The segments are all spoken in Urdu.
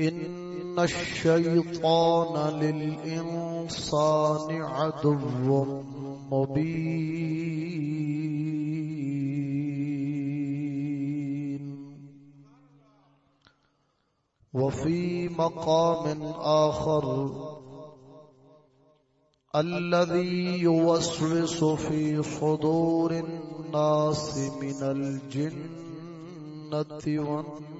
إن الشيطان للإنسان عدو مبين. وفي مقام آخر. الذي يوسوس في صدور الناس من الجنة والناس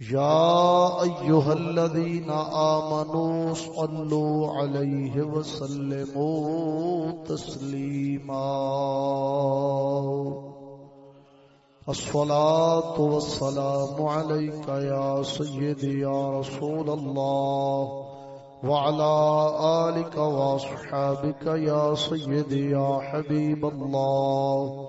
يا أيها الذين آمنوا صلوا عليه وسلموا تسليما الصلاة والسلام عليك يا سيدي يا رسول الله وعلى آلك وأصحابك يا سيدي يا حبيب الله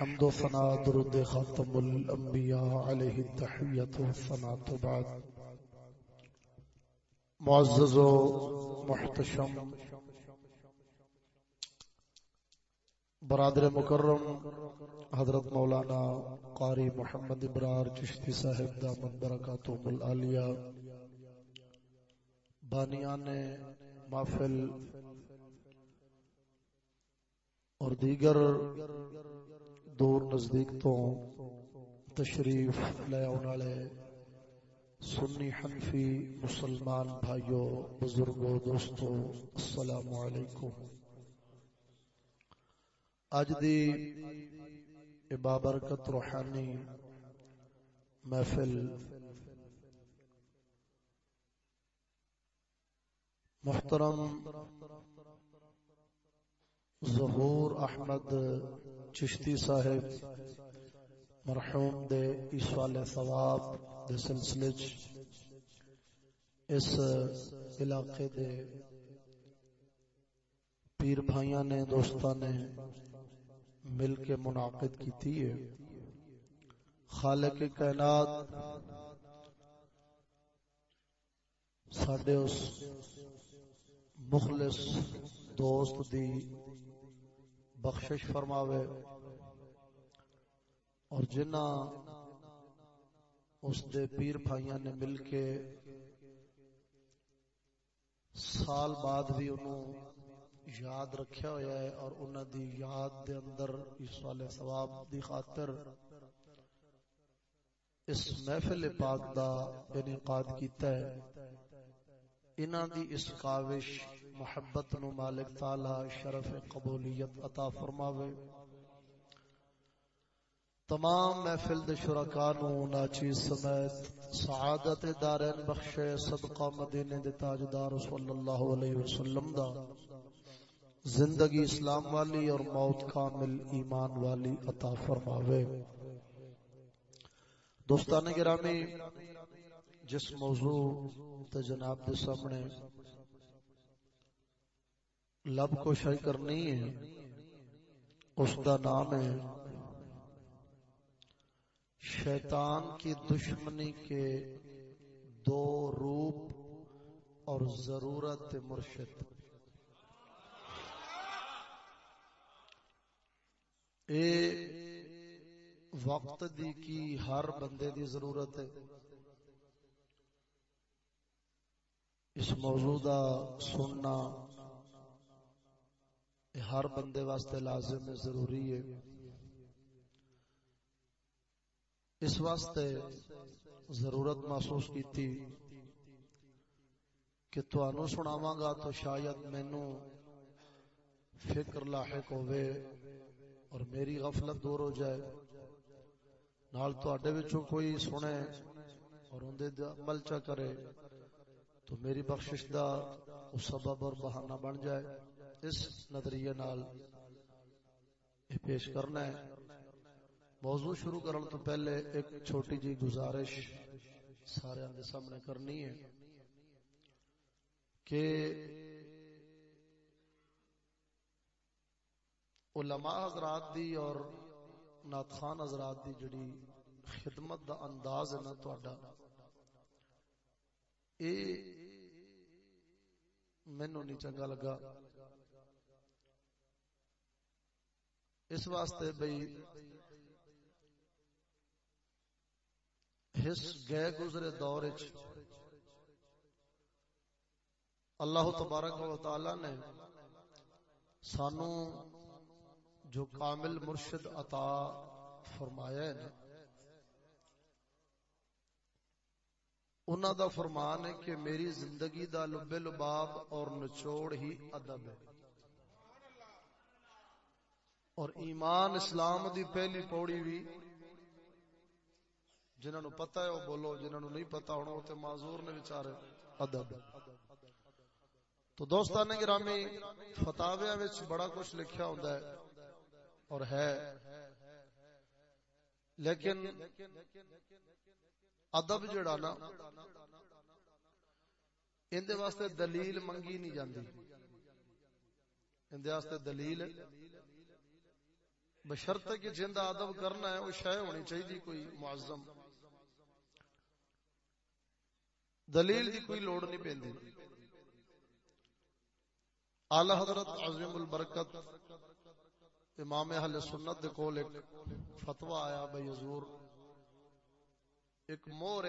حمد و ثنا درود ختم الانبیاء علیہ التحیت و ثنا تو بعد۔ معزز و محتشم، برادر مکرم، حضرت مولانا قاری محمد ابرار چشتی صاحب دامت برکاتہم العالیہ، بانیان محفل اور دیگر دور نزدیک تو تشریف لے آنے والے سنی حنفی مسلمان بھائیوں بزرگوں دوستوں السلام علیکم۔ اج دی بابرکت روحانی محفل محترم ظہور احمد چشتی صاحب، مرحوم دے ایسوال ثواب دے سلسلے اس علاقے دے پیر بھائیاں نے، دوستاں نے مل کے منعقد کی ہے۔ خالق کائنات ساڈے اس مخلص دوست دی بخشش فرماوے اور جنہ اس دے پیر بھائیاں نے مل کے سال بعد بھی انہوں یاد رکھیا ہوا ہے اور انہوں دی یاد دے اندر اس والے ثواب دی خاطر اس محفل پاک دا انعقاد کیتا ہے۔ انہاں دی اس کاوش محبت نو مالک تعالی شرف قبولیت عطا فرماوے۔ تمام محفل دے شرکا نو ناچی سمیت سعادت دارین بخشے صدقہ مدینے دے تاجدار صلی اللہ علیہ وسلم دا۔ زندگی اسلام والی اور موت کامل ایمان والی عطا فرماوے۔ دوستان گرامی، جس موضوع تے جناب دے سامنے لب کو شائی کرنی ہے، اس دا نام ہے شیطان کی دشمنی کے دو روپ اور ضرورت مرشد۔ اے وقت دی کی ہر بندے دی ضرورت ہے۔ اس موضوع دا سننا ہر بندے واسطے لازم ہے، ضروری ہے۔ اس واسطے ضرورت محسوس کیتی کہ تو سناواں گا تو شاید مینو فکر لاحق ہوئے اور میری غفلت دور ہو جائے۔ نال تواڈے وچوں کوئی سنے اور اندے عمل چا کرے تو میری بخشش دا اس سبب اور بہانہ بن جائے۔ اس نظریے نال پیش کرنا ہے۔ موضوع شروع کرن تو پہلے ایک چھوٹی جی گزارش سارے دے سامنے کرنی ہے کہ علماء حضرات دی اور ناتخان حضرات دی جڑی خدمت دا انداز ہے نا تہاڈا، اے مینوں نہیں چنگا لگا۔ اس واسطے بھئی حس گئے گزرے دور اللہ تبارک و تعالی نے سانو جو کامل مرشد عطا فرمایا ہے نا انہوں دا فرمان ہے کہ میری زندگی دا لب لباب اور نچوڑ ہی ادب ہے۔ اور ایمان اسلام دی پہلی پوڑی بھی جنہوں نے پتا ہے، وہ بولو، جنہوں نے نہیں پتا ہونا، وہ تو معذور نے بچارے ادب۔ تو دوستان گرامی فتاویا بڑا کچھ لکھیا ہوتا ہے اور ہے۔ لیکن ادب جڑا نا اندے واسطے دلیل منگی نہیں جاندی۔ اندے واسطے دلیل بشرط کہ جن ادب کرنا ہے، وہ شے ہونی چاہیے کوئی معظم۔ دلیل دی کوئی لوڑ نہیں پیندی۔ اعلی حضرت عظیم البرکت امام اہل سنت دے کول ایک فتوی آیا بھائی حضور۔ ایک مور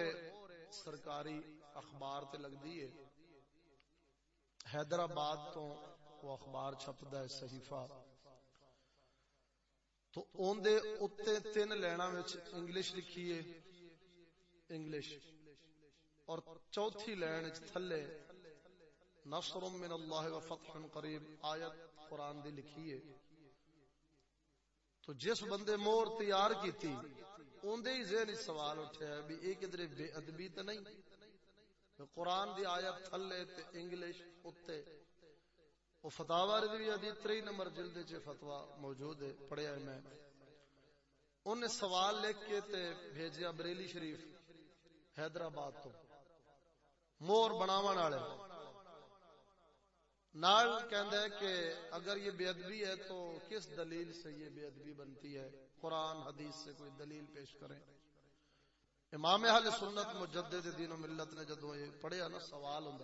سرکاری اخبار تے لگ دی ہے۔ حیدرآباد تو وہ اخبار چھپدا ہے، صحیفہ۔ تو اون دے اوتے تین لینا وچ انگلش لکھی ہے۔ انگلش۔ اور چوتھی لین وچ تھلے نصر من اللہ و فتح قریب آیت قرآن دی لکھی ہے۔ تو جس بندے مور تیار کی تھی اندے ہی ذہن سوال اٹھا ہے بھی ایک ادھر بے ادبی تو نہیں۔ قرآن دی آیت تھلے تے انگلش اتے۔ وہ فتاوا رضوی دی تری نمبر جلد چے فتوا موجود ہے پڑھیا ہے میں۔ انہیں سوال لکھ کے تے بھیجیا بریلی شریف، حیدرآباد تو۔ مور بناون والے۔ نال کہندا ہے کہ اگر یہ بے ادبی ہے تو کس دلیل سے یہ بے ادبی بنتی ہے؟ قرآن، حدیث سے کوئی دلیل پیش کریں۔ امام اہل سنت مجدد دین و ملت نے جدو یہ پڑھیا نا، سوال ہوں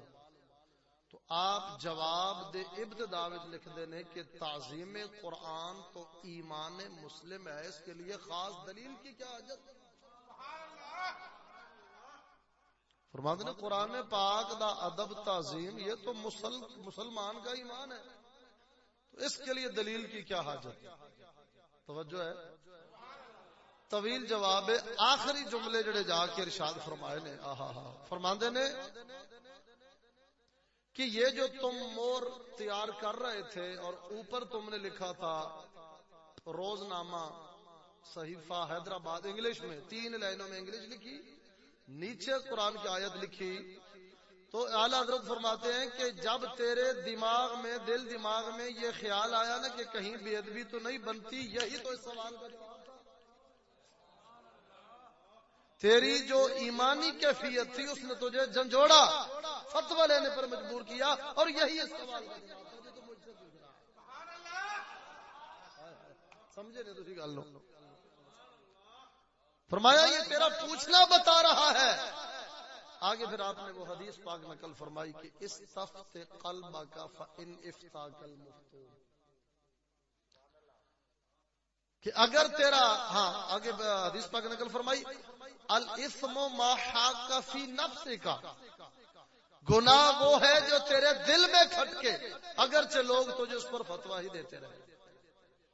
تو آپ جواب دے ابتدا لکھ دینے کہ تعظیم قرآن تو ایمان مسلم ہے، اس کے لیے خاص دلیل کی کیا حاجت؟ فرماتے نے قرآن پاک دا ادب تعظیم، یہ تو مسل، مسلمان کا ایمان ہے۔ تو اس کے لیے دلیل کی کیا حاجت؟ توجہ ہے۔ طویل جواب آخری جملے جڑے جا کے ارشاد فرمائے نے۔ آہا ہا فرماندے نے کہ یہ جو تم مور تیار کر رہے تھے اور اوپر تم نے لکھا تھا روز نامہ صحیفہ، حیدرآباد، انگلش میں، تین لائنوں میں انگلش لکھی، نیچے قرآن کی آیت لکھی۔ تو اعلیٰ حضرت فرماتے ہیں کہ جب تیرے دماغ میں، دل دماغ میں یہ خیال آیا نا کہ کہیں بے ادبی تو نہیں بنتی، یہی تو اس سوال کا جواب۔ تیری جو ایمانی کیفیت تھی اس نے تجھے جھنجھوڑا فتوا لینے پر مجبور کیا اور یہی اس سوال سمجھے نہیں تھی گل فرمایا، یہ تیرا پوچھنا بتا رہا ہے۔ آگے پھر آپ نے وہ حدیث پاک نقل فرمائی کہ اس تفت قلب کا فإن افتاق المفتون۔ کہ اگر تیرا ہاں آگے حدیث پاک نقل فرمائی الاسم ما حاق فی نفس کا گناہ وہ ہے جو تیرے دل میں کھٹکے۔ اگرچہ لوگ تجھے اس پر فتوا ہی دیتے رہے۔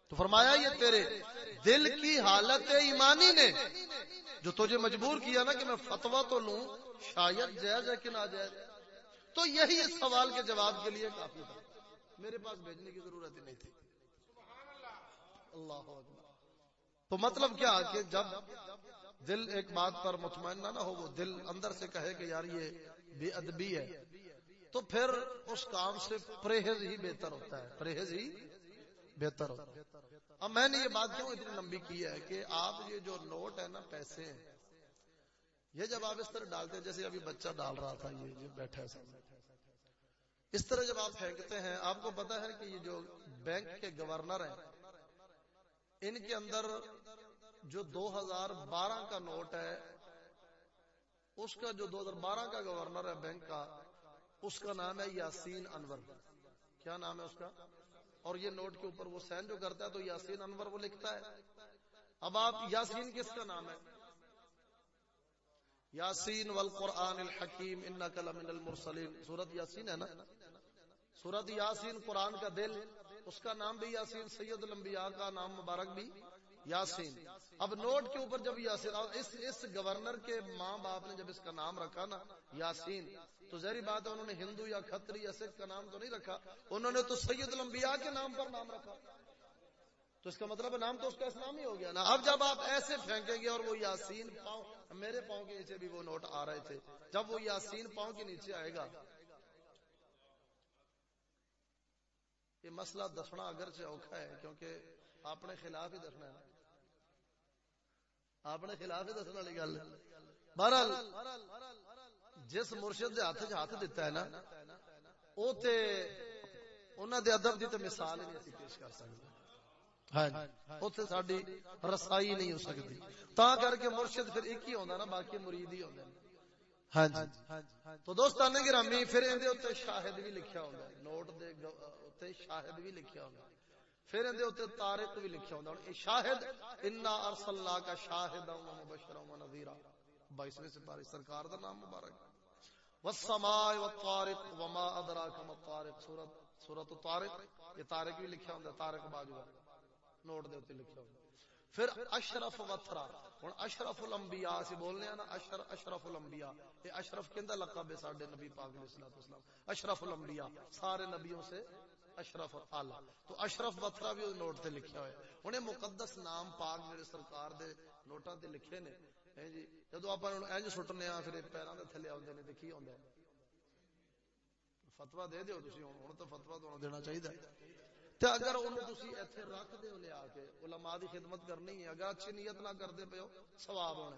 تو فرمایا، یہ تیرے دل کی حالت ایمانی نے جو تجھے مجبور کیا نا کہ میں فتوا تو لوں، شاید جائز ہے کہ نہ جائز تو یہی اس سوال کے جواب کے لیے کافی تھا۔ میرے پاس بھیجنے کی ضرورت ہی نہیں تھی۔ اللہ تو مطلب کیا کہ جب دل ایک بات پر مطمئن نہ ہو، وہ دل اندر سے کہے کہ یار یہ بے ادبی ہے۔ تو پھر اس کام سے پرہیز ہی بہتر ہوتا ہے، پرہیز ہی بہتر ہوتا ہے۔ اب میں نے یہ بات کیوں اتنی لمبی کی ہے کہ آپ یہ جو نوٹ ہے نا، پیسے ہیں یہ جب آپ اس طرح ڈالتے ہیں، جیسے ابھی بچہ ڈال رہا تھا، یہ بیٹھا ہے اس طرح جب آپ پھینکتے ہیں، آپ کو پتا ہے کہ یہ جو بینک کے گورنر ہیں، ان کے اندر جو دو ہزار بارہ کا نوٹ ہے، اس کا جو دو ہزار بارہ کا گورنر ہے بینک کا، اس کا نام ہے یاسین انور۔ کیا نام ہے اس کا؟ اور یہ نوٹ کے اوپر وہ سین جو کرتا ہے تو یاسین انور وہ لکھتا ہے۔ اب آپ یاسین کس کا نام ہے؟ یاسین والقرآن الحکیم، انکا لمن المرسلین۔ سورت یاسین ہے نا؟ سورت یاسین قرآن کا دل، اس کا نام بھی یاسین، سید الانبیاء کا نام مبارک بھی یاسین۔ اب نوٹ کے اوپر جب یاسین اس اس گورنر کے ماں باپ نے جب اس کا نام رکھا نا، یاسین، تو ظاہری بات ہے انہوں نے ہندو یا کھتری یا سکھ کا نام تو نہیں رکھا، انہوں نے تو سید الانبیاء کے نام پر نام رکھا۔ تو اس کا مطلب نام تو اس کا اسلام ہی ہو گیا نا۔ اب جب آپ ایسے پھینکیں گے اور وہ یاسین پاؤں، میرے پاؤں کے نیچے بھی وہ نوٹ آ رہے تھے۔ جب وہ یاسین پاؤں کے نیچے آئے گا، یہ مسئلہ دسنا اگرچہ اوکھا ہے، کیونکہ اپنے خلاف ہی دسنا ہے۔ اپنے خلاف ہی دسنے والی گل۔ بہرحال جس مرشد دے ہاتھ چ ہاتھ دیتا ہے نا، او تے انہاں دے ادب دی تے مثال ہی نہیں پیش کر سکتے۔ ہاں جی، اوتھے ساڈی رسائی نہیں ہو سکتی۔ تا کر کے مرشد پھر ایک ہی ہوندا نا، باقی مرید ہی ہوندے ہاں جی۔ تو دوستان گرامی، پھر اندے اوتے شاہد بھی لکھیا ہوندا نوٹ دے اوتے شاہد بھی لکھیا ہوندا پھر اندے اوتے طارق بھی لکھیا ہوندا ہن شاہد، انا ارسلنا کا شاہدا و مبشرا و نذیرا 22ویں سپارے سرکار دا نام مبارک۔ والسماء والطارق وما ادراک ما الطارق۔ سورۃ سورۃ الطارق، یہ طارق بھی لکھیا ہوندا طارق باجوا نوٹ دے اوتے لکھیا ہوندا پھر اشرف وتھرا ہن اشرف الانبیاء سے بولنے ہیں نا، اشر، اشرف الانبیاء۔ یہ اشرف کیندا لقب ہے ساڈے نبی پاک علیہ الصلوۃ والسلام۔ اشرف الانبیاء، سارے نبیوں سے اشرف اعلی۔ تو اشرف وتھرا بھی نوٹ تے لکھیا ہوئے ہن مقدس نام پاک میرے سرکار دے نوٹاں تے لکھے نے۔ ہیں جی جدو آپ انج سٹنے آ پھر پیراں دے تھلے آوندے نے تے کی ہوندا ہے۔ فتوا دے دیو تسی ہن تو فتوا تو دینا چاہیے تے اگر انہوں تسی ایتھے رکھ دیو لے آ کے، علماء دی خدمت کرنی ہے، اگر اچھی نیت نہ کردے پیو، ثواب ہونا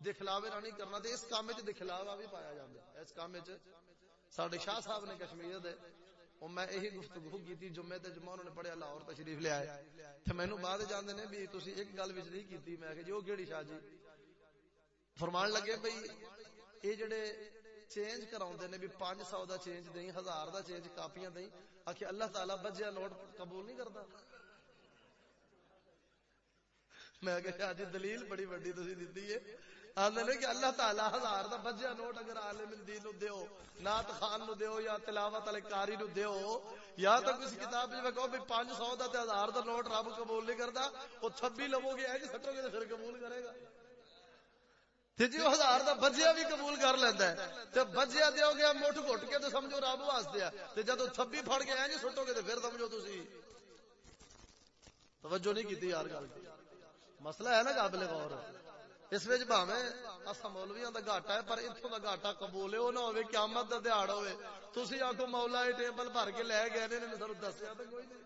دکھلاوے نہ نہیں کرنا، تے اس کام وچ دکھلاوا بھی پایا جاندا ہے۔ اس کام وچ ساڈے شاہ صاحب نے کشمیر دے او میں یہی گفتگو کیتی جمعے تے جمعہ انہوں نے پڑھیا لاہور تشریف لے آئے۔ تے مینوں بعد جاندے نے بھی تسی ایک گل وچ نہیں کیتی۔ میں کہ جو جی، کیڑی شاہ جی؟ فرمان لگے بھئی، اے جڑے چینج کراؤندے نے بھی 500 دا چینج دیں ہزار دا چینج کاپیاں دیں آخ اللہ تعالی بجیا نوٹ قبول نہیں کرتا میں کہ جی دلیل بڑی وڈی تھی دیتی ہے۔ آدھے نے کہ اللہ تعالی ہزار دا بجیا نوٹ اگر عالم دین نو دیو نات خان نو دیو یا تلاوت والے کاری نو دیو، یا تو کسی کتاب میں کہو بھی 500 دا تے ہزار دا نوٹ رب قبول نہیں کردا، او 26 لو گے اے سٹو گے تے پھر قبول کرے گا۔ تے جی ہزار دا بجیا بھی قبول کر لیندا ہے، تے بجیا دیو گے، مٹھ گھٹ کے تے سمجھو رب واسطے ہے۔ تے جدوں 26 پھڑ کے اے سٹو گے تے پھر سمجھو تسی۔ توجہ نہیں کیتی یار گل۔ مسئلہ ہے نا قابل غور۔ ہے اس وچ بھاویں اسا مولویاں دا گھاٹا ہے، پر ایتھوں دا گھاٹا قبول ہے، او نہ ہوے قیامت دا دیہڑ ہوے۔ تسی آکھو مولا اے ٹیبل بھر کے لے گئے نے میں دسیا تے کوئی نہیں۔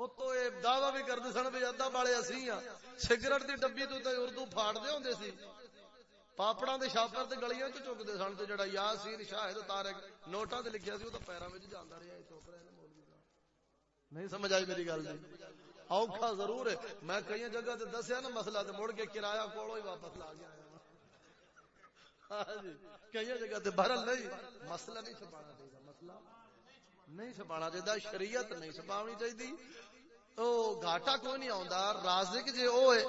او تو دعوی بھی کردے سن بھی ادا والے اسی ہاں۔ سگریٹ دی ڈبی تو اردو پھاڑ دے ہوندے سی شاپر گلیاں چ چکدے سن تے جڑا یاسین شاہد طارق نوٹاں تے لکھیا سی، او تے پیراں نہیں سمجھ آئی میری گل دی اوکھا ضرور ہے۔ میں کئی جگہ تے دسیا نا مسئلہ تے مڑ کے کرایہ کولو ہی واپس لا گیا۔ ہاں جی کئی جگہ تے بہرل نہیں، مسئلہ نہیں چھپانا چاہیے، مسئلہ نہیں چھپانا چاہیے، شریعت نہیں چھپاونی چاہیے۔ او گھاٹا کوئی نہیں آوندا، رازق جے او ہے۔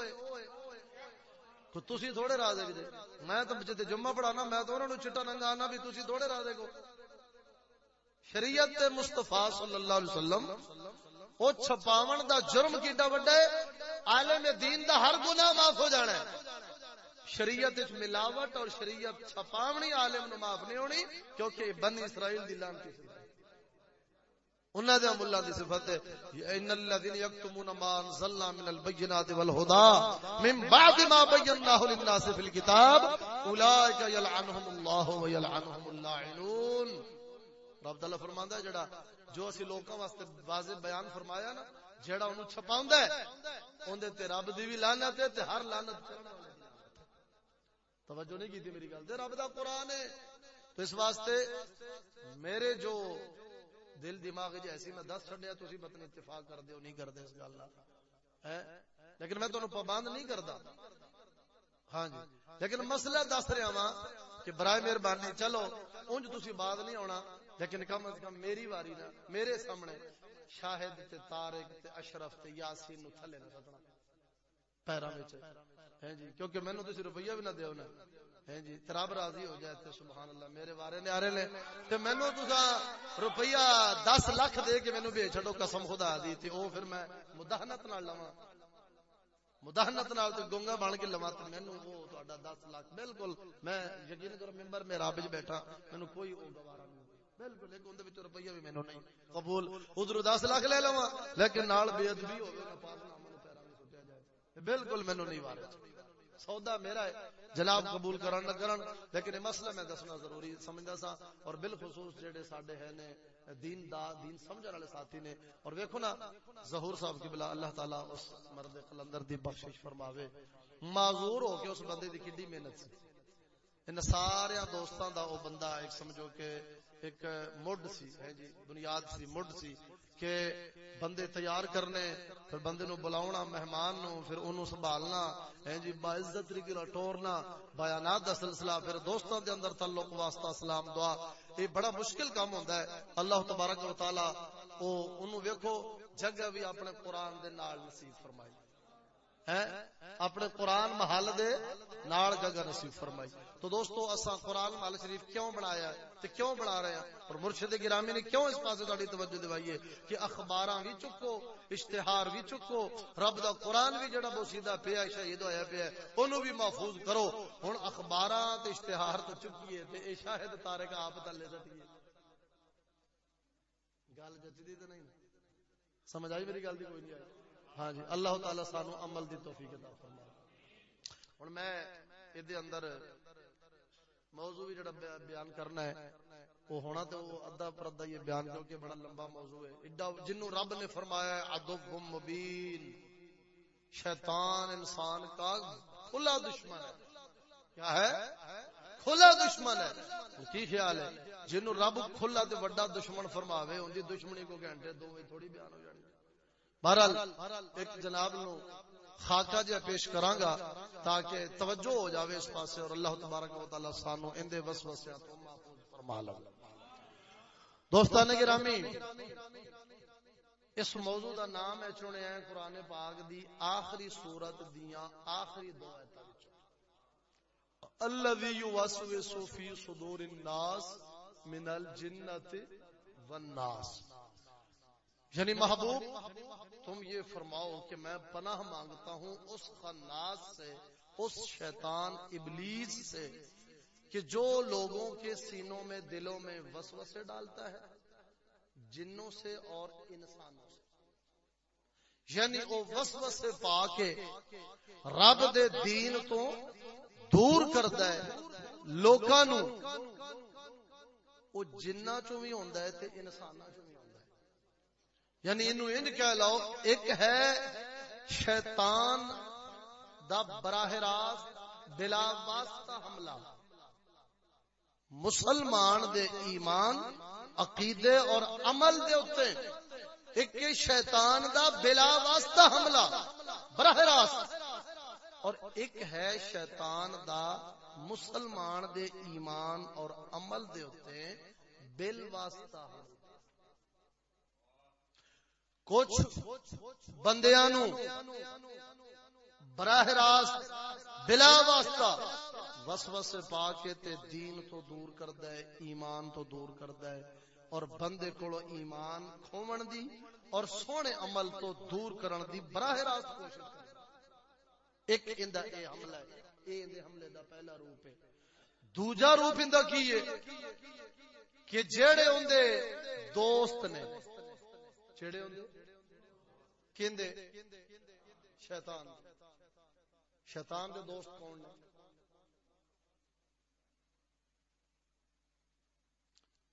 تو تسی تھوڑے رازق جے۔ میں تو جتے جمعہ پڑھانا، میں تو انہاں نو چٹا ننگا آنا بھی تسی تھوڑے رازق ہو۔ شریعت مصطفیٰ صلی اللہ علیہ وسلم وہ چھپاون دا جرم کیڈا وڈا ہے، عالم دین دا ہر گناہ معاف ہو جانا ہے۔ شریعت وچ ملاوٹ اور شریعت چھپاونی عالم نو معاف نہیں ہونی، کیونکہ بنی اسرائیل دی لعنتی سی انہاں دے مولا دی صفت ہے، ان الذين يكتمون ما انزلنا من البينات والهدى من بعد ما بيناه للناس في الكتاب اولئك يلعنهم الله ويلعنهم اللاعنون رب تعالی فرماندا ہے، جڑا جو اسی لوکاں واسطے واضح بیان فرمایا نا، جیڑا انہوں چھپاوندا ہے، اوندے تے رب دی بھی لعنت ہے تے ہر لعنت توجہ نہیں کیتی میری گل تے، رب دا قران ہے۔ تو اس واسطے میرے جو دل دماغ وچ جی، ایسی میں دس چھڈیا، تسی پتہ نہیں اتفاق کر دیو نہیں کردے اس گل نال۔ ہے لیکن میں تانوں پابند نہیں کردا۔ ہاں جی۔ لیکن مسئلہ دس رہا ہاں کہ برائے مہربانی، چلو، اونج تسی بعد نہیں آنا لیکن کم از کم میری واری نا میرے سامنے شاہد تے طارق تے اشرف تے یاسین نو تھلے نہ سٹنا۔ پیراں وچ۔ ہیں جی کیونکہ مینوں تسی روپیہ بھی نہ دیو نا ہیں جی تراب راضی ہو جائے تے سبحان اللہ میرے وارے نے۔ آرے لے تے مینوں تساں روپیہ 10 لاکھ دے کے مینوں بھیج چھڈو، قسم خدا دی، تے او پھر میں مداہنت نال لواں۔ مداحنت نال تے گونگا بن کے لواں تے مینوں او تہاڈا 10 لاکھ۔ بالکل، میں یقین کرو ممبر میں رب وچ بیٹھا، مینوں کوئی او گوارا نہیں بالکل، ایک اندے وچ روپیہ بھی مینوں نہیں۔ قبول۔ ادھر 10 لاکھ لے لواں، لیکن نال بے ادبی ہوے نا پاک نام ہاں، نو پیرا سٹیا جائے۔ بالکل مینوں نہیں وارے سودا میرا ہے، جناب قبول کرن نہ کرن لیکن یہ مسئلہ میں دسنا ضروری سمجھدا سا، اور بالخصوص جڑے ساڈے ہیں نے، دین دا، دین سمجھن والے ساتھی نے۔ اور ویکھو نا، ظہور صاحب کی بلا اللہ تعالی اس مرد قلندر دی بخشش فرماوے۔ معذور ہو کے اس بندے دی کڈی محنت سی۔ ان سارے دوستاں دا او بندہ ایک سمجھو کہ ایک مڈ سی، ہے جی بنیاد سی، مڈ سی، کہ بندے تیار کرنے، پھر بندے نو بلاونا، مہمان نو، پھر انہوں سنبھالنا، ہے جی باعزت طریقے نال ٹورنا، بیانات دا سلسلہ، پھر دوستاں دے اندر تعلق واسطہ، سلام، دعا، یہ بڑا مشکل کام ہوندا ہے۔ اللہ تبارک و تعالی او انہوں ویکھو، جگہ بھی اپنے قرآن دے نال نصیب فرمائی۔ ہے اپنے قرآن محل دے نال جگہ نصیب فرمائی۔ تو دوستو اسا قرآن محل شریف کیوں بنایا ہے؟ تے کیوں بنا رہے ہیں؟ اور مرشد گرامی نے کیوں اس پاسے تہاڈی توجہ دوائی ہے کہ اخباراں وی چکو، اشتہار وی چکو، رب دا قرآن وی جڑا بوسیدہ پیا شہید ہویا پیا ہے اونوں بھی محفوظ کرو۔ ہن اخباراں تے اشتہار تو چکیے تے اے شاہد طارق آپ تلے دتیے گل جچدی تے نہیں؟ سمجھ آئی میری گل دی کوئی نہیں؟ آئی ہاں جی اللہ تعالی سانو عمل دی توفیق عطا فرمائے۔ ہن میں اے اندر موضوع بھی جڑا بیان کرنا ہے، وہ ہونا تو وہ ادھا پردہ یہ بیان کیونکہ بڑا لمبا موضوع ہے۔ اڈا جنوں رب نے فرمایا ہے، عدو مبین۔ شیطان انسان کا کھلا دشمن ہے۔ کیا ہے؟ کھلا دشمن ہے۔ کی خیال ہے؟ جنوں رب کھلا تے بڑا دشمن فرماوے ان دی دشمنی کو گھنٹے، دو میں تھوڑی بیان ہو جانی۔ بہرحال، ایک جناب نو خاکہ جا پیش کرانگا تاکہ توجہ ہو جاوے اس پاسے اور اللہ تبارک و تعالی سانو اندے وسوسیات کو محفوظ فرما لو۔ دوستان گرامی، اس موضوع دا نام ہے چنے ہیں قرآن پاک دی آخری سورت دیاں آخری دو ایتاں الذي يوسوس في صدور الناس من الجنة والناس۔ یعنی محبوب، تم یہ فرماؤ کہ میں پناہ مانگتا ہوں اس خناس سے، اس شیطان ابلیس سے کہ جو لوگوں کے سینوں میں، دلوں میں وسوسے ڈالتا ہے، جنوں سے اور انسانوں سے۔ یعنی وہ وسوسے پا کے رب دے دین تو دور کرتا ہے لوکاں نو وہ جنہ چوں بھی ہوندا ہے تے انساناں چوں۔ یعنی اینو انج کہہ لو ایک ہے شیطان دا براہ راست بلا واسطہ حملہ۔ مسلمان دے ایمان، عقیدے اور عمل دے اوتے ایک شیطان دا بلا واسطہ حملہ، براہ راست۔ اور ایک ہے شیطان دا مسلمان دے ایمان اور عمل دے ہوتے بل واسطہ کچھ بندیاں نو براہ راست بلا واسطہ وسوسے پا کے تے دین تو دور کردا ہے، ایمان تو دور کردا ہے اور بندے کولو ایمان کھوون دی اور سونے عمل تو دور کرن دی براہ راست کوشش کردا ایک اندا اے حملہ ہے، اے اندے حملے دا پہلا روپ ہے۔ دوجا روپ اندا کی ہے؟ کہ جڑے ہوندے دوست نے جڑے ہوندے کیندے؟ شیطان۔ شیطان دے دوست کون نے؟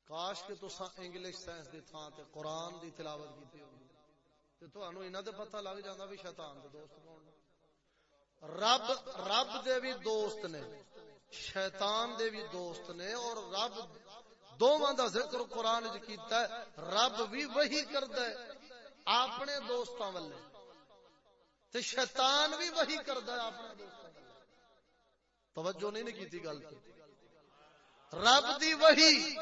کاش کہ تسا انگلش سائنس دی تھان تے قرآن دی تلاوت کیتی ہوندی تے تانوں انہاں تے پتہ لگ جاندا بھی شیطان دے دوست کون نے۔ رب رب دے بھی دوست نے۔ شیطان دے بھی دوست نے اور رب دوواں دا ذکر قرآن وچ کیتا ہے۔ رب بھی وہی کردا ہے۔ اپنے دوستاں والے۔ تے شیطان بھی وہی کردا ہے اپنے دوستاں توجہ نہیں نے کیتی گل۔ تے رب دی وہی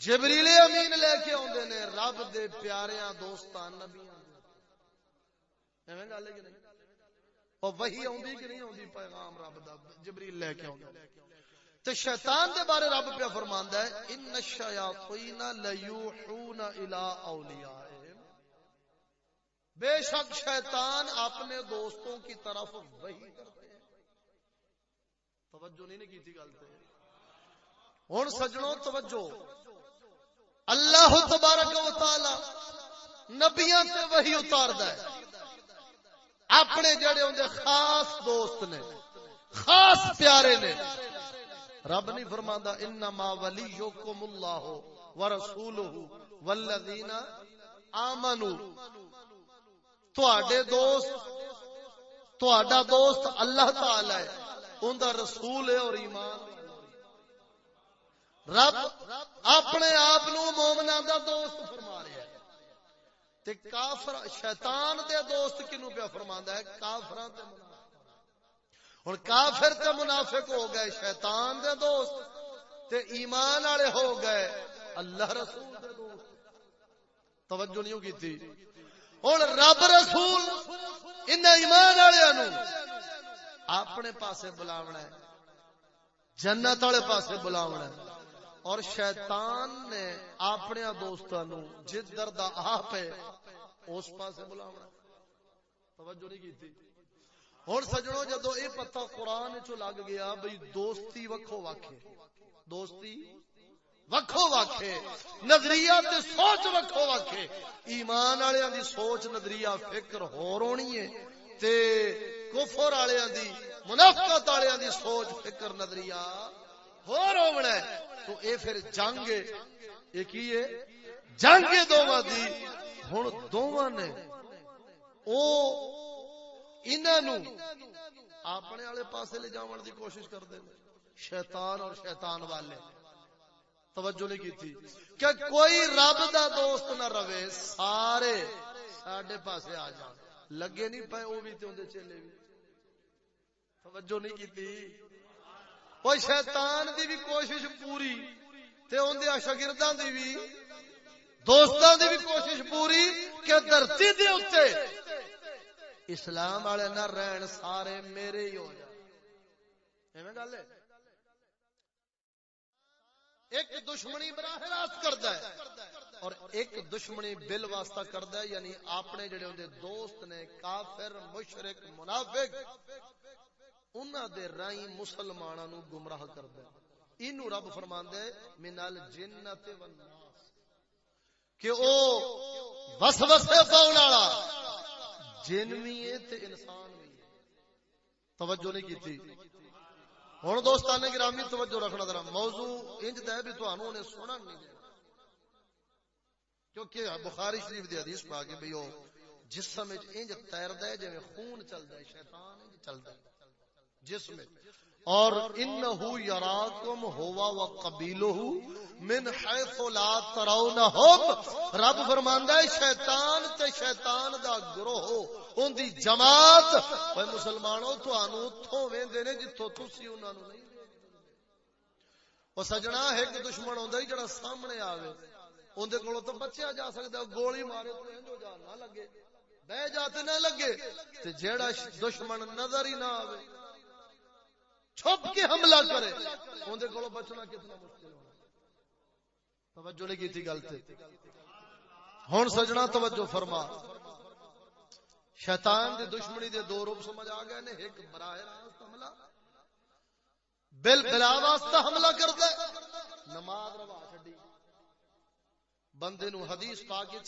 جبریل امین لے کے اوندے نے، رب دے پیاریاں دوستاں نبیاں۔ ایویں گل ہے کہ نہیں؟ اور وہی آندی کہ نہیں آندی پیغام رب دا جبریل لے کے آندا تے شیطان دے بارے رب پہ فرماندا ہے، ان الشیاطین لیوحون الی اولیاءہم بے شک شیطان اپنے دوستوں کی طرف وہی کرتے ہیں۔ توجہ نہیں کی تھی گل تے۔ ہن سجنوں توجہ۔ اللہ تبارک و تعالی نبیاں تے وہی اتاردا ہے۔ اپنے جڑے ہوں خاص دوست نے، خاص پیارے نے۔ رب نہیں فرماندا انما ولیکم اللہ ورسولہ والذین آمنو تواڈے دوست تواڈا دوست اللہ تعالی ہے اوندا رسول ہے اور ایمان رب اپنے آپ نو مومناں دا دوست فرما رہا ہے تے کافر شیطان دے دوست کنو پیا فرماندا ہے کافراں تے ہن کافر تے منافق ہو گئے شیطان دے دوست تے ایمان والے ہو گئے اللہ رسول دے دوست توجہ نہیں کیتی ہن رب رسول ان ایمان والےاں نو اپنے پاسے بلاونا ہے جنت والے پاسے بلاونا ہے اور شیطان نے اپنے دوستوں جدھر دا آپ ہے اس پاسے بلاونا توجہ نہیں کی تھی ہوں سجنوں جدو یہ پتا قرآن چ لگ گیا بھئی دوستی وکھو واکھے دوستی وکھو واکھے نظریہ تے سوچ وکھو واکھے ایمان والے دی سوچ، نظریہ، فکر ہور ہونی ہے۔ تے کفر والے دی، منافقت والے دی سوچ، فکر، نظریہ ہور ہونا ہے۔ تو اے پھر جنگ یہ کی ہے؟ جنگ دونوں دی۔ ہوں دونوں نے او انہوں اپنے والے پاسے لے جاون دی کوشش کرتے ہیں شیطان اور شیطان والے۔ توجہ نہیں کی تھی کہ کوئی رب دا دوست نہ رہے، سارے ساڈے پاسے آ جان۔ لگے نہیں پے وہ بھی تے اندے چلے بھی توجہ نہیں کی تھی۔ کوئی شیطان دی بھی کوشش پوری تے اندے شاگرداں دی بھی دوستاں دی بھی کوشش پوری کہ دھرتی دے اوتے اسلام والے نہ رہن، سارے میرے ہی ہو جائے ایویں گل ہے؟ ایک دشمنی براہ راست کرتا ہے اور ایک دشمنی بل واسطہ کرتا ہے یعنی اپنے جڑے اندے دوست نے کافر مشرک منافق، انہاں دے رائی مسلماناں نو گمراہ کردا ہے۔ اینو رب فرماندا ہے منال جنت والناس۔ کہ او وسوسے پاون والا، جن بھی ہے تے انسان بھی توجہ نہیں کیتی۔ ہوں دوستان گرامی توجہ رکھنا ذرا موضوع انج دے بھی تانوں نے سننا نہیں دے کیونکہ بخاری شریف دی حدیث پا کے بھئی او جسم وچ انج تیردا ہے، جویں خون چلدا ہے، شیطان انج چلدا ہے۔ جسم اور انه یراکم ہوا و وقبیلہ من حيث لا ترونهم رب فرماندا ہے، شیطان تے شیطان دا گروہ اون دی جماعت۔ اے مسلمانوں تانوں اوتھوں ویندے نے جتھوں تسی انہاں نو نہیں او سجنا ایک دشمن ہوندا ہی جڑا سامنے آوے۔ اون دے کولوں تو بچیا جا سکدا گولی مارے تو انجو جا نہ لگے۔ بہ جاتے نہ لگے۔ تے جیڑا دشمن نظر ہی نہ آوے۔ چھپ کے حملہ کرے۔ اون دے کولوں بچنا کتنا مشکل ہونا۔ توجہ نہیں کی تھی گل تے۔ ہن سجنا توجہ فرما۔ شیطان دی دشمنی دے دو روپ سمجھ آ گئے نے، ایک براہ راست حملہ۔ بل بلا واسطہ حملہ کردا نماز روا چھڈی۔ بندے نو حدیث پا کے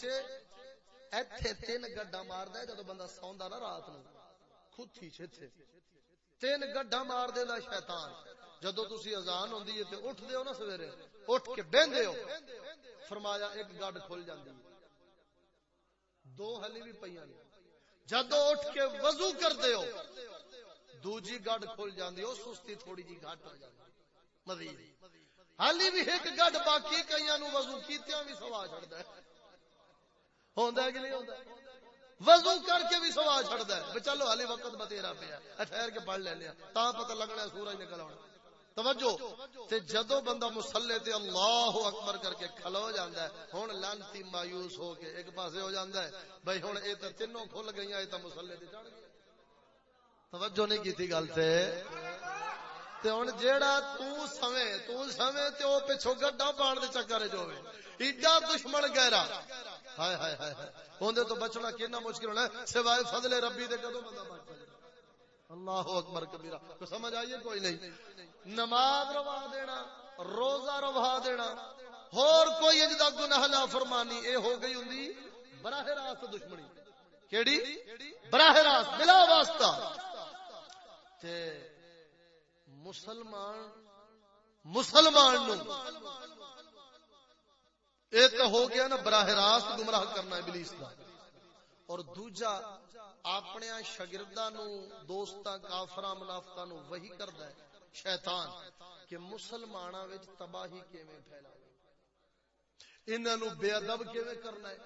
ایتھے تین گڈا ماردا ہے جدوں بندہ سوندا نا رات نو۔ کھوتھی چھے تین گڈا مار دیندا شیطان۔ جدو تسی اذان ہوندی ہے تے اٹھ دیو نا سویرے، اٹھ کے بہندے ہو۔ فرمایا ایک گڈ کھل جاندی ہے۔ دو ہلی بھی پیاں نے۔ جدو اٹھ کے وضو کرتے ہو، دوجی گڈ کھل جاندی ہو سستی تھوڑی جی گھٹ ہو جاندی مزید۔ حالی بھی ایک گڈ باقی کئیاں نو وضو کیتیاں بھی سوا چھڑدا ہے۔ ہوندا ہے کہ نہیں ہوندا وضو کر کے بھی سوا چھڑدا ہے۔ چلو حالی وقت بتیرا پیا۔ ٹھہر کے پڑھ لینے تا پتہ لگنا سورج نکل آنا۔ توجہ۔ تے جدو بندہ مسلے تے اللہ اکبر کر کے کھلو جاندا ہے ہن لانتی مایوس ہو کے ایک پاسے ہو جاندا ہے۔ بھائی ہن اے تے تینوں کھل گئیاں، اے تے مسلے تے چڑھ گئے توجہ نہیں کیتی گل تے۔ تے ہن جیڑا تو سویں تو سویں تے او پچھو گڈا پان دے چکر وچ ہوے ایڈا دشمن گہرا۔ ہائے ہائے ہائے ہوندے تو بچنا کتنا مشکل ہونا ہے۔ سوائے فضل ربی دے کدوں بندہ بچ جائے۔ اللہ اکبر کبیرہ۔ تو سمجھ آئیے کوئی نہیں۔ نماز روا دینا، روزہ روا دینا۔ اور کوئی اجدا گناہ نہ فرمانی اے ہو گئی ہوں براہ راست دشمنی۔ کیڑی؟ براہ راست، بلا واسطہ۔ تے مسلمان مسلمان نو اے تو ہو گیا نا براہ راست گمراہ کرنا ابلیس دا۔ اور دوجا، اپنے شاگرداں نو، دوستاں، کافراں، منافقاں نو وہی کردا ہے، شیطان، کہ مسلماناں وچ تباہی کیویں پھیلاوے۔ انہاں نو بے ادب کیویں کرنا ہے،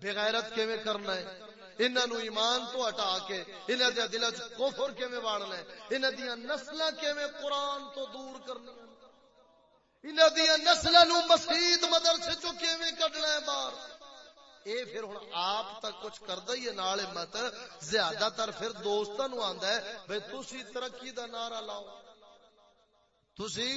بے غیرت کیویں کرنا ہے۔ انہاں نو ایمان تو ہٹا کے، انہاں دے دلاں وچ کفر کیویں واڑنا ہے۔ انہاں دیاں نسلاں کیویں قرآن تو دور کرنی انہاں دیاں نسلاں نو مسجد، مدرسے چوں کیویں کڈنا ہے باہر؟ اے پھر ہن آپ تک کچھ کردا ہی ہے نال مت، زیادہ تر پھر دوستاں نو آندا ہے، بھئی تسی ترقی دا نعرہ لاؤ۔ تسی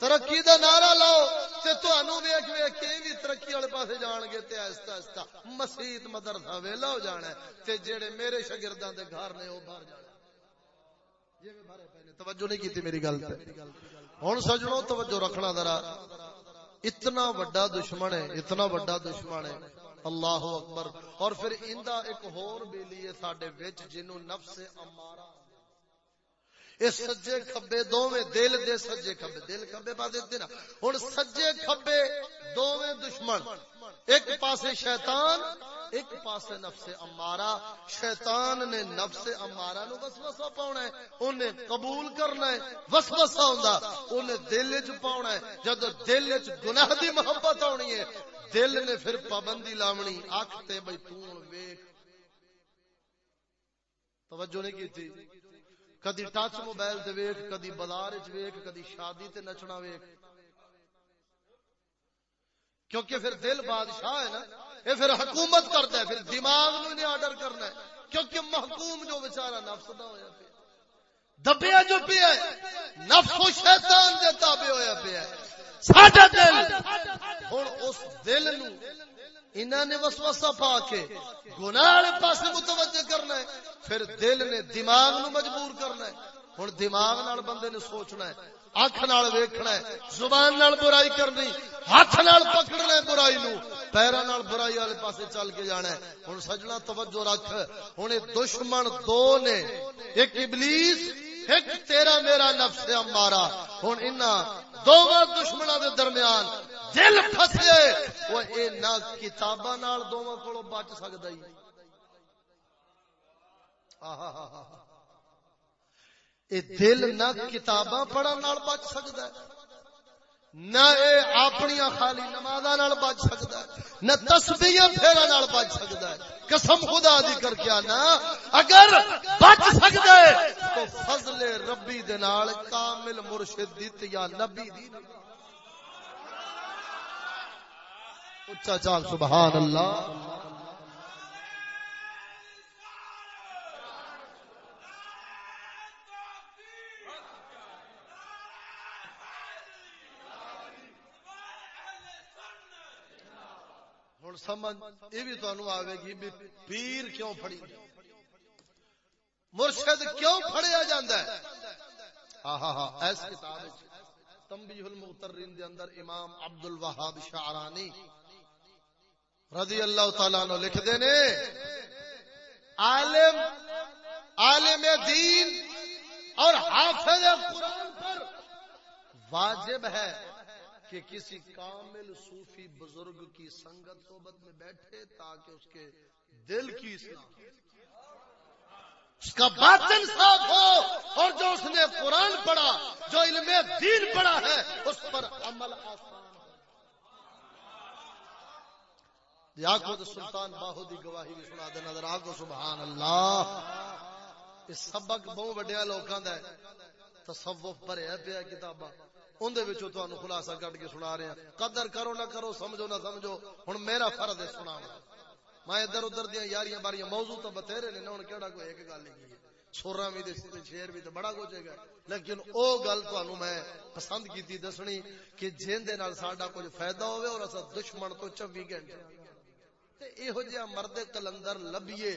ترقی دا نعرہ لاؤ تے تانوں ویکھ ویکھ کے بھی ترقی والے پاسے جان گے تے آہستہ آہستہ مسجد، مدرسہ ویلا ہو جانا ہے تے جڑے میرے شاگرداں دے گھر نے او باہر جانا جویں بھرے پے توجہ نہیں کیتی میری گل تے۔ ہوں سجنوں توجہ رکھنا ذرا۔ اتنا بڑا دشمن ہے، اتنا بڑا دشمن ہے۔ اللہ اکبر۔ اور پھر اندا ایک ہور بیلی ہے ساڈے وچ، جنوں نفس امارہ اس سجے کھبے دوویں دل دے سجے کھبے۔ دل کھبے پا دیتے نا۔ ہن سجے کھبے دوویں دشمن۔ ایک پاسے شیطان، ایک پاسے نفس امارا شیطان نے نفس امارا نو وسوسہ پاونا ہے اونے قبول کرنا ہے، وسوسہ ہوندا اونے دل وچ پاونا ہے۔ جد دل وچ گناہ دی محبت ہونی ہے، دل نے پھر پابندی لاونی اکھ تے بھئی تو ویکھ۔ توجہ نہیں کی تھی کدی ٹچ موبائل تے ویکھ، کدی بازار وچ ویکھ، کدی شادی تے نچنا ویکھ۔ کیونکہ پھر دل بادشاہ ہے نا، یہ پھر حکومت کرتا ہے، پھر دماغ نو نہیں آرڈر کرنا ہے۔ کیونکہ محکوم جو بیچارہ نفس دا ہویا پھر دبیا جو پیا نفس و شیطان دے تابع ہویا پیا ہے۔ ساڈا دل۔ ہن اس دل نو انہاں نے وسوسہ پا کے گناہ والے پاسے متوجہ کرنا ہے۔ پھر دل نے دماغ نو مجبور کرنا ہے۔ ہن دماغ نال بندے نے سوچنا ہے اکھ نال ویکھنا ہے، زبان نال برائی کرنی، ہاتھ نال پکڑنا ہے برائی نو، پیراں نال برائی والے پاسے چل کے جانا ہے۔ ہن سجنا توجہ رکھ، ہن دشمن دو نے، ایک ابلیس، ایک تیرا میرا نفس ہے امارا ہن انہاں دوواں دشمناں دے درمیان دل پھسے، وہ اے نہ کتاباں نال دوواں کولوں بچ سکدا ہی۔ آہا ہا ہا اے دل نہ کتاباں پڑھن نال بچ سکدا ہے۔ نہ اے اپنی خالی نمازاں نال بچ سکدا ہے، نہ تسبیحاں پھیرا نال بچ سکدا ہے۔ قسم خدا دی کر کے نا اگر بچ سکدا ہے تو فضل ربی دے نال کامل مرشد دی یا نبی دی۔ اچھا چال، سبحان اللہ۔ سمجھ، یہ بھی تمہیں آئے گی بھی پیر کیوں پڑی مرشد کیوں پڑیا جاندہ ہے؟ ہاں ہاں ہاں ایس کتاب تنبیہ المغترین دے اندر امام عبد الوہاب شعرانی رضی اللہ تعالیٰ عنہ لکھ دینے عالم عالم دین اور حافظ قرآن پر واجب ہے۔ کہ کسی کامل صوفی بزرگ کی سنگت صحبت میں بیٹھے تاکہ اس کے دل کی اس کا باطن صاف ہو اور جو اس نے قرآن پڑھا، جو علم دین پڑھا ہے، اس پر عمل آسان ہو۔ تو سلطان باہو دی گواہی بھی سنا دینا، ذرا کو سبحان اللہ اس سبق بہت وڈیا لوگوں کا تصوف بھریا پیا کتاباں۔ اندر خلاصہ کٹ کے سنا رہے ہیں قدر کرو نہ کرو، سمجھو نہ سمجھو۔ ہوں میرا فرد ہے سنا میں ادھر ادھر دیا یاریاں باریاں موضوع تو بتھیرے نے ہوں کہڑا کوئی ایک گل نہیں سورا بھی شیر بھی تو بڑا کچھ ہے لیکن او گل تو میں پسند کی دسنی کہ جن ساڈا کچھ فائدہ ہوئے اور اصا دشمن تو چوبی گھنٹے۔ یہو جہاں مرد کلندر لبیے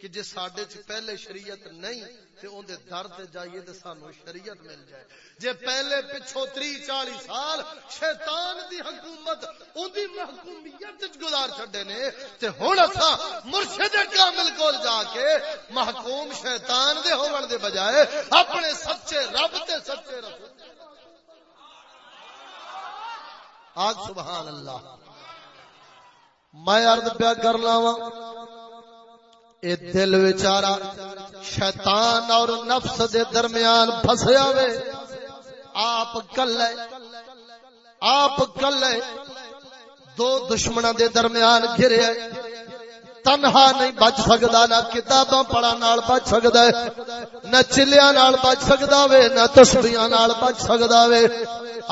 کہ جے ساڈے چ پہلے شریعت نہیں، تے اون دے در تے جائیے تے سانو شریعت مل جائے۔ جے پہلے پچھو 30 40 سال شیطان دی حکومت، اون دی محکومیت وچ گزار چھڈے نے، تے ہن اسا مرشد کامل کول جا کے محکوم شیطان دے ہون دے بجائے اپنے سچے رب تے سچے رسول۔ آج سبحان اللہ، میں عرض پیا کر لاواں۔ اے دل وچارا شیطان اور نفس دے درمیان پھسیا وے آپ کل آپ کلے دو دشمنوں دے درمیان گرے تنہا نہیں بچ سکتا نہ کتاباں پڑھا نال بچ سکتا ہے، نہ چلیا نال بچ سکتا وے، نہ تسبیاں نال بچ سکتا وے۔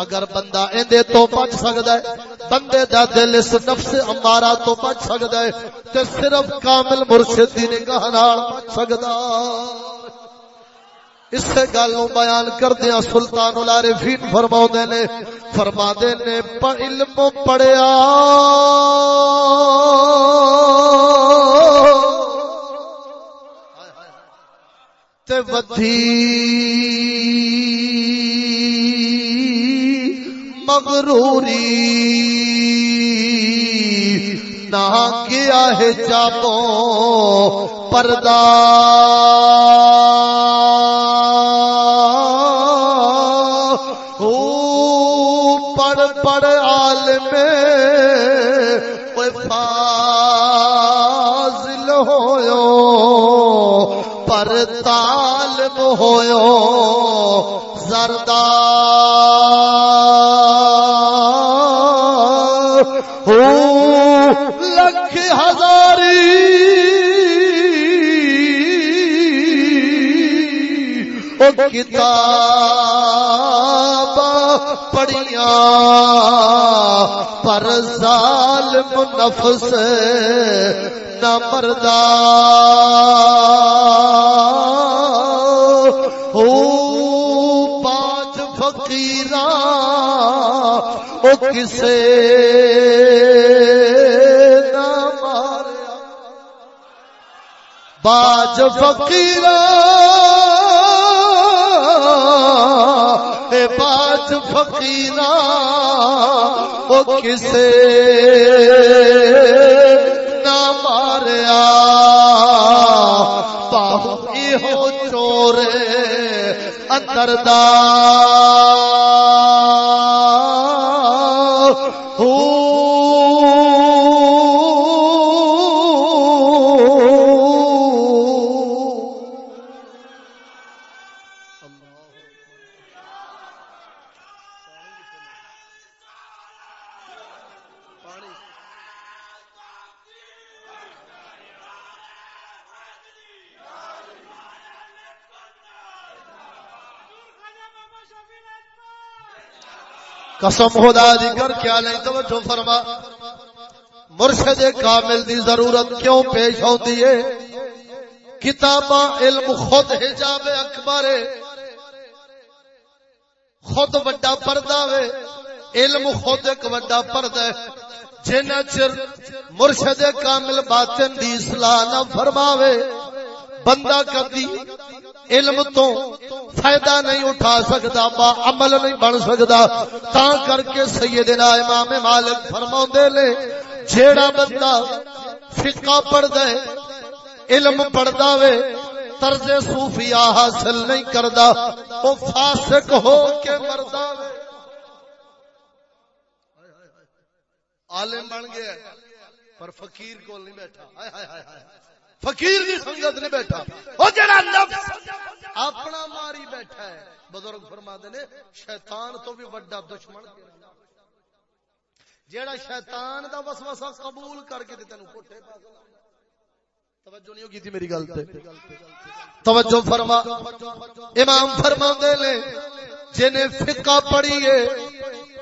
اگر بندہ اندے تو بچ سکتا ہے، بندے دا دل اس نفس امارا تو بچ سکتا ہے، تے صرف کامل مرشد دی نگاہ نال بچ سکتا اس سے گل بیان کردیا سلطان العارفین فرما نے فرما نے علم پڑھیا۔ ودھی مغروری نہ گیا ہے جاپو پردہ۔ پڑھ عالم کوئی فاضل ہویو پر طالب ہویو زردہ ہو۔ لکھ ہزاری کتاب پڑھیا پر ظالم نفس نہ مردہ۔ ہو پانچ فقیر او کسے باج فقیر باج فقیر او کسے نہ ماریا۔ باہو چور ہو۔ قسم خدا دی کر کیا نہیں توجہ فرما۔ مرشد کامل دی ضرورت کیوں پیش ہوتی ہے؟ کتاباں علم خود حجاب اکبر خود وڈا پردہ وے علم خود ایک وڈا پردہ ہے۔ جنہ چر مرشد کامل باطن دی اصلاح نہ فرماوے۔ بندہ کدی علم تو فائدہ نہیں اٹھا سکتا، با عمل نہیں بن سکتا۔ تا کر کے سیدنا امام مالک فرما لے جیڑا بندہ فقہ پڑھ دے علم پڑھ وے، طرز صوفیہ حاصل نہیں کردا وہ فاسق ہو کے مردا وے۔ عالم بن گیا پر فقیر کو نہیں بیٹھا۔ ہائے ہائے ہائے۔ فقیر دی سنگت نہیں بیٹھا۔ او جڑا نفس اپنا ماری بیٹھا ہے، بزرگ فرما نے شیطان تو بھی بڑا دشمن جیڑا شیطان دا وسوسہ قبول کر کے تینوں کوٹھے توجہ نہیں ہوگی تھی میری گل تے۔ توجہ فرما۔ امام فرما دے لے جنے فقہ پڑھی ہے،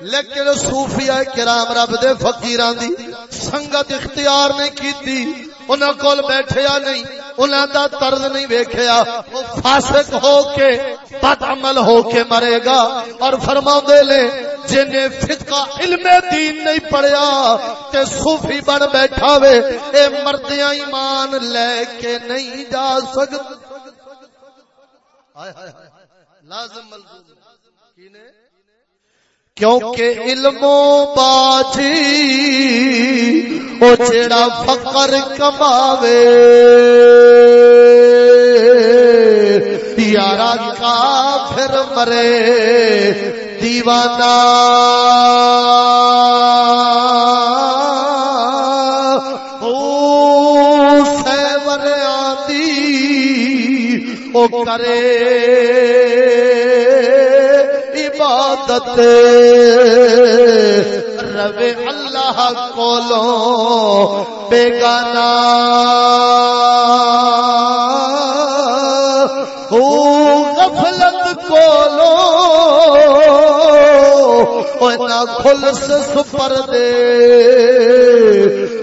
لیکن صوفیاء کرام رب دے فقیران دی سنگت اختیار نہیں کیتی۔ انہاں کول بیٹھیا نہیں، انہاں دا طرز نہیں ویکھیا۔ او فاسق ہو کے بد عمل ہو کے مرے گا۔ اور فرما دے لے جنے فقہ علم دین نہیں پڑھیا، تے صوفی بن بیٹھا وے، اے مردیاں ایمان لے کے نہیں جا سکتا۔ لازم ملزوم۔ کیونکہ علم و باجی او جڑا فقر کماوے۔ یارا کافر مرے، دیوانہ۔ او سیور آتی او کرے۔ عبادت روے اللہ کولو بیگانا او غفلت کولو اونا کھل سے سپر دے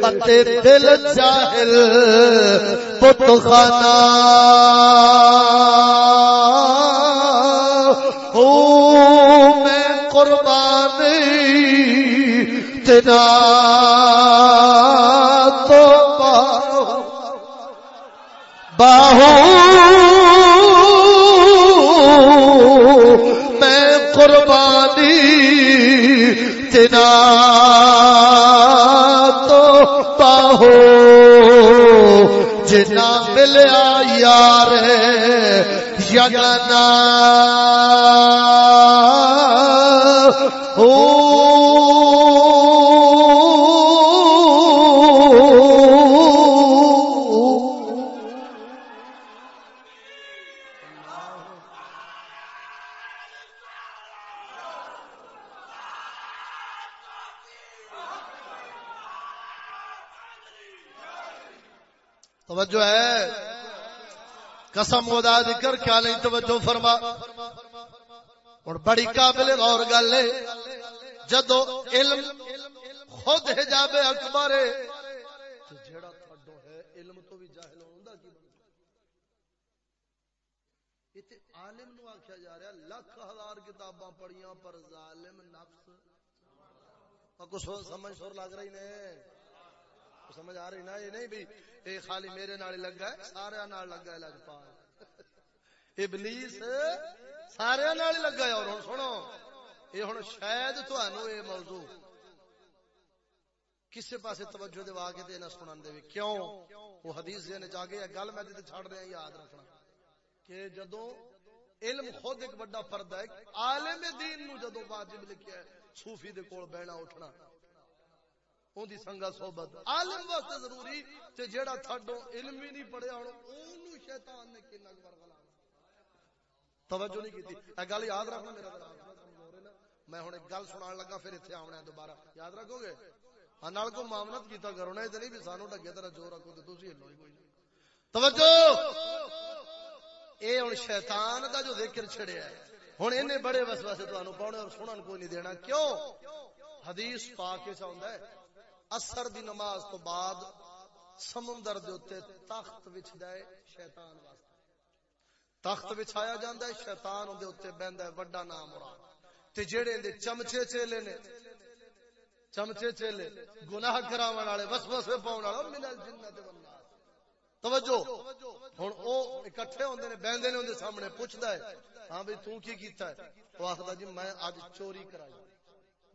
اتے دل جاہل پت خانہ او تیرا تو باہو میں قربانی تیرا تو باہو جنا ملیا یار یگنا توجہ ہے۔ قسم خدا ذکر کیا نہیں توجہ فرما۔ اور بڑی قابل غور گل ہے، جدو علم خود حجاب اکبر ہے تھڈو ہے، علم تو بھی جاہل ہوندا کی عالم نو جا رہا لکھ ہزار کتاباں پڑھیاں پر ظالم نفس۔ کچھ سمجھ لگ رہی نے؟ سمجھ آ رہی نا یہ نہیں بھی؟ اے خالی میرے نال لگا ہے، سارے نال لگا ہے لجپال ابلیس سارے نال لگا اور ہن سنو یہ ہن شاید تھانو یہ موضوع کسے پاسے توجہ دے واگے تے نہ سنن دے کیوں وہ حدیث دے نے جاگے گل میں تے چھڑ رہا یاد رکھنا کہ جدوں علم خود ایک بڑا فرد ہے عالم دین نو جدوں واجب لکھیا ہے صوفی دے کول بیٹھنا اٹھنا اون دی سنگا صحبت عالم واسطے ضروری تے جیڑا تھڈو علم ہی نہیں پڑھیا ہن اونوں شیطان نے کنا ورغلا توجہ نہیں کیتی۔ اے گل یاد رکھنا میرا میں ہن ایک گل سنان لگا، پھر ایتھے آونا ہے دوبارہ۔ یاد رکھو گے ہاں نال کو معاملت کیتا کرو نا تے نہیں بھی سانو ڈگے طرح جو رکھو تے تسی ہلو ہی کوئی توجہ! اے ہن شیطان دا جو ذکر چھڑیا ہے۔ ہن اینے بڑے وسوسے تانوں پاونے اور سنن کوئی نہیں دینا۔ کیوں؟ حدیث پاک وچ ہوندا ہے اثر دی نماز تو بعد سمندر دے اوتے تخت وچھدا ہے شیطان واسطے۔ تخت وچھایا جاندا ہے، شیطان اون دے اوتے بہندا ہے بڑا نام مراد۔ تے جڑے دے چمچے چیلے نے، چمچے چیلے، گناہ کراون والے، وسوسے پاون والا من الجنت والناس توجہ، ہن او اکٹھے ہوندے نے بیندے نے اون دے سامنے پوچھدا ہے ہاں بھئی تو کی کیتا ہے؟ او آکھدا جی میں اج چوری کرائی۔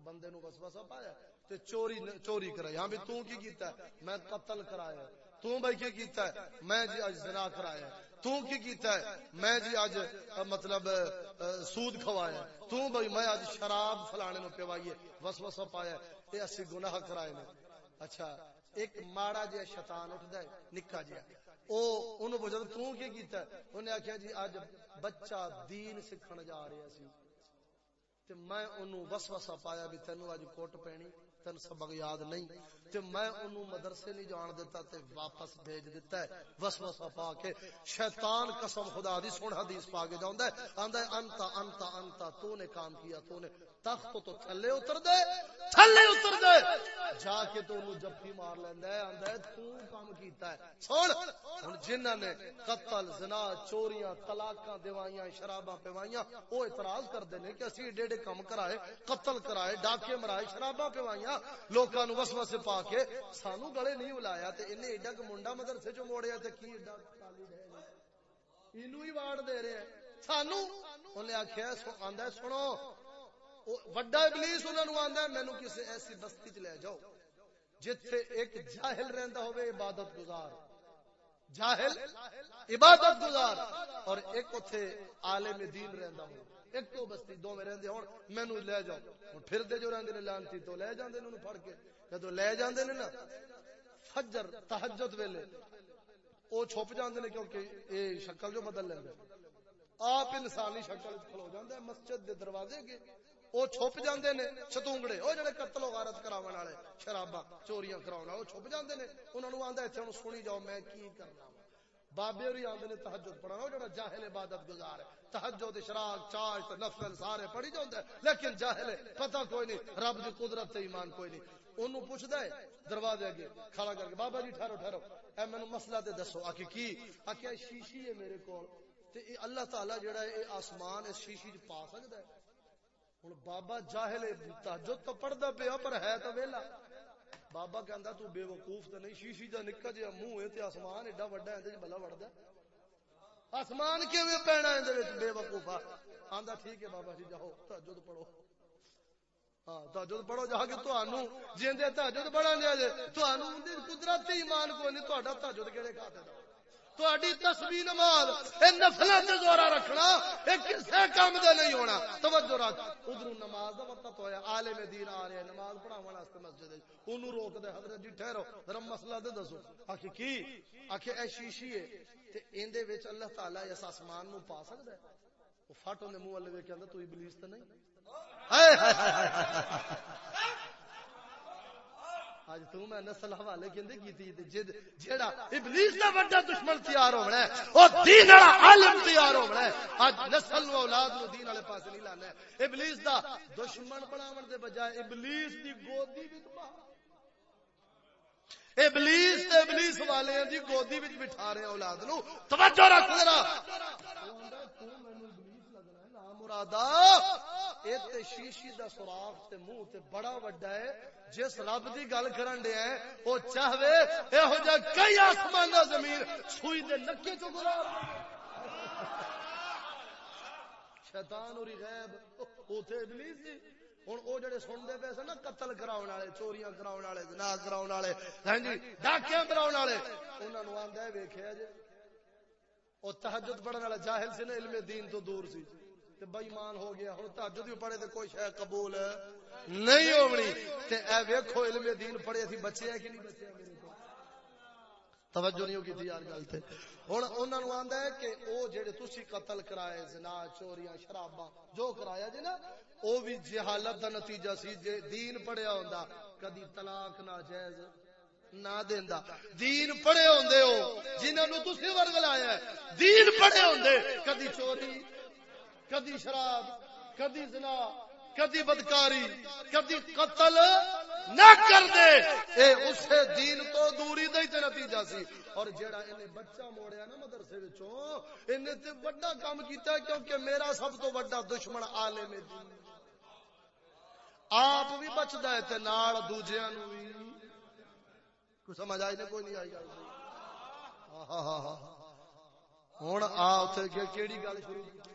بندے نو وسوسہ پایا تے چوری چوری کرائی۔ ہاں بھئی تو کی کیتا ہے؟ میں قتل کرایا تو بھائی کی کیتا ہے؟ میں جی اج زنا کرایا تو کی کیتا ہے؟ میں جی اج مطلب سود کھوایا تو بھائی، میں اج شراب فلانے نو پیوائیے، وسوسہ پایا اے اسی گناہ کرائے نے۔ اچھا ایک ماڑا جہا شیطان اٹھدا ہے، نکا جہا۔ او، اونوں پوچھدا تو کی کیتا ہے؟ اونے آکھیا جی اج بچہ دین سکھن جا رہا سی۔ تے میں اونوں وسوسہ پایا بھی تینوں اج کوٹ پینی تین سبق یاد نہیں۔ تے میں انہوں مدرسے نہیں جان دیتا تے واپس بھیج دیتا ہے۔ وسوسہ پا کے شیطان قسم خدا دی سن حدیث پا کے جاوندا ہے۔ آندا ہے، انتا انتا انتا، تو نے کام کیا، تو نے تخت تو تھلے اتر دے تھلے اتر دے جا کے تو انہوں جفی مار لیندا ہے۔ آندا ہے، تو کام کیتا ہے۔ سن، ہن جنہاں نے قتل، زنا، چوریاں، طلاقاں، دیوائیاں، شراباں پیوائیاں، او اعتراض کردے نے کہ اسی ڈیڈے کم کرائے، قتل کرائے، ڈاکے مرائے، شراباں پیوائیاں۔ لوکاں نو وسوسے پا کے سانو گلے نہیں بلایا تے انہیں ایڈا کہ منڈا مدرسے چ موڑیا تے کی ایڈا تالی دے اینو ہی واڑ دے رہے ہیں۔ سانو؟ انہیں آکھیا آندا ہے، سنو۔ وڈا ابلیس انہاں نو آندا ہے، مینوں کسے ایسی بستی چ لے جاؤ جتھے ایک جاہل رہندا ہوے عبادت گزار۔ جاہل، عبادت گزار۔ اور ایک اوتھے عالم دین رہندا ہو ایک تو بستی دو میں رہندے ہون مینوں لے جاؤ ہن پھر دے جو رہندے نے لانتی تو لے جاندے نے پھڑ کے جدو لے جاندے نے نا فجر تہجد ویلے او چھپ جاندے نے کیونکہ اے شکل جو بدل لیندے آپ انسانی شکل کھلو جاندے مسجد دے دروازے کے او چھپ جاندے نے چتونگڑے او جڑے قتل و غارت کراون والے شراباں چوریاں کراون والے او چھپ جاندے نے انہاں نو آندا ایتھے ہن سنی جاؤ میں کی کرنا بابے ہوری آندے نے تہجد پڑھنا جڑا جاہل عبادت گزار ہے۔ تہجد، اشراق چاش تے نفل، سارے پڑھی جاندے لیکن جاہل، پتہ کوئی نہیں، رب دی قدرت تے ایمان کوئی نہیں۔ اونوں پوچھدا ہے، دروازے اگے کھڑا کر کے، بابا جی ٹھہرو ٹھہرو۔ اے مینوں مسئلہ تے دسو۔ آکھے کی؟ آکھے شیشی ہے میرے کول۔ تے اے اللہ تعالی جڑا ہے، اے آسمان اس شیشی وچ پا سکدا ہے۔ ہن بابا جاہل ہے تہجد تو پڑھدا پیا، پر ہے تو ویلا۔ بابا کہندا تو بے وقوف تے نہیں، شیشی دا نکا جہا منہ ہے تے آسمان ایڈا وڈا ہے تے بلا وڑدا آسمان کیویں پینا ایں دے وچ؟ بے وقوفا آندا ٹھیک ہے بابا جی جاؤ تہجد پڑھو۔ ہاں تہجد پڑھو، جا کے تانوں جیندے تہجد پڑھن دے تانوں قدرت ایمان کوئی نہیں، تہاڈا تہجد کیڑے کھاتے دا تہاڈی تسبیح نماز، اے نفلاں تے زورا رکھنا، اے کسے کام دے نہیں ہونا۔ توجہ رکھ ادھر نماز دا وقت ہویا عالم دین آ رہے نماز پڑھاون واسطے مسجد وچ اونوں روک دے، حضرت جی ٹھہرو، ذرا مسئلہ دسو۔ آکھے کی؟ آکھے اے شیشی تے ایندے وچ اللہ تعالی اس آسمان نو پا سکدا ہے۔ او منہ ولے ویکھ کہندا تو ابلیس تے نہیں۔ ہائے ہائے ہائے۔ اج تو میں نسل حوالے کیندے کیتی تے جد جیڑا ابلیس دا بڑا دشمن تیار ہونا ہے، او دین والا عالم تیار ہونا ہے۔ اج نسل و اولاد نو دین والے پاسے نہیں لانا ہے۔ ابلیس دا دشمن بناون دے بجائے ابلیس دی گودی وچ بہا۔ ابلیس تے ابلیس والے دی گودی وچ بٹھا رہے اولاد نو۔ توجہ رکھ ذرا۔ مرادا اے تے شیشی دا سوراخ تے منہ تے بڑا وڈا ہے۔ جس رب دی گل کرن دے ہے او چاہوے اے ہو کئی آسمان دا زمین سوئی دے نکے چوں گرا شیطان اور غیب اوتھے ابلیس سی ہوں وہ جڑے سنتے پے سن نا، قتل کراؤ والے، چوریاں کراؤ والے جنا کراؤ والے ہاں جی ڈاکیاں کراؤ والے۔ انہوں آدھا ویخیا جی وہ تحجد پڑھنے والا جاہل سی نا، علم دین تو دور سی۔ بےمان ہو گیا ہوں تحجد بھی پڑھے تو کوئی شاید قبول ہے۔ نہیں ہونی تے اے ویکھو علم دین پڑھے تھی بچے ہے کہ نہیں بچے توجہ نہیں ہوگی یار گل تے۔ ہن انہاں نو آندا ہے کہ او جڑے تسی قتل کرائے، زنا، چوریاں، شراباں، جو کرایا جی نا، او بھی جہالت دا نتیجہ سی جے دین پڑھیا ہوندا۔ کدی طلاق ناجائز نہ دیندا۔ دین پڑھے ہوندے ہو، جنہاں نو تسی ورگ لایا ہے۔ دین پڑھے ہوندے، کدی چوری، کدی شراب، کدی زنا۔ کدی بدکاری، کدی قتل نہ کر دے۔ اے اسے دین تو دوری دے تے نتیجہ سی۔ اور جیڑا انہیں بچہ موڑیا نا مدرسے وچوں، انہیں تے بڑا کام کیتا ہے کیونکہ میرا سب تو بڑا دشمن عالم دین جی۔ آپ بھی بچدا ہے تے نال دوجیاں نو بھی۔ کوئی سمجھ آئی نے؟ کوئی نہیں آئی۔ ہاں ہاں ہاں ہن آ اوتھے کیڑی گل شروع کی؟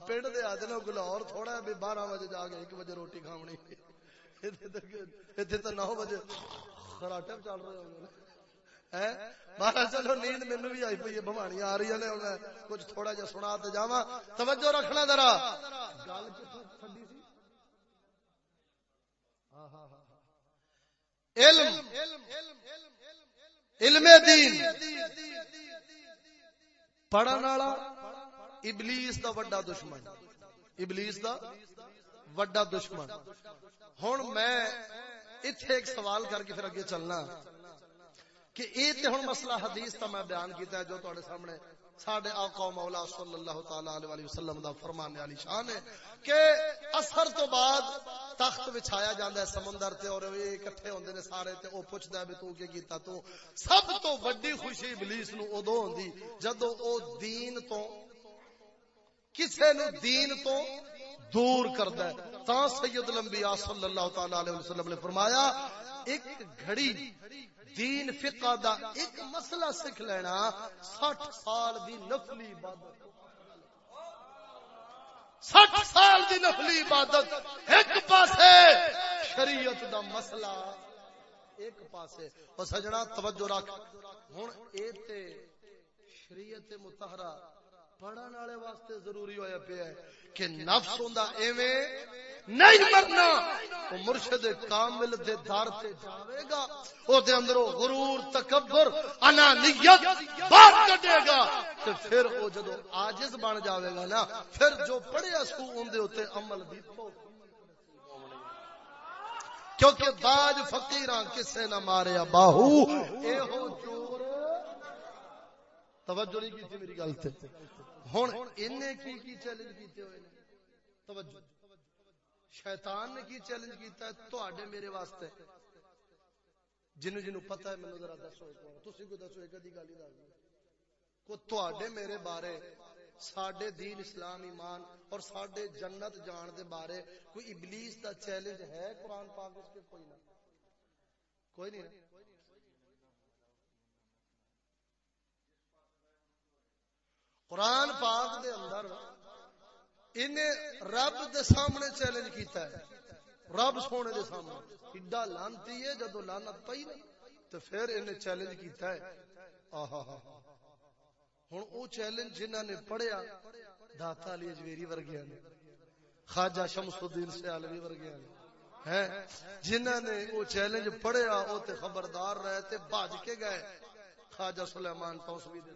پنڈ دے گلاور تھوڑا بھی بارہ بجے جا کے ایک بجے روٹی کھاونی اتنے تو نو بجے خراٹے چل رہے ہوں بارہ چلو نیند مینو بھی آئی پی بمانی آ رہی کچھ تھوڑا جا سنا تو جا توجہ رکھنا ذرا گل علم علم دین پڑھن والا ابلیس دا وڈا دشمن ابلیس دا وڈا دشمن ہن میں ایتھے ایک سوال کر کے پھر اگے چلنا کہ اے تے ہن مسئلہ حدیث تا میں بیان کیتا ہے جو تواڈے سامنے ساڈے آقا مولا صلی اللہ تعالی علیہ وسلم دا فرمان علی شان ہے کہ اثر تو بعد تخت بچھایا جاندا ہے، سمندر تے، اور اے اکٹھے ہوندے نے سارے تے، او پوچھدا ہے بھی تو کی کیتا تو؟ سب تو بڑی خوشی ابلیس نو اودوں ہوندی جدوں او دین تو، کسے نو دین تو دور کردا ہے۔ تا سید الانبیاء صلی اللہ تعالی علیہ وسلم نے فرمایا، ایک گھڑی دین فقہ دا ایک مسئلہ سکھ لینا، سٹھ سال دی نفلی عبادت۔ سٹھ سال دی نفلی عبادت۔ ایک پاسے شریعت دا مسئلہ۔ ایک پاسے۔ اور سجنا، توجہ رکھ۔ ہوں اے تے شریعت متحرہ پڑھن والے واسطے ضروری ہویا پیا ہے کہ نفس ہوندا ایویں نہیں مرنا، وہ مرشد کامل دے دار تے جاوے گا، او دے اندرو غرور، تکبر، انانیت باہر کڈے گا، تے پھر او جدو عاجز بن جاوے گا نا، پھر جو پڑھیا سو اون دے اوتے عمل دی کیونکہ باج فقیراں کسے نہ ماریا، باہو اے ہو چور۔ توجہ نہیں کی تھی میری گل تے۔ ہن انہیں کی کی چیلنج کیتے ہوئے توجہ۔ شیطان نے کی چیلنج کیتا ہے؟ تو آڈے میرے واسطے۔ جنو جنو پتہ ہے میں ذرا دسو تسی کو دسو ایک دی گل ہی کو تو آڈے میرے بارے، ساڈے دین اسلام ایمان اور ساڈے جنت جان دے بارے، کوئی ابلیس دا چیلنج ہے؟ قرآن پاک اس کے کوئی نہ۔ کوئی نہیں۔ قرآن پاک دے اندر انہیں رب دے سامنے چیلنج کیتا ہے۔ رب سونے دے سامنے۔ ایڈا لانتی ہے جدو لانت پئی نا، تو پھر انہیں چیلنج کیتا ہے۔ آہا ہن او چیلنج جنہاں نے پڑھیا، داتا علی اجویری ورگیا نے، خواجہ شمس الدین سے سیالوی ورگیا نے۔ ہیں؟ جنہاں نے او چیلنج پڑھیا، او تے خبردار رہے تے بھاج کے گئے۔ خواجہ سلیمان توسوی دے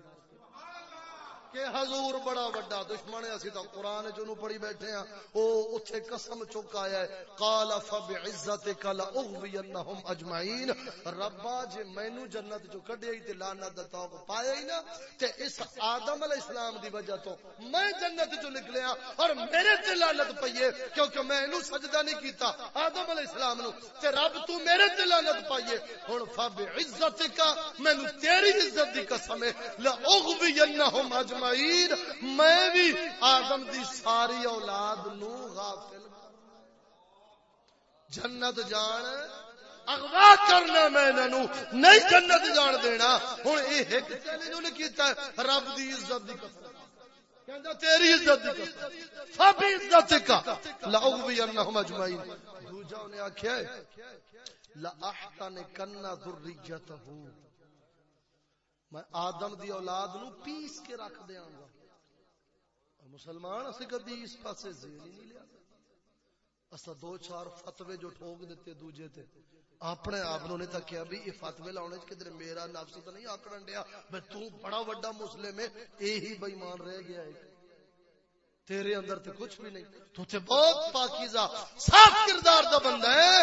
کہ حضور بڑا بڑا دشمن ہے، اسی تو قرآن چ پڑھی بیٹھے ہیں۔ او اتھے قسم چک ہے۔ قال فبعزتک لاغوینہم اجمعین۔ ربا، جے مینوں جنت چ کڈیا تے لعنت دا توق پایا ہی نا، تے اس آدم علیہ السلام دی وجہ تو میں جنت چ نکلیا اور میرے تے لعنت پئیے کیونکہ میں اینو سجدہ نہیں کیتا۔ آدم علیہ السلام نو تے رب تو میرے تے لعنت پائیے ہن فبعزتک، مینوں تیری عزت دی قسم ہے۔ لاغوینہم اجمعین۔ اجمعین میں بھی آدم دی ساری اولاد نو غافل ہاں۔ جنت جان، اغوا کرنا میں نو نہیں جنت جان دینا، ہوں یہ ایک چیلنج انہیں کیتا ہے، رب دی عزت دی قسم۔ کہندا، تیری عزت دی قسم۔ فب عزت کا۔ لاغوی انہم اجمعین۔ دوجا انہیں آکھیا ہے لا احتن کنا ذریتہ میں آدم دی اولاد نو پیس کے رکھ دیا گا۔ مسلمان اسی کدی اس پاسے زین ہی نہیں لیا۔ اسا دو چار فتوے جو ٹھوک دیتے دوجے تے۔ اپنے آپ نے تک کیا بھی یہ فتوے لاؤنے کدھر میرا نفس تو نہیں آکڑن دیا میں تو بڑا بڑا مسلم ہے یہی بے ایمان رہ گیا ہے۔ تیرے اندر تے کچھ بھی نہیں۔ تو تے بہت پاکیزہ صاف کردار دا بندہ ہے۔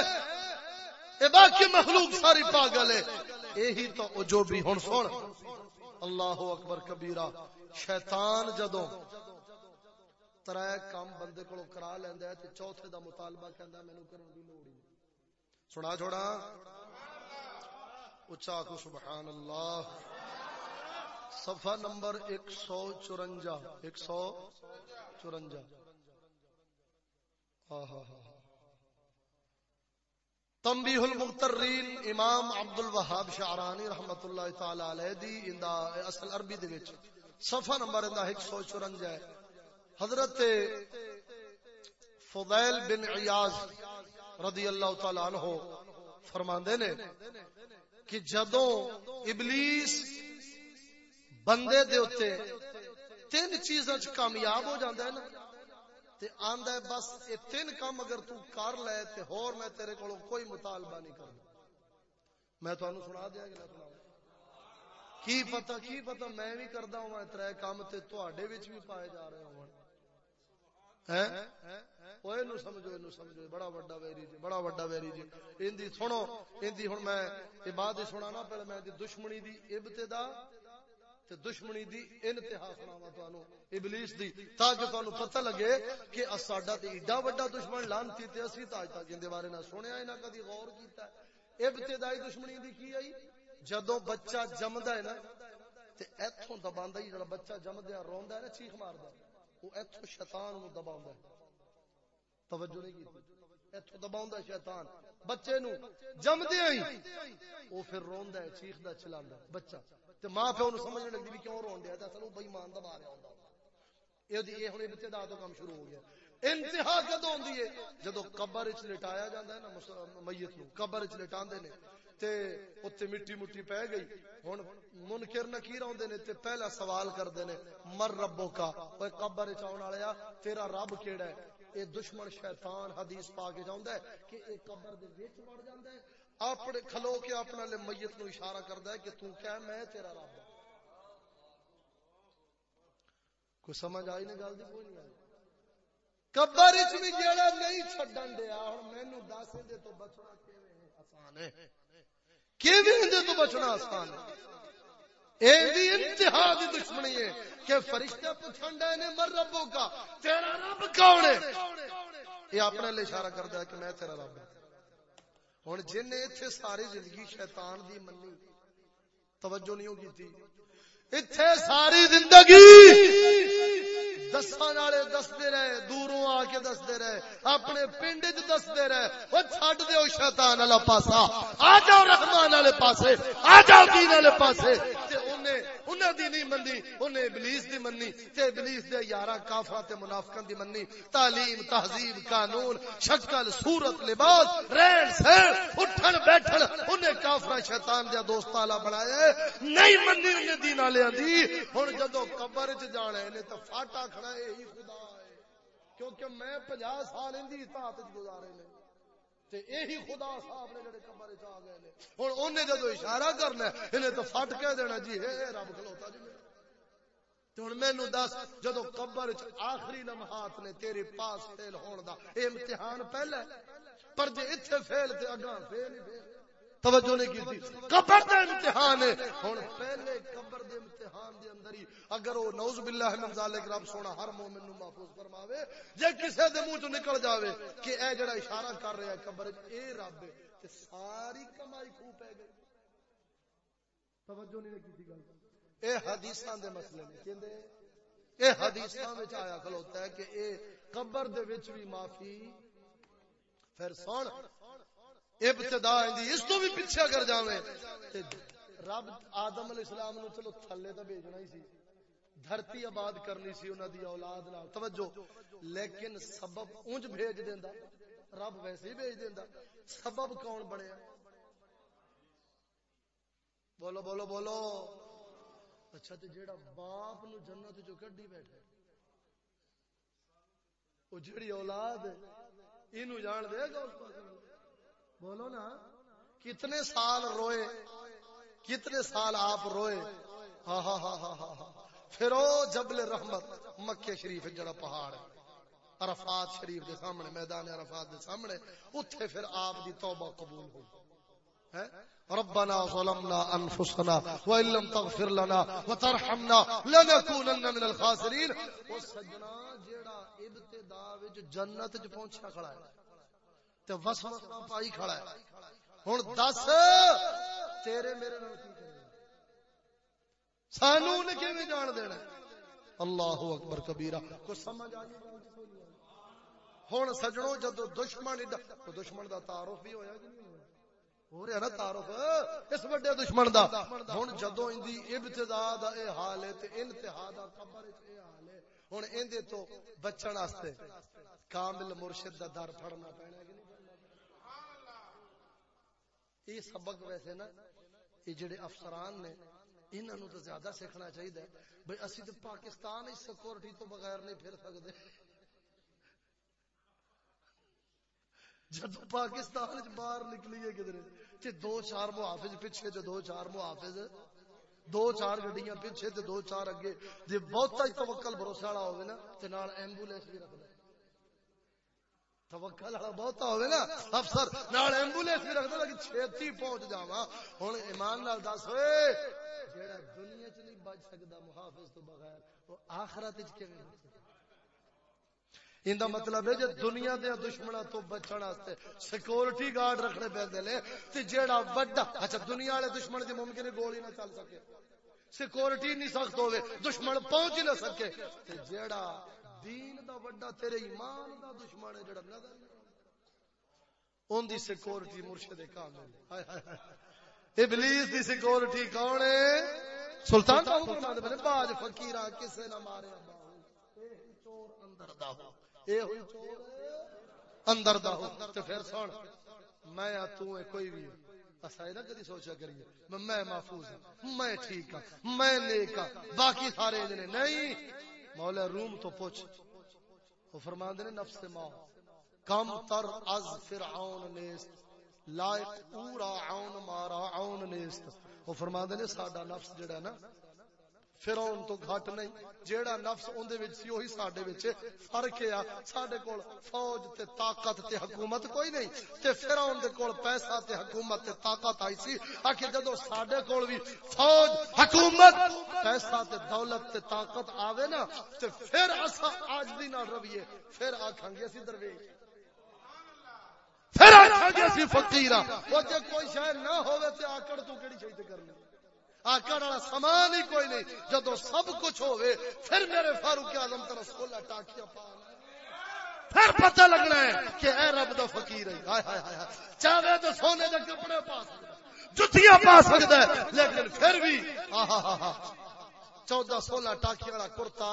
اے باقی مخلوق ساری پاگل ہے۔ یہی تو جو بھی ہن سن۔ اللہ اکبر کبیرہ، شیطان جدو ترے کام بندے کو کرا لیندا ہے تے چوتھے دا مطالبہ کہندا مینوں کرن دی لوڑ نہیں۔ سنا چھوڑا اچھا کو سبحان اللہ صفحہ نمبر 154 154 ہاں ہاں ہاں تنبیہ المغترین امام عبد الوهاب شعرانی رحمت اللہ تعالی علیہ دی اندا اصل عربی دے وچ صفحہ نمبر اندا 154 ہے۔ حضرت فضیل بن عیاض رضی اللہ تعالی عنہ فرماندے نے کہ جدوں ابلیس بندے دے اوتے تین چیزاں چ کامیاب ہو جاندا ہے نا تے آندا ہے، بس اے تین کام اگر تو کر لے تے ہور میں تیرے کولو کوئی مطالبہ نہیں کرنا۔ میں تانوں سنا دیاں کہ نہ سناؤں۔ کی پتہ کی پتہ میں بھی کردا ہوں ترے کام تے تواڈے وچ بھی پائے جا رہے ہون۔ اوے نو سمجھو، اینو سمجھو بڑا بڑا ویری جی بڑا بڑا ویری جی۔ ایندی سنو ایندی ہن میں اے بات سنانا، پہلے میں دی دشمنی دی ابتدا تے دشمنی دی انتہا سناواں تانوں، ابلیس دی، تاکہ تانوں پتہ لگے کہ اساڈا تے ایڈا بڑا دشمن لانتی تے اسی تا اج تک دے بارے نہ سنیا نہ کدی غور کیتا ابتدائی دشمنی دی کی آئی؟ جدوں بچہ جمدا ہے نا، تے ایتھوں دباندا ہی، جڑا بچہ جمدیا روندا ہے نا، چیخ ماردا او ایتھوں شیطان نو دباوندا ہے۔ توجہ نہیں کیتی ایتھوں دباوندا شیطان۔ بچے نو جمدیا ہی او پھر روندا ہے چیخدا چلاندا بچہ۔ تے ماں پیو نو سمجھنے لگدی بھی کیوں رون دیا؟ تے اصل بے ایمان دا ماریا ہوندا اے دی اے ہن ابتدا تو کام شروع ہو گیا۔ انتہا کدوں ہوندی ہے، جدوں قبر وچ لٹایا جاندا ہے نا میت نو، قبر وچ لٹاندے نے، تے اوتے مٹی مٹی پے گئی۔ ہن منکر نکیر اوندے نے، تے پہلا سوال کردے نے، مر ربو کا؟ اوے قبر وچ اون والیا تیرا رب کیڑا ہے؟ اے دشمن شیطان حدیث پا کے جاوندا ہے کہ اے قبر دے وچ وڑ جاندا ہے۔ اپنے کھلو کے اپنا لے میت نو اشارہ کردا ہے کہ تو کیا میں تیرا رب ہوں۔ کوئی سمجھ آئی نہیں گل دی؟ کوئی نہیں آئی۔ قبر وچ بھی جیڑا نہیں چھڈن دیا، ہن مینوں دس دے تو بچنا کیویں آسان ہے۔ کیویں دے تو بچنا آسان ہے؟ اے دی انتہا دی دشمنی ہے کہ فرشتے پوچھن دے نے، مر ربوں کا، تیرا رب کون ہے؟ یہ اپنے لے اشارہ کردا ہے کہ میں تیرا رب ہوں۔ ہوں جن اتنے ساری زندگی شیطان دی منی توجہ نہیں ہوگی اتنے ساری زندگی دسان والے دستے رہے دوروں آ کے دستے رہے اپنے پنڈ چ دستے رہے وہ چڈ دو شیطان والا پاسا آ جاؤ رحمان والے پاسے آ جاؤ دین والے پاسے انہاں دی نہیں منی انہیں ابلیس دی منی تے ابلیس دے یاراں کافراں تے منافقاں دی منی تعلیم، تہذیب، قانون، شکل، صورت، لباس، رہن سہن، اٹھن بیٹھن، انہیں کافراں شیطان دے دوست والا بنایا ہے۔ نہیں منی انہیں دین والیاں دی۔ ہن جدوں قبر وچ جانا ہے تے فاٹا کھڑا ہے، یہی خدا ہے۔ کیونکہ میں 50 سال ان دی اطاعت وچ گزارے نے۔ تے یہی خدا صاحب نے جڑے کمرے چ آ گئے ہن جدو اشارہ کرنا انہیں تو فٹ کہہ دینا جی ہے رب کھلوتا جی۔ ہوں مینو دس جدو قبر چ آخری لمحات نے تیرے پاس فیل ہون دا، اے امتحان پہلا پر جے اتنے فیل تے اگاں فیل ہی فیل۔ توجہ نہیں کی قبر دا امتحان ہے۔ ہن پہلے قبر دے امتحان دے اندر ہی اگر وہ نعوذ باللہ من ذالک رب سونا ہر مومن نو محفوظ فرماوے، جے کسے دے منہ تو نکل جاوے کہ اے جڑا اشارہ کر رہا ہے قبر اے رب ہے تے ساری کمائی کھو پے گئی۔ توجہ نہیں کی گل۔ اے حدیثاں دے مسئلے نے کہندے اے حدیثاں وچ آیا کھلوتا ہے کہ اے قبر دے وچ بھی معافی پھر سن ابتدا دی، اس تو بھی پیچھے اگر جاویں، تے رب آدم علیہ السلام نو چلو تھلے تے بھیجنا ہی سی۔ دھرتی آباد کرنی سی انہاں دی اولاد نال۔ توجہ۔ لیکن سبب اونج بھیج دیندا۔ رب ویسے ہی بھیج دیندا۔ سبب کون بنیا؟ بولو بولو بولو۔ اچھا تے جیڑا باپ نو جنت جو کڈی بیٹھے؟ او جڑی اولاد، اینو جان دے گا اس پاس بولو نا، کتنے سال روئے، کتنے سال آپ روئے؟ ہاں ہاں ہاں ہاں ہاں ہاں پھر او جبل رحمت مکے شریف جڑا پہاڑ ہے۔ عرفات شریف دے سامنے، میدان عرفات دے سامنے۔ اتھے پھر آپ دی توبہ قبول ہو ربنا ظلمنا انفسنا وان لم تغفر لنا وترحمنا لنكونن من الخاسرين او سجنا جیڑا ابتدا وچ جنت وچ پہنچا کھڑا ہے۔ تے وسوسہ پائی کھڑا ہے۔ ہن دس، تیرے میرے نال کی کرے سانو نے کیویں جان دینا اللہ اکبر کبیرہ کو سمجھ آئی ہن سجنوں جدو دشمن دشمن دا تعارف بھی ہویا کہ نہیں ہویا؟ ہو رہا نا تعارف؟ اس بڑے دشمن دا۔ ہن جدو ان دی ابتدا دا اے حال ہے تے انتہا دا قبر وچ اے حال ہے، ہن این تو بچن واسطے کامل مرشد دا در پھڑنا پینا کہ یہ سبق ویسے نا یہ جڑے افسران نے انہوں نے تو زیادہ سیکھنا چاہیے بھائی اسی تو پاکستان اس سیکورٹی تو بغیر نہیں پھر سکتے جب پاکستان باہر نکلی ہے کدھر؟ دو چار محافظ پیچھے تے دو چار محافظ۔ دو چار گڈیاں پیچھے تے دو چار اگے۔ جی بہت توکل بھروسہ والا ہوگا نا، تے نال ایمبولینس بھی رکھنا توکل والا ہوے نا، افسر، نال ایمبولینس بھی رکھدا کہ چھتی پہنچ جاواں۔ ہن ایمان نال دس جیڑا دنیا چ نہیں بچ سکدا محافظ تو بغیر آخرت وچ کیویں ان دا مطلب ہے جے دنیا دے دشمناں تو بچن واسطے سیکورٹی گارڈ رکھنے پیندے نے، تے جیڑا وڈا اچھا دنیا والے دشمن دی ممکن ہے گولی نہ چل سکے۔ سیکورٹی نہیں سخت ہوے دشمن پہنچ ہی نہ سکے۔ تے جیڑا دین دا وڈا تیرے ایمان دا دشمن ہے جڑا نظر اون دی سیکورٹی مرشد کامل۔ ہائے ہائے ابلیس دی سیکورٹی کون ہے؟ سلطان دا حکم فرماتے نے باج فقیرا کسے نہ مارے اے چور اندر دا ہو۔ اے ہوئی چور اندر دا ہو۔ تے پھر سن، میں تو ہے، کوئی بھی اسا نہ کدی سوچا کریے، میں محفوظ ہوں میں ٹھیک ہوں میں نیک ہوں باقی سارے جنے، نہیں۔ مولا روم تو پوچھ، وہ فرما دے نفس ماں کم تر از فرعون نیست، لائق پورا عون مارا عون نیست۔ وہ فرما دے ساڈا نفس جڑا نا فرعون تو گھٹ نہیں، جیڑا نفس اون دے وچ سی وہی ساڈے وچ فرق ہے۔ ساڈے کول فوج تے طاقت تے حکومت کوئی نہیں، تے فرعون دے کول پیسہ تے حکومت تے طاقت آئی سی۔ آکھے جدوں ساڈے کول وی فوج، حکومت، پیسہ تے دولت تے طاقت آوے نا، تے پھر اسا آج دی نال رویے۔ پھر آکھاں گے اسی درویش۔ پھر آکھاں گے اسی فقیراں او جے کوئی شے نہ ہوے تے آکڑ تو کیڑی چیز کرنی؟ آکڑ والا سامان ہی کوئی نہیں۔ جدو سب کچھ ہوئے، پھر میرے فاروق اعظم کا رسول ٹاکیا پا پھر پتہ لگنا ہے کہ اے رب دا فقیر ہے۔ چاہے تو سونے دے کپڑے پا سکتا جتیاں پا سکتا ہے، لیکن پھر بھی چودہ، سولہ ٹاکی والا کرتا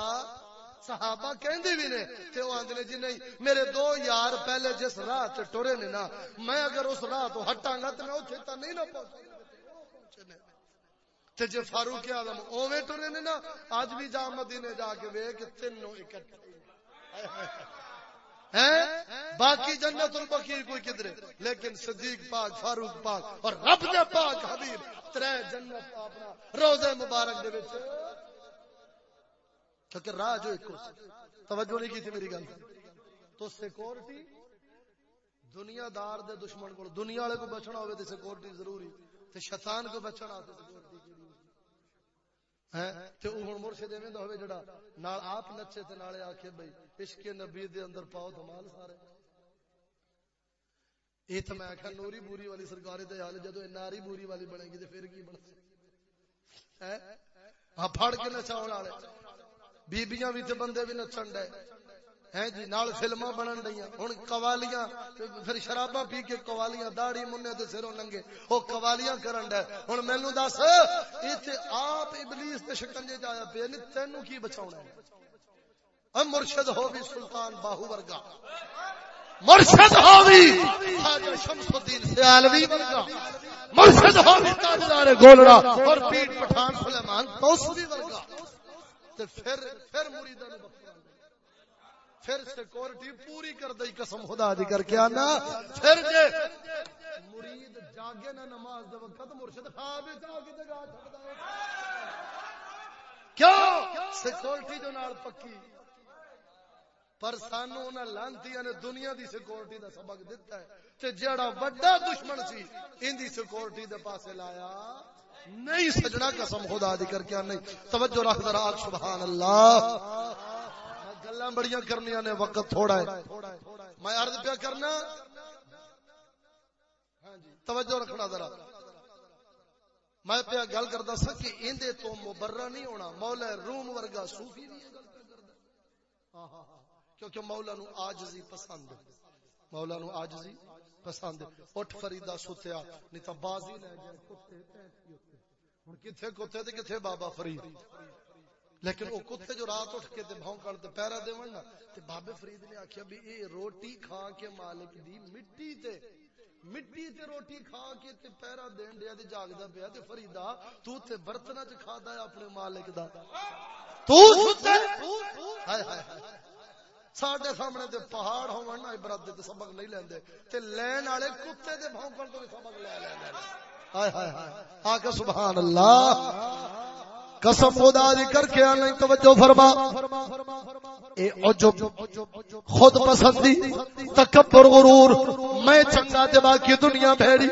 صحابہ کہندے بھی نے، تے او آندے جی نہیں، میرے دو یار پہلے جس راہ تے ٹرے نے نا، میں اگر اس راہ تو ہٹاں گا تے میں اوتھے تا نہیں نہ پہنچ تے جے فاروق اعظم اوویں ٹرے نے نا اج بھی جا مدینے جا کے ویکھ تینوں اکٹھے۔ ہیں؟ باقی جنت البقیع کوئی کدھر لیکن صدیق پاک، فاروق پاک اور رب دے پاک حبیب، ترے جنت اپنا روزے مبارک دے وچ۔ کیونکہ راہ جو ایک توجہ نہیں کی تھی میری گل۔ تو سیکورٹی، دنیا دار دے دشمن کو دنیا والے کو بچنا ہوئے تو سیکورٹی ضروری، تے شیطان کو بچنا تو سیکورٹی۔ تے او ہن مرشد ایویں دا ہوے جڑا نال آپ نچے تے آکھے بھئی، عشق نبی دے اندر پاؤ دھمال سارے۔ میں نوری بوری والی سرکار تے حال جدو ناری بوری والی بنے گی تے پھر کی ہاں پھڑ کے نچاؤ والے۔ بیبیاں بھی تے بندے بھی نچن ڈے۔ ہیں جی نال فلماں بنن ڈیاں ہن قوالیاں، پھر شراباں پی کے قوالیاں، داڑھی مننے تے سروں ننگے۔ او قوالیاں کرن ڈے ہن مینوں دس، ایتھے آپ ابلیس تے شکنجے جایا پے نہیں تینوں کی بچاونا ہے؟ ام مرشد ہو بھی سلطان باہو ورگا۔ مرشد ہووی خواجہ شمس الدین سیالوی ورگا۔ مرشد ہووی تاجدار گولڑا اور پیٹ پٹھان سلیمان توسوی ورگا۔ تے پھر پھر مریداں نو پھر سیکورٹی پوری کر دئی قسم خدا دی کر کے آنا۔ پھر جے مرید جاگے نہ نماز دے وقت مرشد خواب وچ آ کے جگا چھڑدا ہے۔ کیوں؟ سیکورٹی جو نال پکی۔ پر سانو انہاں لانتیاں نے دنیا دی سیکورٹی دا سبق دتا ہے۔ تے جڑا بڑا دشمن سی ان دی سیکورٹی دے پاسے لایا۔ نہیں سجنا قسم خدا دی کر کے نہیں توجہ رکھ ذرا سبحان اللہ۔ گلاں بڑیاں کرنیاں نے، وقت تھوڑا ہے۔ میں عرض پیا کرنا ہاں جی توجہ رکھنا ذرا۔ میں پیا گل کردا سا کہ ایندے تو مبرہ نہیں ہونا، مولا روم ورگا صوفی نہیں گل کردا۔ ہاں،, ہاں،, ہاں کیونکہ مولا نو آجزی پسند مولا نو آجزی پسند اٹھ فریدہ ستیا، نہیں تا بازی لے جائے کتے پینٹی ہن کتھے کتے تے کتھے بابا فرید؟ لیکن وہ کتے جو رات اٹھ کے تے بھونکڑ تے پیرا دیون نا تے بابے فرید نے آکھیا بھی اے روٹی کھا کے مالک دی مٹی تے مٹی تے روٹی کھا کے تے پیرا دین دیا تے جاگدا پیا تے فریدا، تو تے برتن وچ کھادا ہے اپنے مالک دا۔ تو ستے ہائے ہائے ہائے۔ ساڈے سامنے تے پہاڑ ہون نا عبرت دے سبق نہیں لیندے۔ تے لین والے کتے دے بھونکن تو سبق لے لیندے۔ ہائے ہائے ہائے۔ آ کے سبحان اللہ۔ قسم خدا دی کر کے نہیں توجہ فرما۔ اے عجب، خود پسندی، تکبر، غرور، میں چنگا تے باقی دنیا بھیڑی۔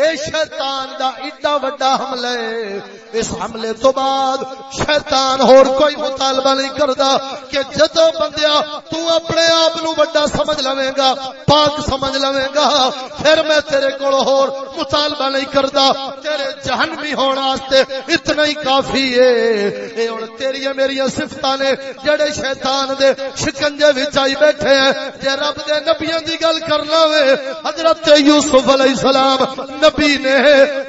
اے شیطان دا ایڈا وڈا حملہ ہے۔ اس حملے تو بعد شیطان ہور کوئی مطالبہ نہیں کردا کہ جدو بندیا تو اپنے آپ نو بڑا سمجھ لویں گا، پاک سمجھ لویں گا، پھر میں تیرے کول ہور مطالبہ نہیں کردا۔ تیرے جہنمی ہونے واسطے اتنا ہی کافی ہے۔ اے ہن تیری میری صفتاں نے جڑے شیطان دے شکنجے وچ آئی بیٹھے ہیں، جے رب دے نبیوں دی گل کرنا وے، حضرت یوسف علیہ السلام نبی نے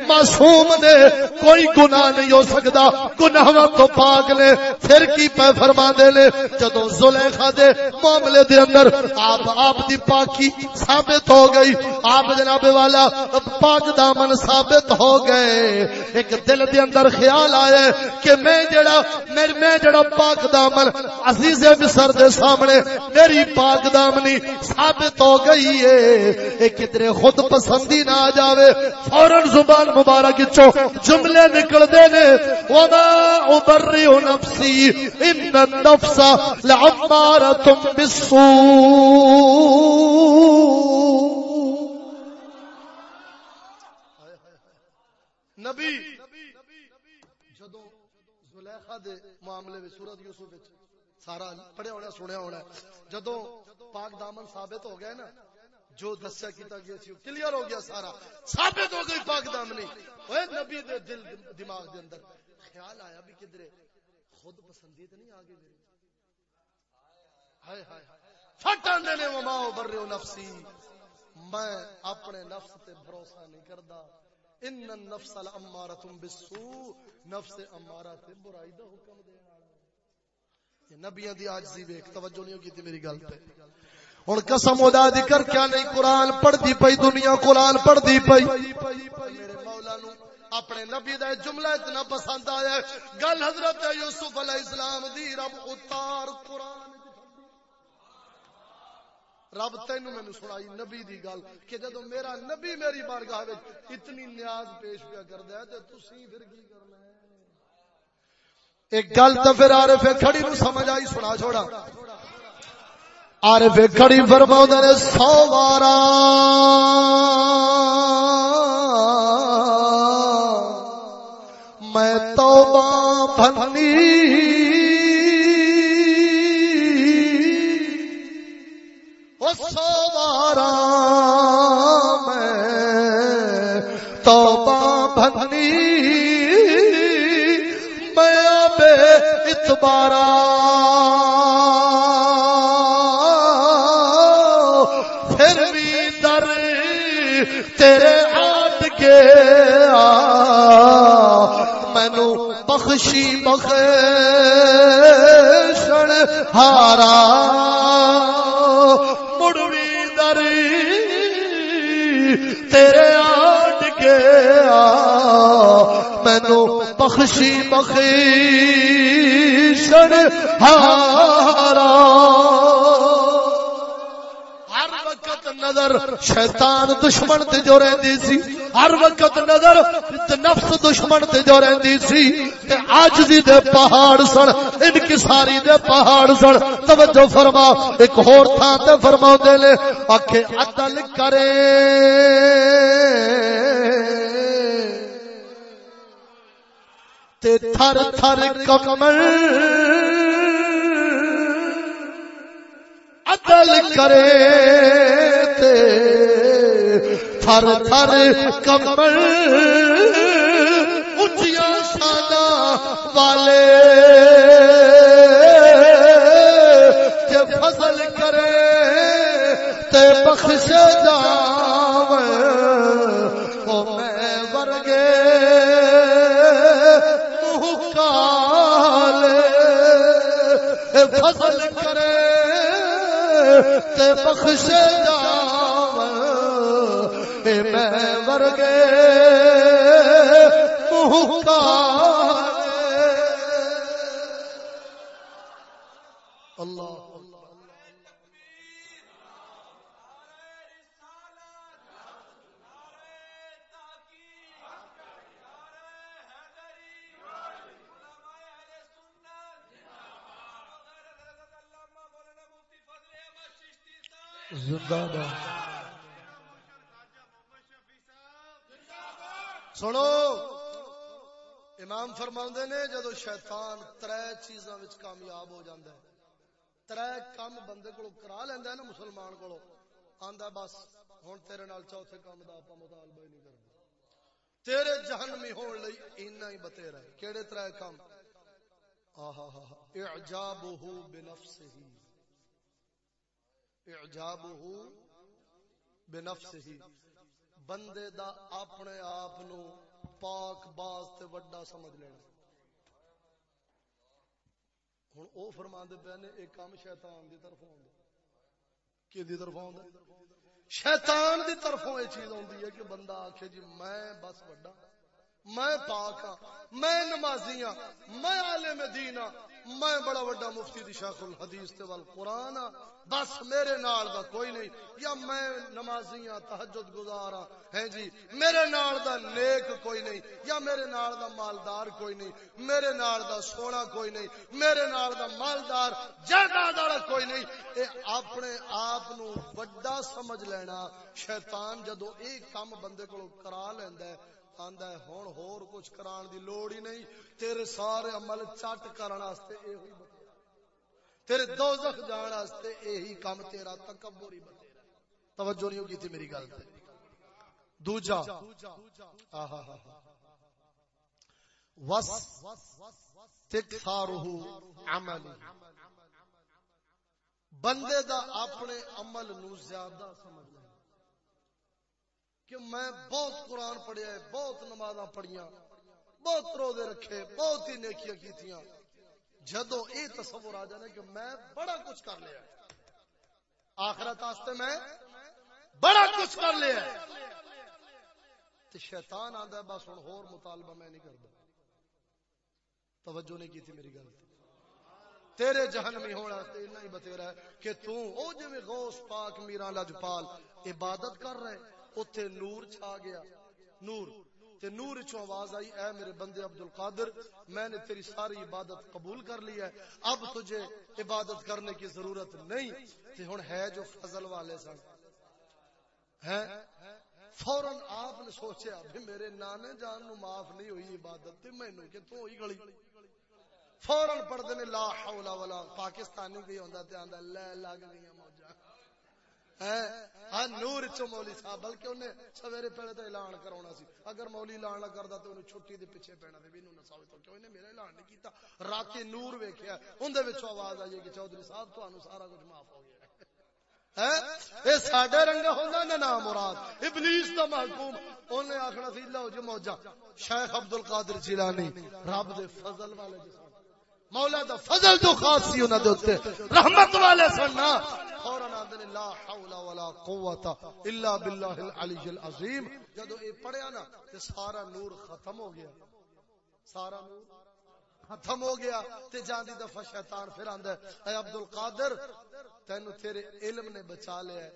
معصوم نے کوئی گناہ نہیں ہو سکتا گناہ تو پاک نے، پھر کی پہ فرما دے لے جدو زلیخا دے معاملے دے اندر آپ آپ دی پاکی ثابت ہو گئی، آپ جناب والا پاک دامن ثابت ہو گئے، ایک دل دے اندر خیال آئے کہ کہ میں جڑا میرے میں جڑا پاک دامن عزیز مصر دے سامنے میری پاک دامنی ثابت ہو گئی ہے۔ ایک کدرے خود پسندی نہ آ جاوے۔ فورن زبان مبارک چو جملے نکل دے نے۔ وما ابری نفسی ان النفس لعمارت بالسوء۔ نبی دے معاملے میں سورت یوسف سارا پڑھیا ہونا، سنیا ہونا۔ جدو پاک دامن ثابت ہو گئے نا، جو دسیا کیتا گیا سی، کلیئر ہو گیا سارا۔ ثابت ہو گئی پاک دامنی اوے نبی دے دل، دماغ دے اندر خیال آیا بھی کدھر خود پسندی تے نہیں آگے میری۔ ہائے ہائے فٹ آندے نے، وما برئ نفسی۔ میں اپنے نفس تے بھروسہ نہیں کردا۔ ان النفس الامارۃ بالسوء. نفس امارہ تے برائی دا حکم دے والا یہ نبیوں دی عاجزی ویکھ، توجہ نہیں کیتی میری گل تے۔ ہوں قسم ادا دی کر کیا نہیں قرآن پڑھتی پئی، دنیا قرآن پڑھتی پئی۔ میرے مولا نو اپنے نبی دا جملہ اتنا پسند آیا گل حضرت یوسف علیہ السلام دی، رب اتار قرآن۔ رب تین مینو سنائی نبی دی گل کہ جدو میرا نبی میری بارگاہ اتنی نیاز پیش پیا کرتا ہے تو تسی پھر کی کرنا ایک گل تو پھر آ رہے کھڑی نو سمجھ آئی، سنا چھوڑا۔ آ رہے کھڑی فرما نے، سو بارہ میں توبہ بھنی اتبارا پھر بھی در تیرے آٹ کے مینو بخشی بخش ہارا۔ مڑوی در تیرے آٹ کے مینو بخشی بخی ہارا۔ ہر وقت نظر شیطان دشمن تے جو رہندی سی۔ ہر وقت نظر نفس دشمن تے جو رہندی سی۔ تے عاجزی دے پہاڑ سن، انکساری دے پہاڑ سن۔ توجہ فرما، ایک ہور تھا تے فرما دے لے اکھے عدل کرے۔ تے تھر تھر کمل۔ عدل کرے تے تھر تھر کمل۔ اچیا شانا والے۔ تے فضل کرے تے بخش جاو فضل کرے تے بخش جاو میں ورگے اللہ زندہ باد۔ سنو، امام فرما نے جدو شیطان تر چیزاں کامیاب ہو جاتا ہے تر کام بندے کو کرا لینا نا مسلمان کو آندا بس ہوں تیرے نال چوتھے کام کا آپ مطالبہ ہی نہیں کرنا۔ تیرے جہنمی ہون لئی اینا ہی بتیرا ہے، کیڑے تر کام؟ آہا ہا ہا اعجابہ بنفسہ اعجابہ بنفسہ بندے دا اپنے آپ نو پاک باز تے وڈا سمجھ لینا۔ ہوں او فرما دے پے نے، ایک کام شیطان دی طرف آندا کی دی طرف آندا شیطان دی طرفوں یہ چیز ہوندی ہے کہ بندہ آکھے جی میں بس وڈا۔ میں پاک ہاں میں نمازی ہاں میں عالم دین ہاں میں بڑا بڑا مفتی دی شیخ الحدیث تے والقرآن ہاں بس میرے نال دا کوئی نہیں۔ یا میں نمازی ہاں تہجد گزار ہاں ہیں جی میرے نال دا نیک کوئی نہیں، یا میرے نال دا مالدار کوئی نہیں، میرے نال دا سونا کوئی نہیں، میرے نال دا مالدار جائیداد والا کوئی نہیں۔ اے اپنے آپ نو بڑا سمجھ لینا، شیطان جدو ایک کام بندے کو کرا لیندا ہے آندا ہے ہن ہور کچھ کران دی لوڑ ہی نہیں۔ تیرے سارے عمل چٹ کرن واسطے اے ہوئی تیرے دوزخ جان واسطے یہی کام تیرا، تکبر ہی بتیرا۔ توجہ نہیں ہوگی تھی میری گل تے۔ دوجا۔ آہا ہا وس تکثارہ عمل بندے دا اپنے عمل نو زیادہ سمجھ لے کہ میں بہت قرآن پڑھیا ہے، بہت نماز پڑھیا بہت روزے رکھے، بہت ہی نیکیاں کیتیاں۔ جدو یہ تصور آ جانا کہ میں بڑا کچھ کر لیا آخرت آستے میں بڑا کچھ کر لیا تو شیطان آدھا ہے، بس ہوں ہور مطالبہ میں نہیں کرتا توجہ نہیں کی تھی میری گل۔ تیرے جہنمی ہونا اتنا ہی بتیرا ہے کہ تو او جو غوث پاک میران لجپال عبادت کر رہے اتنے نور چھا گیا۔ نور، تے نور چو آواز آئی، اے میرے بندے عبد القادر میں نے تیری ساری عبادت قبول کر لی ہے۔ اب تجھے عبادت کرنے کی ضرورت نہیں۔ تے ہن ہے جو فضل والے سن۔ ہیں؟ فوراً آپ نے سوچیا بھی میرے نانے جان نو معاف نہیں ہوئی عبادت، تے مینوں کہ تو ہوئی گلی۔ فوراً پڑھ نے لا حول ولا، پاکستانی بھی ہوندا تے آندا لے لگ گئی۔ ہاں نور چ مولی صاحب، بلکہ انہیں سویرے پہلے تو اعلان کراونا سی۔ اگر مولی اعلان نہ کردا تے انہیں چھٹی دے پیچھے پینا تے وینو نہ ساوے تو کیوں؟ انہیں میرا اعلان نہیں کیتا۔ رات نور ویکھیا اون دے وچوں آواز آئی کہ چوہدری صاحب تانوں سارا کچھ معاف ہو گیا اے ساڈے رنگا ہوندا نہ نام مراد۔ ابلیس دا محکوم۔ اونے آکھنا سی، لو جی جو موجا شیخ عبد القادر جیلانی، رب دے فضل والے جس مولا دا فضل تو خاص سی انہاں دے اوتے رحمت والے سننا فورن آدھنے لا حول ولا قوت الا باللہ العلی العظیم۔ جدو اے پڑھیا نا تے سارا نور ختم ہو گیا۔ سارا نور ختم ہو گیا تے جاندی دفعہ شیطان پھر آندا ہے۔ اے عبد القادر تینو تیرے علم نے بچا لیا ہے۔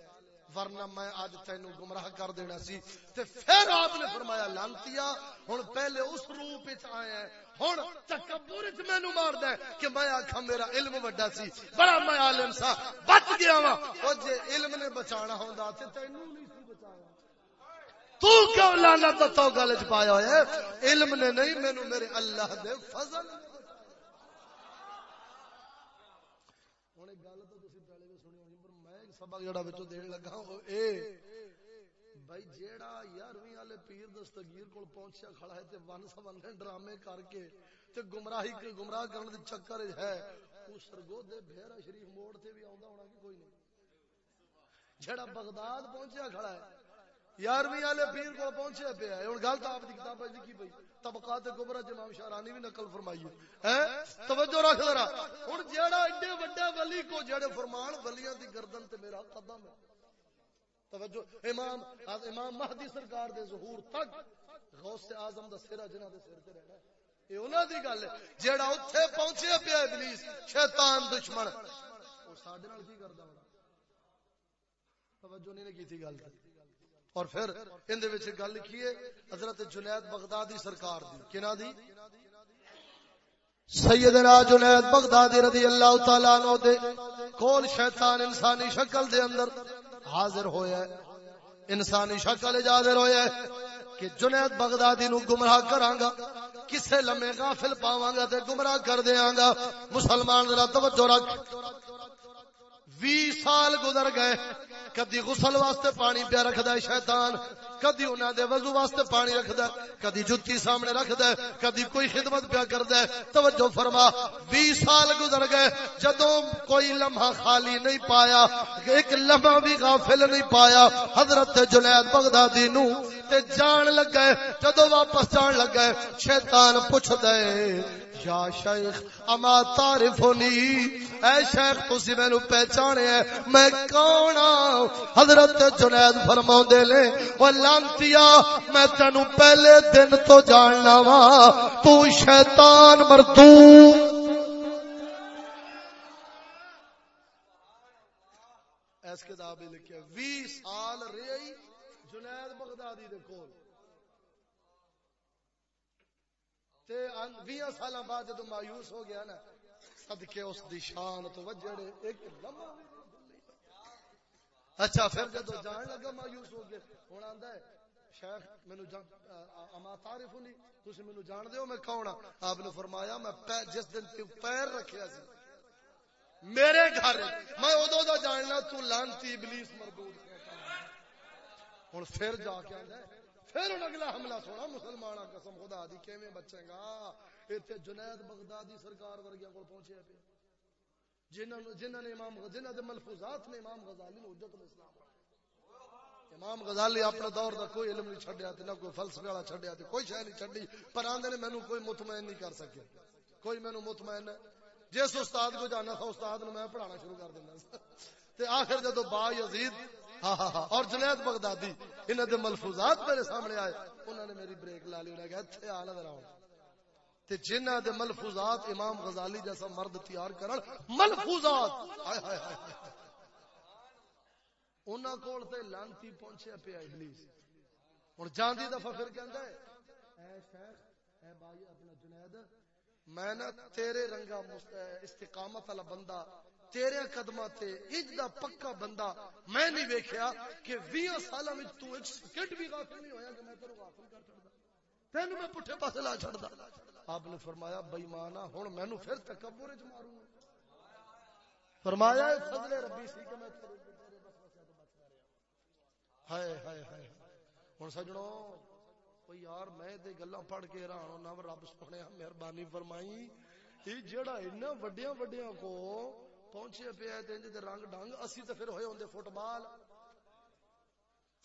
ورنہ میں آج تینو گمراہ کر دینا سی۔ تے پھر آپ نے فرمایا لانتیا ہن پہلے اس روپ وچ آیا ہے۔ ہن تکبر وچ مینوں ماردا ہے کہ میں آکھاں میرا علم وڈا سی، بڑا میں عالم سا، بچ گیا وا او جے علم نے بچانا ہوندا تے تینو نہیں سی بچایا۔ تو کیوں لعنت تو گل وچ پایا ہویا ہے؟ علم نے نہیں، مینوں میرے اللہ دے فضل سبق جڑا وچوں دین لگا او اے بھائی جیڑا 11ویں والے پیر دستگیر کول پہنچیا کھڑا ہے تے ون سون ڈرامے کر کے تے گمراہی کے گمراہ کرن دے چکر ہے او سرگودے بھیرا شریف موڑ تے بھی آوندا ہونا کہ کوئی نہیں۔ جیڑا بغداد پہنچیا کھڑا ہے، یارویں والے پیر کو پہنچے پیا ہے۔ ہن گل تو آپ دی کتاب وچ لکھی پئی، طبقات کبرا امام شارانی بھی نقل فرمائی ہے توجہ رکھ ذرا۔ ہن جیڑا ایڈے بڑے ولی کو جڑے فرمان ولیاں دی گردن تے میرا قدم ہے توجہ، امام امام مہدی سرکار دے ظہور تک غوث اعظم دا سرا جنہ دے سر تے رہنا اے انہاں دی گل ہے۔ جیڑا اوتھے پہنچے پیا ابلیس، شیطان دشمن۔ او ساڈے نال کی کردا ہونا؟ توجہ نہیں کی تھی گل اور پھر ان دے وچ گل لکھی ہے، حضرت جنید بغدادی سرکار دی۔ کنا دی؟ سیدنا جنید بغدادی رضی اللہ تعالی عنہ دے کول شیطان انسانی شکل دے اندر۔ حاضر ہویا ہے انسانی شکل حاضر ہویا ہے کہ جنید بغدادی نو گمراہ کراں گا، کسے لمحے غافل پاواں گا تے گمراہ کر دیاں گا۔ مسلمان ذرا توجہ رکھ۔ وی سال گزر گئے۔ کدی غسل واسطے پانی پیا رکھدا ہے شیطان، کدی انہاں دے وضو واسطے پانی رکھدا ہے، کدی جُتی سامنے رکھدا ہے، کدی کوئی خدمت پیا کردا ہے۔ توجہ فرما 20 سال گزر گئے، جدوں کوئی لمحہ خالی نہیں پایا، ایک لمحہ بھی غافل نہیں پایا۔ حضرت جنید بغدادی نو تے جان لگا جدوں واپس جان لگا شیطان پوچھدا ہے یا شیخ، اما تعرفنی اے شیخ، تسی مینوں پہچانے ہے میں کون ہاں حضرت جنید فرماوندے نے او لانتیا، میں تینو پہلے دن تو جاننا وا۔ تو شیطان مردو اس کتاب لکھیا 20 سال رہی جنید بغدادی دے کول۔ تے 20 سال بعد جدو مایوس ہو گیا نا، صدقے اس دی شان تو وجڑے ایک لمحہ اچھا پھر جدو جان لگا مایوس ہو گیا، ہوں آندا ہے، شیخ مینو اما تعارف نہیں تسی مینو جان دیو میں کون ہاں آپ نے فرمایا، میں جس دن تو پیر رکھیا سی، میرے گھر، میں ادو دا جاننا، تو لانتی ابلیس مردود ہوں پھر جا کے آندا ہے پھر ہوں اگلا حملہ سونا مسلمان قسم، خدا دی کیویں بچے گا؟ ایتھے جنید بغدادی سرکار ورگیاں کول پہنچے پہ جنہوں نے امام جنہوں نے ملفوظات نے امام غزالی نے حجت الاسلام امام غزالی اپنے دور دا کوئی علم نہیں چھڈیا تے نہ کوئی فلسفے والا چھڈیا تے کوئی شے نہیں چھڈی، پر آندے نے مینوں کوئی مطمئن نہیں کر سکیا۔ کوئی مینوں مطمئن جس استاد کو جانا تھا، استاد نے میں پڑھانا شروع کر دینا۔ تے آخر جدو با یزید ہاں ہاں ہاں اور جنید بغدادی، انہاں دے ملفوظات میرے سامنے آئے۔ انہوں نے میری بریک لا لی انہوں کہا ایتھے آ نظر آؤ۔ تے جنہ دے ملفوظات امام غزالی جیسا مرد تیار کرن، ملفوظات! ہائے ہائے ہائے انہاں کول تے لانتی پہنچیا پیا ابلیس۔ ہن جاندی دفعہ پھر کہندا ہے، اے شیخ، اے بھائی اپنا جنید، میں نہ تیرے رنگا استقامت والا بندہ تیرے قدمہ تے اج دا پکا بندہ میں نہیں ویکھیا کہ 20 سالاں وچ تو ایک سیکنڈ بھی غافل نہیں ہویا کہ میں تینوں غافل کر چھڑدا تینوں میں پٹھے پاسے لا چھڑدا آپ نے فرمایا بے ایمانا ہن مینوں پھر تکبر وچ ماروں۔ فرمایا فضل ربی سی کہ میں تیرے ہائے ہائے ہائے۔ ہن سجنوں کوئی یار، میں تے گلاں پڑھ کے حیران ہونا، رب سونے مہربانی فرمائی۔ یہ جڑا اتنا وڈیاں وڈیاں کو پہنچے پیا تے رنگ ڈنگ اسی تے پھر ہوئے ہوندے فٹ بال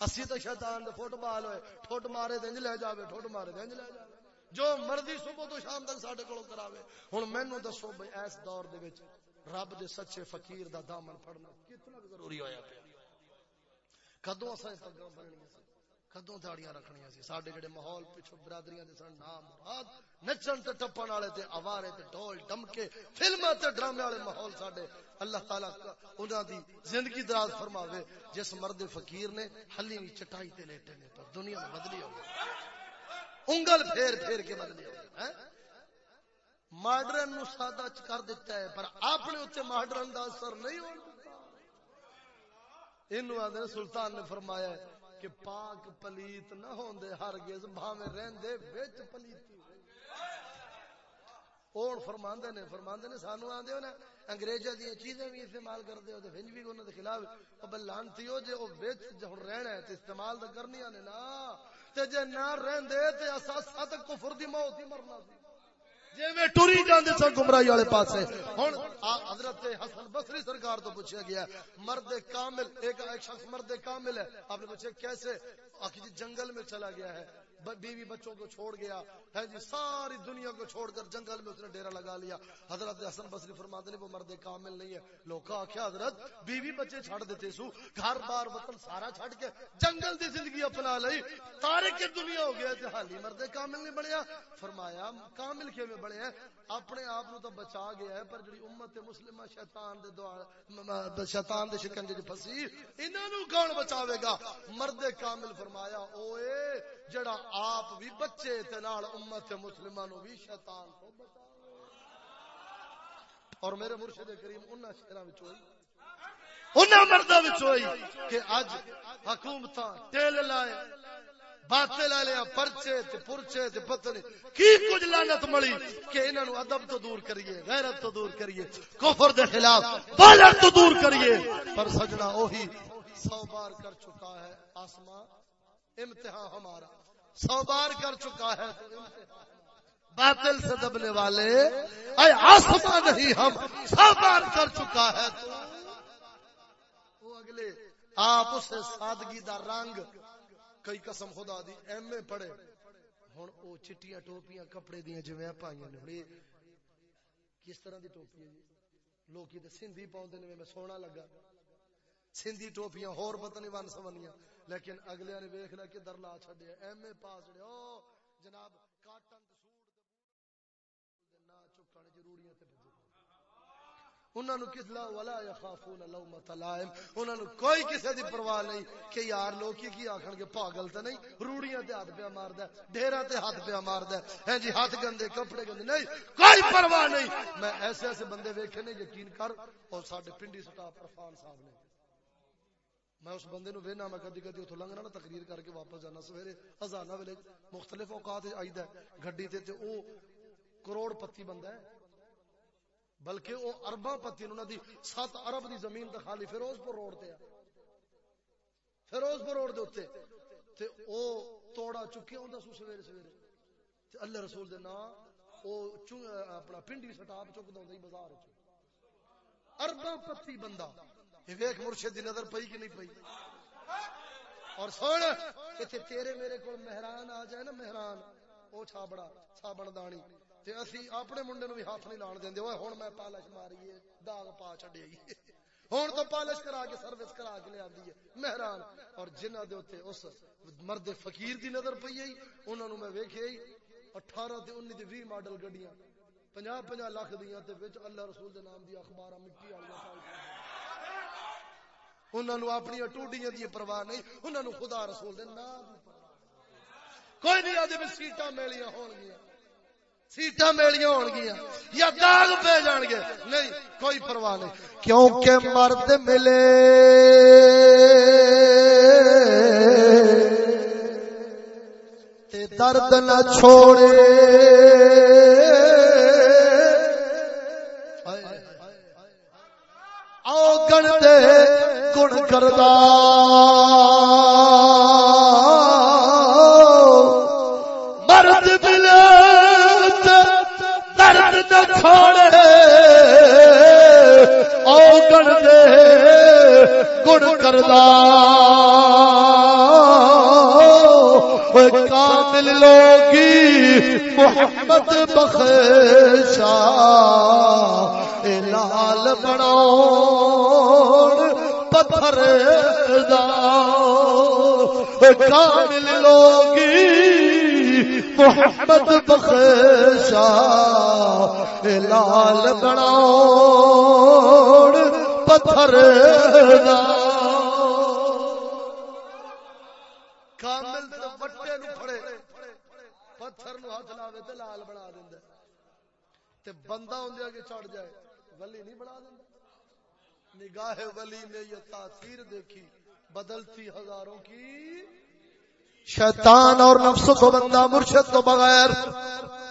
اسی تے شیطان دے فٹ بال ہوئے۔ ٹھٹ مارے دنج لے جاوے ٹھٹ مارے دنج لے جاوے۔ جو مرضی صبح تو شام تک ساڈے کولوں کراوے۔ ہن مینوں دسو بھئی اس دور دے وچ رب دے سچے فقیر دا دامن پھڑنا کتنا ضروری ہویا پیا۔ کدوں اساں اس پگاں بننیاں کدوں داڑیاں رکھنیاں سی؟ ساڈے جڑے ماحول پیچھے برادریاں دے سن، نام مراد نچن تے ٹپن والے تے اوارے تے ڈھول ڈمکے فلماں تے ڈرامے والے ماحول ساڈے اللہ تعالی انہاں دی زندگی دراز فرماوے۔ جس مرد فقیر نے ہلی وی چٹائی تے لیٹے نے، پر دنیا بدلی ہو گئی انگل پھیر پھیر کے بدلی ہو گئی ہاں؟ ماڈرن نو سادہ کر دیتا ہے، پر اپنے اوتے ماڈرن دا اثر نہیں ہون اینو آدھے سلطان نے فرمایا ہے کہ پاک پلیت نہ ہوندے، ہرگز بھاویں رہندے وچ پلیتی اور فرماندے نے؟ فرماندے نے سانو آندے ہو نا انگریزاں دی چیزیں بھی استعمال کردے ہو، تے ونج بھی انہاں دے خلاف او بلانتی ہو، جے او وچ ہن رہنا ہے، تے استعمال تے کرنی نے نا۔ تے جے نہ رہندے، تے اساس تک کفر دی موت ہی مرنا سی۔ ٹری جاندے سن گمراہی والے پاسے۔ ہن حضرت حسن بصری سرکار تو پوچھا گیا، مرد کامل، ایک ایک شخص مرد کامل ہے۔ آپ نے پوچھا کیسے؟ آخر جی جنگل میں چلا گیا ہے۔ بیوی بچوں کو چھوڑ گیا۔ ہے جی ساری دنیا کو چھوڑ کر جنگل میں اس نے ڈیرا لگا لیا۔ حضرت حسن بصری فرماتے ہیں، وہ مرد کامل نہیں ہے۔ لوگ آخیا حضرت؟ بیوی بچے چھڑ دیتے سو۔ گھر بار وطن سارا چھڑ کے جنگل دی زندگی اپنا لئی۔ تارے کے دنیا ہو گیا تے حالی مرد کامل نہیں بڑھیا فرمایا، کامل کیوں میں بڑھے ہیں اپنے آپ نو تو بچا گیا ہے، پر جڑی امت مسلمہ شیطان دے دعا شیطان دے شکنجے جو پھسی انہاں نو کون بچاوے گا؟ مرد کامل فرمایا، اوئے، جڑا آپ بھی بچے تے نال امت مسلمہ نو بھی شیطان کو بچا اور میرے مرشد کریم انہاں شہراں وچ ہوئی۔ انہاں مرداں وچ ہوئی کہ اج حکومتاں ٹیل لائے باتے لا پرچے تے پرچے تے پتہ نہیں کی کچھ لعنت ملی کہ انہاں نو ادب تو دور کریے، غیرت تو دور کریے، کفر دے خلاف بالغ تو دور کریے۔ پر سجنا اوہی سو بار کر چکا ہے آسمان امتحان ہمارا۔ سو بار کر چکا ہے۔ باطل سے دبنے والے، اے آسمان نہیں ہم سو بار کر چکا ہے۔ وہ اگلے، آپ اسے سادگی دا رنگ، کئی قسم خدا دی، ایم اے پڑھے۔ ہن او چٹیاں، ٹوپیاں، کپڑے دیاں جویں پائیاں نے۔ کس طرح دی ٹوپی ہے جی؟ لوکی تے سندھی پاوندے نے، میں سونا لگا۔ سندھی ٹوپیاں، ہور پتہ نہیں ون سونیاں لیکن اگلے نے ویکھ لیا کدھر لا چھڈیا۔ ایم اے پاس جڑے، او جناب کاٹن تے سوٹ دے نا چکن ضروریاں تے انہوں نے کس لا ولا یخافون لومۃ لائم انہوں نے کوئی کسی دی پرواہ نہیں کہ یار لوگ کی کی آکھن گے، پاگل تے نہیں، روڑیاں تے ہاتھ پہ ماردا ہے ڈھیرا تے ہاتھ پہ ماردا ہے۔ ہیں جی ہاتھ گندے، کپڑے گندے، نہیں، کوئی پرواہ نہیں۔ میں ایسے ایسے بندے ویکھے نے یقین کر، اور ساڈے پنڈی سٹاف عرفان صاحب نے میں اس بندے نو وینا، میں کدی کدی اتوں لنگنا نا تقریر کر کے واپس جانا سویرے ہزانہ ویلے مختلف اوقات آئیدا ہے، گڈی تے تے او کروڑ پتی بندہ ہے۔ بلکہ وہ ارباں پتی انہوں دی سات ارب دی زمین تے خالی فیروز پور روڈ تے فیروز پور روڈ دے اوتے۔ تے او توڑا چکے ہوندا سو سویرے سویرے۔ تے اللہ رسول دے نام او اپنا پنڈی سٹاپ چک چکدا ہوندا بازار وچ ارباں پتی بندہ۔ یہ ویکھ مرشد دی نظر پئی کہ نہیں پئی؟ اور سن ایتھے تیرے میرے کول مہران آ جائے نا، مہران۔ او چھابڑا، چھابڑ دانی۔ تے اسی اپنے منڈے نو بھی ہاتھ نہیں لان دیندے اوے ہن میں پالش ماری ہے داغ پا چھڈیا ہن تو پالش کرا کے، سروس کرا کے لے آندی ہے۔ مہران۔ اور جنہاں دے اوتے اس مرد فقیر دی نظر پئی ہے انہاں نو میں ویکھیا 18 تے 19 تے 20 ماڈل گڈیاں۔ 50 50 لاکھ دیاں تے وچ اللہ رسول دے نام دی اخباراں مٹی والیاں انہاں نو اپنی ٹوڈیاں دی پرواہ نہیں، انہاں نو خدا رسول دے نام کوئی نہیں آدھے بھی سیٹاں میلیاں ہون گیا سیٹاں میلیاں ہون گیا یا داغ پہ جان گے۔ نہیں، کوئی پرواہ نہیں۔ کیونکہ مرد ملے۔ تے درد نہ چھوڑے۔ گن مرد ملے درد نہ چھوڑے آؤ گن دے گن کردا کامل لوگی محمد بخشا کامل لوگی محمد بخشا لال بناؤ پتھر کامل تے وٹے نو پھڑے، پتھر نو ہاتھ لاوے تے لال بنا دیندا تے بندہ ہوندے اگے چڑھ جائے، ولی نہیں بنا دیندا۔ نگاہ ولی نے یہ تاثیر دیکھی۔ بدلتی ہزاروں کی شیطان اور نفس کو بندہ مرشد تو بغیر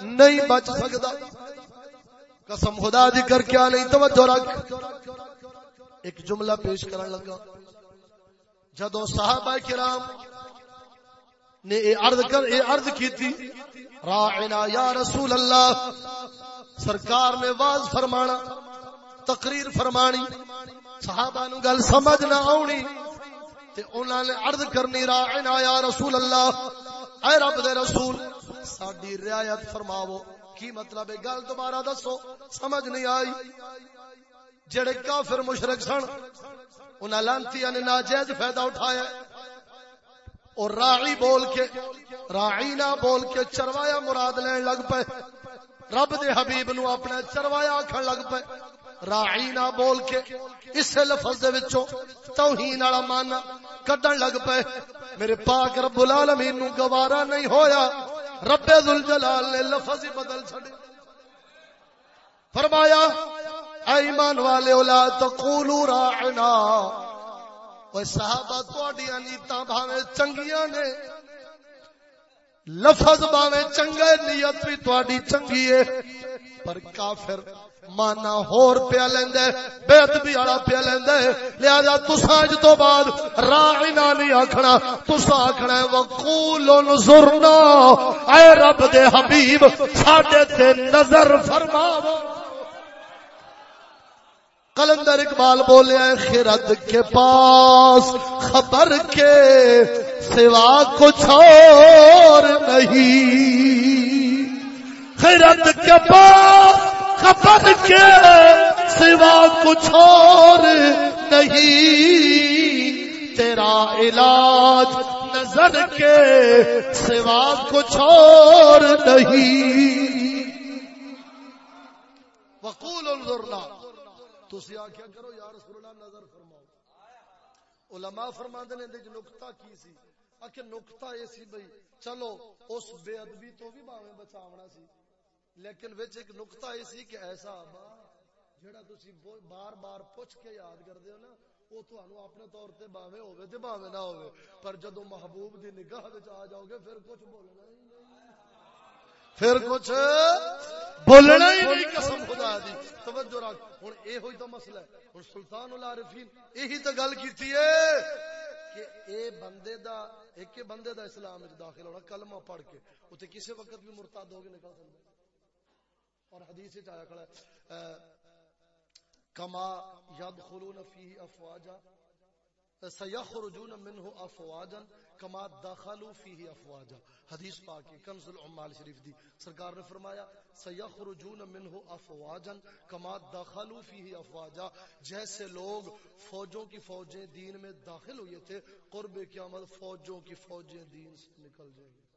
نہیں بچ سکتا۔ قسم خدا دی کر کیا نہیں توجہ رکھ۔ ایک جملہ پیش کرن لگا۔ جدو صحابہ کرام نے اے عرض کر، اے عرض کی تھی راعنا یا رسول اللہ، سرکار نے واز فرمانا، تقریر فرمانی، صحابہ نو گل سمجھ نہ آونی۔ تے انہاں نے عرض کرنی راعنا یا رسول اللہ، اے رب دے رسول، ساڈی رعایت فرماو کی مطلب ہے؟ گل دوبارہ دسو، سمجھ نہیں آئی۔ جڑے کافر مشرک سن، انہاں لانتیاں نے یعنی ناجائز فائدہ اٹھایا۔ اور راعی بول کے، راعی نہ بول کے چروایا مراد لین لگ پے رب دے حبیب نو اپنا چروایا آکھن لگ پے راعی نہ بول کے اس لفظ دے وچوں توہین والا معنی کڈن لگ پے۔ میرے پاک رب العالمین نو گوارا نہیں ہویا۔ رب ذوالجلال نے لفظ ہی بدل چھڑے فرمایا، اے ایمان والے اولا تقولوا راعنا۔ وہ صحابہ تواڈیاں نیتاں بھاویں چنگیاں نے۔ لفظ باویں چنگے نیت بھی تواڈی چنگی ہے۔ پر کافر مانا ہور پیا لیندے بے ادبی والا پیا لیندے۔ لہذا تساں اج تو بعد راعنا نہیں آکھنا، تساں آکھنا ہے وقول انظرنا اے رب دے حبیب، ساڈے تے نظر فرماو کلندر اقبال بولے خرد کے پاس خبر کے سوا کچھ اور نہیں۔ خرد کے پاس خبر کے سوا کچھ اور نہیں۔ تیرا علاج نظر کے سوا کچھ اور نہیں۔ وقول انظرنا۔ تسی آخیا کرو، یا رسول اللہ، نظر فرماؤ۔ علماء فرما نے اندر نقطہ کی سی؟ آخر نقطہ یہ سی بھائی چلو، اس بے ادبی تو بھی باویں بچاونا سی۔ لیکن وچ ایک نقطہ یہ سی کہ ایسا آبا جڑا تسی بار بار پوچھ کے یاد کردے ہو نا، وہ تھانو اپنے طور تے باویں ہوے تے باویں نہ ہوے پر جدو محبوب دی نگاہ وچ آ جاؤ گے پھر کچھ بولنا ہی نہیں۔ پھر کچھ بولنا ہی نہیں، قسم خدا دی۔ توجہ رکھ۔ ہن اے ہوئی تو مسئلہ ہے۔ ہن سلطان العارفین یہی تو گل کیتی ہے کہ اے بندے دا، ایک بندے دا اسلام وچ داخل ہونا، کلمہ پڑھ کے۔ اوتے کسی وقت بھی مرتد ہو کے نکل سکدا اور حدیث وچ آیا کھڑا ہے کما یدخلون فیہ افواجا سیخرجون منه افواجا، کما دخلوا فیہ افواجا۔ حدیث پاک کنز العمال شریف دی۔ سرکار نے فرمایا، سیخرجون منه افواجا، کما دخلوا فیہ افواجا۔ جیسے لوگ فوجوں کی فوجیں دین میں داخل ہوئے تھے، قرب قیامت فوجوں کی فوجیں دین سے نکل جائیں گے۔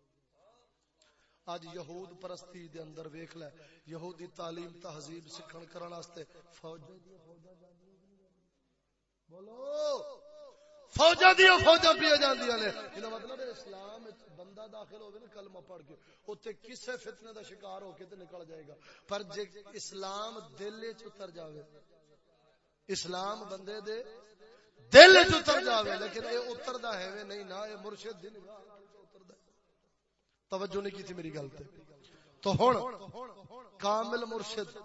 اج یہود پرستی دے اندر ویکھ لے، یہودی تعلیم تہذیب سکھن کرن واسطے فوج دی فوجاں بولو فوجا دیا فوجا پیا جاندیاں نے۔ یہ مطلب ہے اسلام وچ بندہ داخل ہوئے نا، کلمہ پڑھ کے اتنے کسے فتنے دا شکار ہو کے تے نکل جائے گا۔ پر جے اسلام دل چ اتر جاوے، اسلام بندے دے دل چ اتر جاوے، لیکن اے اتردا ہے نہیں، نہ اے مرشد دی نگاہ۔ توجہ نہیں کی تھی میری گل تے۔ تو ہن کامل مرشد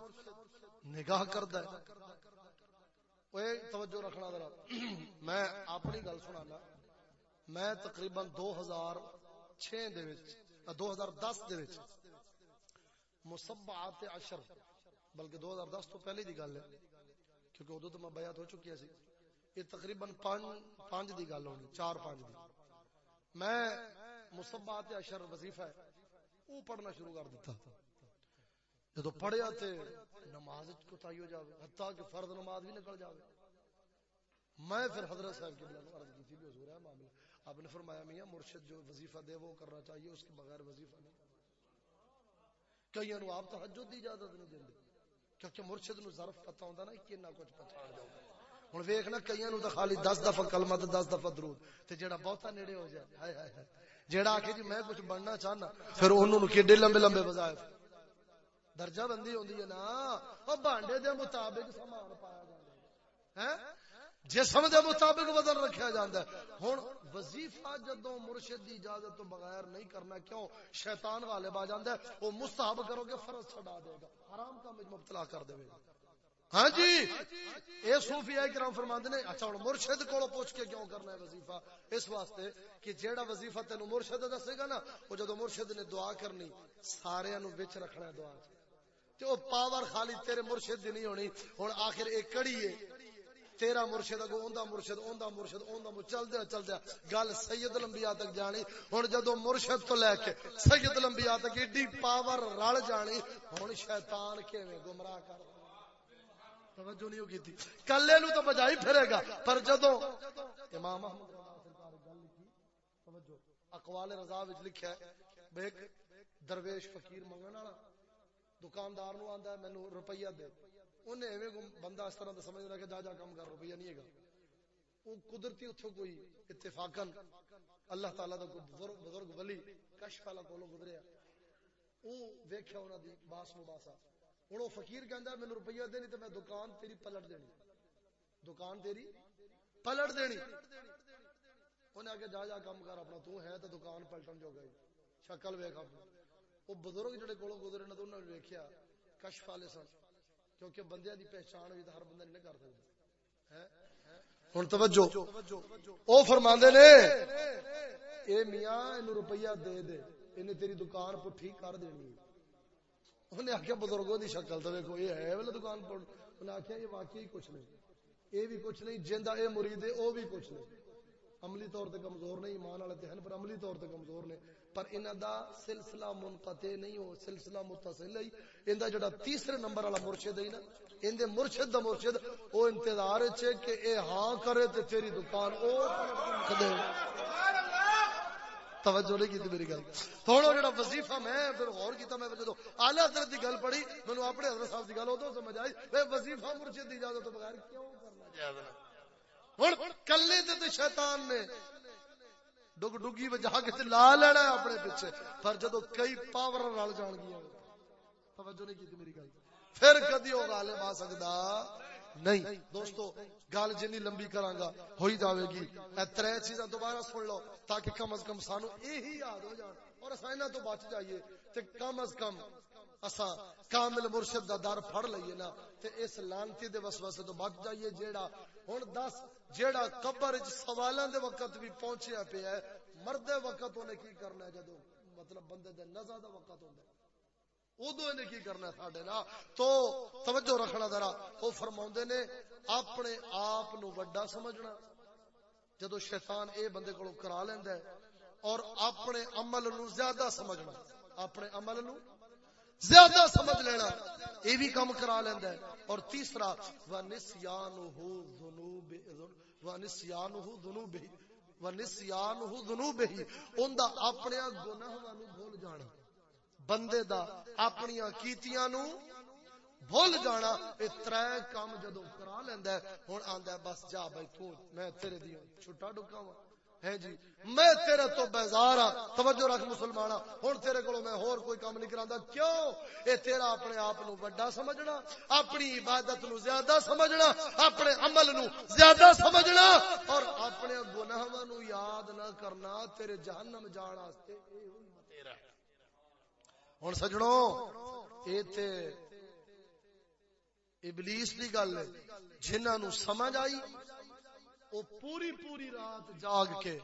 نگاہ کردا ہے۔ توجہ رکھنا ذرا۔ میں اپنی گل سنانا۔ میں تقریباً دو ہزار چھ دو ہزار دس مسبعات عشر، بلکہ دو ہزار دس تو پہلے دی گل ہے۔ کیونکہ ادو تو میں بیعت ہو چکی سی۔ یہ تقریباً پانچ دی گل ہونی، چار پانچ دی۔ میں مسبعات عشر وظیفہ ہے۔ وہ پڑھنا شروع کر دیتا۔ جدو پڑھیا تے نماز کوتاہی ہو جاوے، حتیٰ کہ فرض نماز بھی نکل جاوے۔ میں پھر حضرت صاحب کی بلانو عرض کی تھی بھی حضور ہے معاملہ۔ آپ نے فرمایا، میاں مرشد جو وظیفہ دے وہ کرنا چاہیے، اس کے بغیر وظیفہ نہیں۔ کئی انو آپ تحجد دی اجازت نہیں دیں کیونکہ مرشد نو ظرف پتہ ہوندا نا کہ نہ کچھ پتہ آ جاؤ۔ ہن ویکھنا کئیاں نو تے خالی 10 دفعہ کلمہ تے 10 دفعہ درود۔ تے جیڑا بہتا نیڑے ہو جائے ہائے ہائے۔ جیڑا آکھے جی میں کچھ بننا چاہنا، پھر انہوں نو کیڈے لمبے لمبے وظائف درجہ بندی ہوندی ہے نا۔ او بانڈے دے مطابق سامان پایا جاندا ہے۔ جسم دے مطابق وزن رکھا جاندا ہے۔ ہن وظیفہ جدوں مرشد دی اجازت تو بغیر نہیں کرنا، کیوں؟ شیطان غالب آ جاندا ہے۔ او مستحب کرو گے فرض چھڈا دے گا۔ حرام کام وچ مبتلا کر دے گا ہاں جی اے صوفیاء کرام فرماندے نے اچھا ہن مرشد کولو پوچھ کے کیوں کرنا ہے وظیفہ؟ اس واسطے کہ جیڑا وظیفہ تینو مرشد دسے گا نا او جدوں مرشد نے دعا کرنی سارے نو وچ رکھنا ہے دعا چ تے او پاور خالی تیرے مرشد دی نہیں ہونی، ہن آخر ایک کڑی ہے تیرا مرشد اگو اوندا مرشد اوندا مرشد اوندا مرشد چل دیا چل دیا گل سید الانبیاء تک جانی، ہن جدوں مرشد تو لے کے سید الانبیاء تک ایڈی پاور رل جانی، ہن شیطان کیویں گمراہ کر توجہ نہیں ہوگی تھی۔ کلے نو تو بجائی پھرے گا۔ پر جدوں امام احمد سرکار گل لکھی توجہ اقوال رضا وچ لکھیا ہے۔ ایک درویش فقیر منگن والا دکاندار نو آندا ہے مینوں روپیہ دے۔ انہیں ایویں بندہ اس طرح دا سمجھ رہا کہ جا جا کام کر روپیہ نہیں ہے گا وہ قدرتی اتھو کوئی اتفاقن اللہ تعالیٰ دا کوئی بزرگ, بزرگ ولی کشف والا کولو گزریا۔ وہ ویکھیا انہاں دی باس مباسا۔ ہن وہ فقیر کہندا ہے روپیہ دے نہیں تے میں دکان تیری پلٹ دینی دکان تیری پلٹ دینی انہیں آگے جا جا کام کر، اپنا تو ہے تو دکان پلٹن جو گئی شکل ویکھ اپنا وہ بزرگ جڑے کولو گزرے نے تو انہوں نے ویکھیا کشف والے سن۔ کیونکہ بندے دی پہچان ہوئی تو ہر بندہ نہیں کر سکتا ہوں توجہ۔ او فرماندے نے، اے میاں روپیہ دے دے۔ انہیں تیری دکان پٹھی کر دینی ہے۔ انہیں آخیا بزرگوں دی شکل تو ویکو یہ ہے والا دکان پر انہیں آخیا یہ واقعی کچھ نہیں۔ یہ بھی کچھ نہیں جنہ اے مرید ہے، وہ بھی کچھ نہیں۔ عملی طور تے کمزور نہیں، ایمان والے تے ہیں پر عملی طور تے کمزور نے۔ پر انہاں دا سلسلہ منقطع نہیں ہو سلسلہ متصل ہے۔ ایندا جڑا تیسرے نمبر والا مرشد ہے نا این دے مرشد دا مرشد او انتظار وچ کہ اے ہاں کرے تے تیری دکان او کھدے کدے؟ توجہ نہیں کی میری گل۔ تھوڑا جڑا وظیفہ میں پھر غور کیتا، میں جدوں اعلی حضرت دی گل پڑھی، مینوں اپنے حضرت صاحب دی گل اودوں سمجھ آئی۔ اے وظیفہ مرشد دی اجازت تو بغیر کیوں کرنا؟ جائز ہے ہوں کلے تے تے شیطان نے ڈگ ڈگی وجہ کے لا لینا ہے اپنے پیچھے۔ پر جدو کئی پاور رل جان گیا توجہ نہیں کی میری گل۔ پھر کدی وہ غالب آ سکتا نہیں. دوستو گل جنی لمبی کرانگا، ہوئی جاوے گی. اے ترے چیزاں دوبارہ سن لو، تاکہ کم از کم سانو یہی یاد ہو جان. اور اسا انہاں تو بچ جائیے تے کم از کم اسا کامل مرشد دا در پھڑ لئیے نا تے اس لانتی دے وسوسے تو بچ جائیے جیڑا ہن دس، جیڑا قبر وچ سوالاں دے وقت بھی پہنچیا پیا ہے مرد وقت اونے کی کرنا ہے جدوں؟ مطلب بندے دے نزا دا وقت ہوندا ہے ادو نے کی کرنا ساڈے نا تو توجہ رکھنا ذرا۔ وہ فرماوندے نے، اپنے آپ نو وڈا سمجھنا۔ جدو شیطان اے بندے کو کرا لیندا ہے، اور اپنے عمل نو زیادہ سمجھنا۔ اپنے عمل نو زیادہ سمجھ لینا۔ یہ بھی کام کرا لینا ہے۔ اور تیسرا ونسیانہ ذنوب ونسیانہ ذنوب ذنوب ہی اوندا اپنے گناہاں نو بھول جانا۔ بندے دا اپنی کیتیاں نو بھول جانا یہ تر کام جدو کرا لینا ہوں آدھا بس جا بھائی، تو میں تیرے دیا چھٹا ڈکا وا ہے جی میں تیرے تو بیزار ہاں توجہ رکھ مسلمان ہوں تیرے کو میں ہور کوئی کام نہیں کرا کیوں؟ اے تیرا اپنے آپ نو بڑا سمجھنا، اپنی عبادت نو زیادہ سمجھنا، اپنے عمل نو زیادہ سمجھنا، اور اپنے گناہ نو یاد نہ کرنا تیرے جہنم جان واسطے۔ ہوں سجڑوں اے تے ابلیس کی گل ہے جنہوں نو سمجھ آئی وہ پوری پوری رات جاگ کے،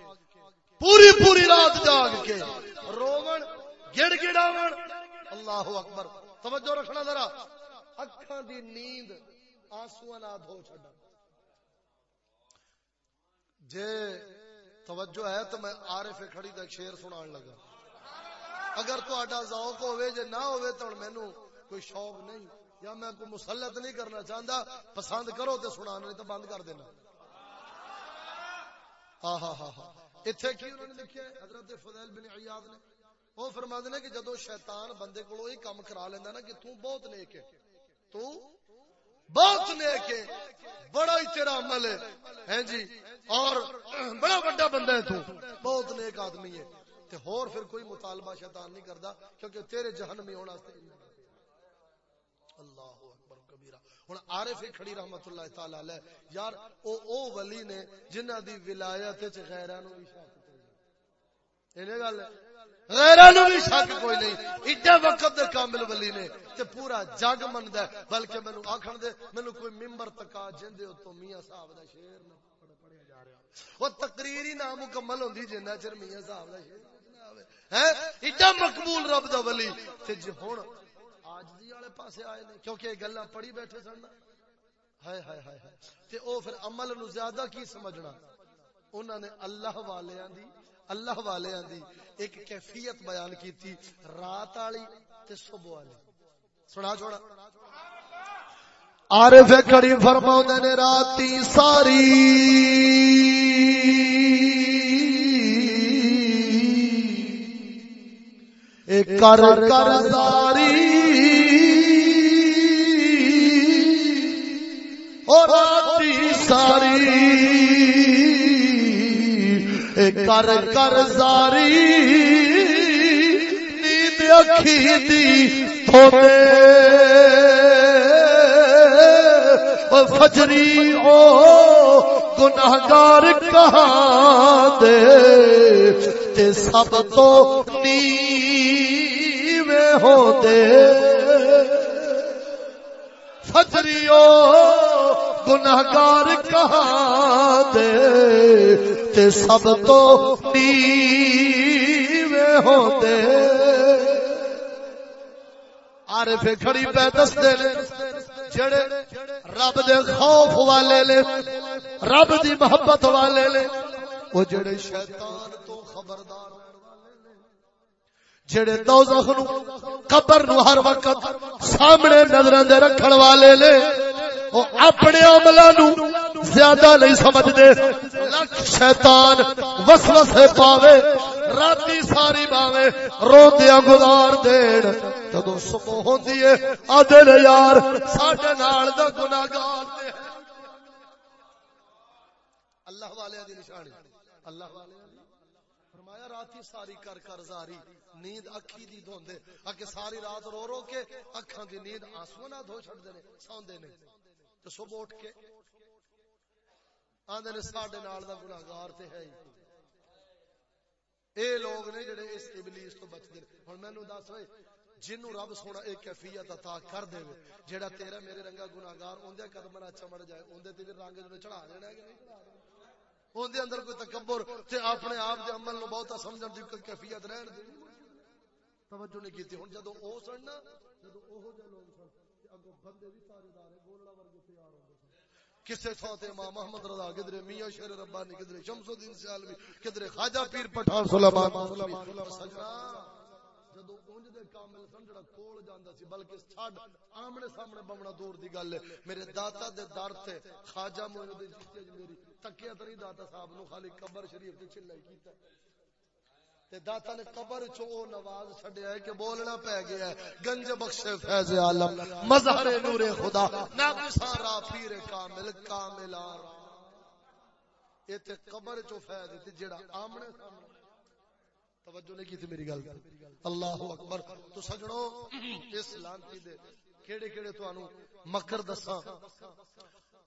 پوری پوری رات جاگ کے، روون، گڑ گڑاون، اللہ اکبر، توجہ رکھنا ذرا، اکھاں دی نیند آنسو نہ دھو چھڈا۔ جے توجہ ہے تو میں عارف کھڑی دا شیر سنان لگا۔ اگر تو ذوق ہوئے جے نہ ہوئے تو مینوں کوئی شوق نہیں۔ یا میں کوئی مسلط نہیں کرنا چاہتا پسند کرو تو سنا نہیں تو بند کر دینا۔ ہاں ہاں ہاں ہاں اتنے کی انہوں نے لکھا حضرت فضیل بن عیاد نے۔ وہ فرما دینا کہ جدو شیطان بندے کو یہ کام کرا لینا نا کہ تو بہت نیک ہے۔ تو بہت نیک ہے۔ بڑا ہی تیرا عمل ہے۔ ہیں جی؟ اور بڑا بڑا بندہ ہے تو بہت نیک آدمی ہے۔ تے ہور پھر کوئی مطالبہ شیطان نہیں کردا، کیونکہ تیرے جہنم ہونا اللہ اکبر کبیرہ۔ ہن عارف کھڑی رحمت اللہ تعالی علیہ۔ یار، او او ولی نے جنہاں دی ولایت وچ غیراں نو بھی شک کوئی نہیں گل غیراں نو بھی شک کوئی نہیں۔ ایڈا وقت دے کامل ولی نے تے پورا جگ مندا ہے۔ بلکہ مینوں آکھن دے، مینوں کوئی منبر تکا جندے تو میاں صاحب دا شعر نہ پڑھیا جا رہا۔ وہ تقریر ہی نامکمل ہوندی جنہ چر میاں صاحب دا شعر۔ ایڈا مقبول رب دا ولی۔ تے جے ہن آجزی والے پاسے آئے نے، کیونکہ یہ گلا پڑھی بیٹھے سن ہائے ہائے ہائے ہائے۔ تے او پھر عمل نو زیادہ کی سمجھنا؟ انہوں نے اللہ والیاں دی، اللہ والیاں دی ایک کیفیت بیان کی تھی رات والی تے صبح والی سنا چھوڑا عارف کھڑی فرماؤں نے راتی ساری کر کر ساری اور ساری۔ کر کر ساری نیند اکھی دی تھوڑے۔ فجری او گناہگار کہاں دے؟ سب تو نیوے ہو دے فجریو گناہگار کہاں دے تے سب تو نیوے ہو دے عارف کھڑی پہ دس دے لے جڑے رب دے خوف والے لے رب دی محبت والے لے وہ جڑے شیطان تو خبردار جڑے دوزخ نو قبر نو ہر وقت سامنے نظر دے رکھن والے لے او اپنے عملاں نو زیادہ نہیں سمجھدے۔ لکھ شیطان وسوسے پاوے، راتی ساری باوے روندیاں گزار دین۔ جدوں صبح ہوندی ہے آدھے یار ساڈے نال دا گناہگار تے اللہ والے دی نشانی۔ اللہ والے فرمایا، راتی ساری کر کر زاری۔ نیند اکھی دی دھوندے۔ اگے ساری رات رو رو کے اکھاں دی نیند آنسو نہ دھو چھڑ دے نے۔ سوندے نے۔ تو صبح اٹھ کے آندے نے ساڈے نال دا گناہگار تے ہے اے لوگ نے جڑے اس ابلیس تو بچ دے ہن مینوں دس ہوئے جنوں رب سونا ایک کیفیت عطا کر دے جیڑا تیرا میرے رنگا گناہگار اوندے قدم نہ چمڑ جائے اوندے تے رنگ جو چڑھا دینا ہے کہ نہیں اوندے اندر کوئی تکبر تے اپنے آپ دے عمل نو بہت سمجھن دی کیفیت رہن دی؟ توجہ نہیں کیتی ہن جدوں او سن نا جدوں اوہو جے لوگ سن تے اگوں بندے بھی تاجدار ہیں گولڑا ورگے تیار ہوندے سن کسے تھا تے امام محمد رضا کدرے میاں شیر ربانی کدرے شمس الدین سیالوی کدرے خواجہ پیر پٹھان سلیمان سجنا جدو اونج دے کامل سمجھڑا کول جاندا سی بلکہ چھڈ آمنے سامنے بمنا دور دی گل ہے میرے داتا دے در تے خواجہ معین الدین چشتی میری تکیا تری داتا صاحب نو خالی قبر شریف تے چلائی کیتا تے داتا نے قبر چو او نواز چھڈیا ہے کہ بولنا پہ گیا ہے۔ گنج بخش فیض عالم، مظہر نور خدا ناقصاں را پیر کامل کاملار یہ تے قبر چو فیض تے جڑا آمنے سامنے۔ توجہ نہیں کی تھی میری گل؟ اللہ اکبر۔ تو سجڑو اس لانتی دے کیڑے کیڑے تو انو مکر دساں؟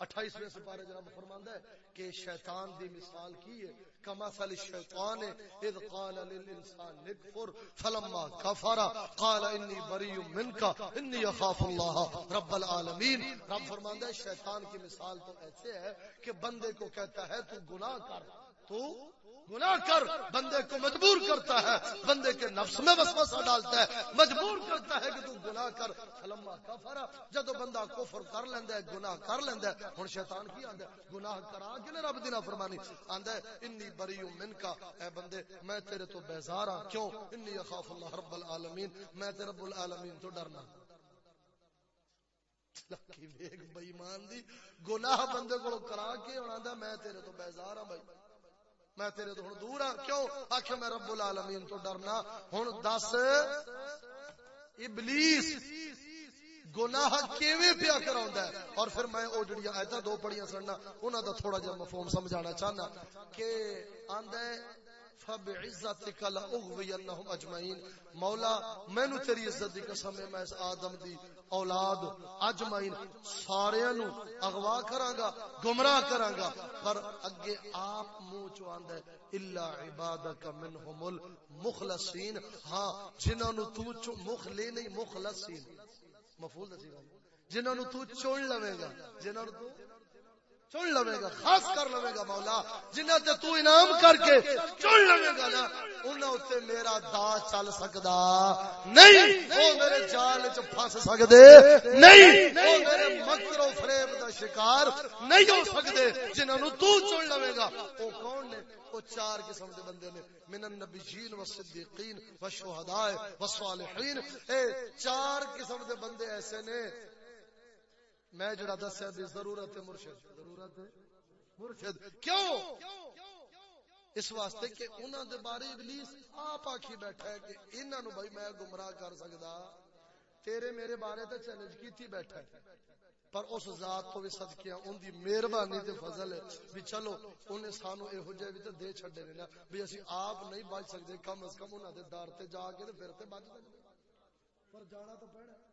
اٹھائیسویں سپارے جناب فرماندا ہے کہ شیطان دی مثال کی ہے کما سال شیطان اذ قال للانسان نکفر فلما کفر، قال انی بری منک، انی اخاف اللہ رب العالمین۔ رب فرماندا ہے، شیطان کی مثال تو ایسے ہے کہ بندے کو کہتا ہے، تو گناہ کر، تو گناہ کر بندے کو مجبور کرتا ہے، بندے کے نفس میں وسوسہ ڈالتا ہے، مجبور کرتا ہے کہ تو گناہ کر۔ فلما کفر، جدو بندہ کفر کر لیندا ہے، گناہ کر لیندا ہے، ہن شیطان کی آندا ہے، گناہ کرا کے نے رب دی نافرمانی؟ آندا ہے، انی بری من کا اے بندے، میں تیرے تو بیزار ہاں کیوں؟ انی اخاف اللہ رب العالمین، میں تے رب العالمین تو ڈرنا۔ لکی ویگ بے ایمان دی، گناہ بندے کو کرا کے ہن آندا میں تیرے تو بیزار ہاں بھائی۔ میں تیرے تو ہوں دور ہاں۔ کیوں؟ آخ میں رب العالمین تو ڈرنا۔ ہوں دس، ابلیس، گناہ کیویں پیا کرا اور پھر میں وہ جڑی آیت دو پڑھیاں سننا انہوں دا تھوڑا جا مفہوم سمجھانا چاہنا کہ آندا ہے فبعزتک لاغوینہم اجمعین مولا، مینوں تیری عزت دی قسم ہے، میں اس آدم دی اولاد اجمائن سارے نو اغوا کراں گا گمراہ کراں گا پر اگے آپ منہ چ آندا ہے، الا عبادک منهم المخلصین۔ ہاں جنہاں نو تو چ مخلی نہیں مخلصین۔ مفعول دسی گا جنہاں نو تو چون لوے گا۔ جنہاں نو تو چن لوے گا، خاص کر لوے گا مولا جنہ تے تو انعام کر کے چن لوے گا نا، انہاں تے میرا دا چل سکدا۔ نہیں او میرے جال وچ پھس سکدے۔ نہیں او میرے مکر و فریب دا شکار نہیں ہو سکدے، جنہاں نو تو چن لوے گا۔ او کون نے؟ او چار قسم دے بندے نے۔ من النبیین و صدیقین و شہداء و صالحین۔ اے چار قسم دے بندے ایسے نے میں جڑا دسیا بھی ضرورت ہے مرشد. ضرورت ہے؟ مرشد کیوں؟ اس واسطے کہ انہاں دے بارے ابلیس آپ آکھی بیٹھا ہے کہ انہاں نو بھائی میں گمراہ کر سکدا۔ تیرے میرے بارے تے چیلنج کیتی بیٹھا ہے۔ پر اس ذات تو بھی صدقے ان دی مہربانی تے فضل ہے بھی چلو انہیں سانو اے ہو جائے بھی تے دے چھڈے نے نا بھی اسی آپ نہیں بچ سکدے کم از کم انہاں دے دار تے جا کے تے پھر تے بچ سکدے۔ پر جانا تو پینا ہے۔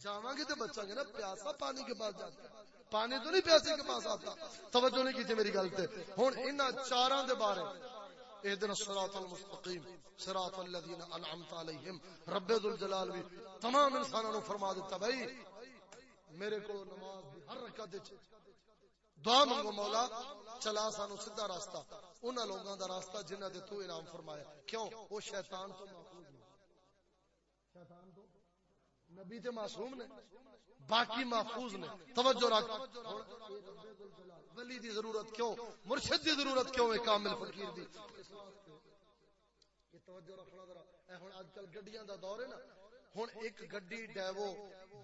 جاواں گے تو بچا گے نا پیاسا، پانی کے پاس جاتا پانی تو نہیں پیاسے کے پاس آتا۔ توجہ نہیں کی میری گل تے۔ ہن انہاں چاراں دے بارے۔ اهدنا الصراط المستقيم صراط الذين انعمت عليهم رب ذو الجلال بھی تمام انسانوں نو فرما دیتا، بھائی، میرے کو نماز دی ہر رکعت وچ دعا منگو مولا، چلا سانو سیدھا راستہ۔ انہاں لوگاں دا راستہ جنہاں دے تو انعام فرمایا۔ کیوں؟ وہ شیطان تو محفوظ نہیں شیطان تو نبی تے معصوم نے، باقی محفوظ نے۔ توجہ رکھ۔ ولی دی ضرورت کیوں؟ مرشد دی ضرورت کیوں ہے کامل فقیر دی؟ یہ توجہ رکھنا ذرا۔ اے ہن اج کل گڈیاں دا دور ہے نا۔ ہن ایک گڈی ڈیوو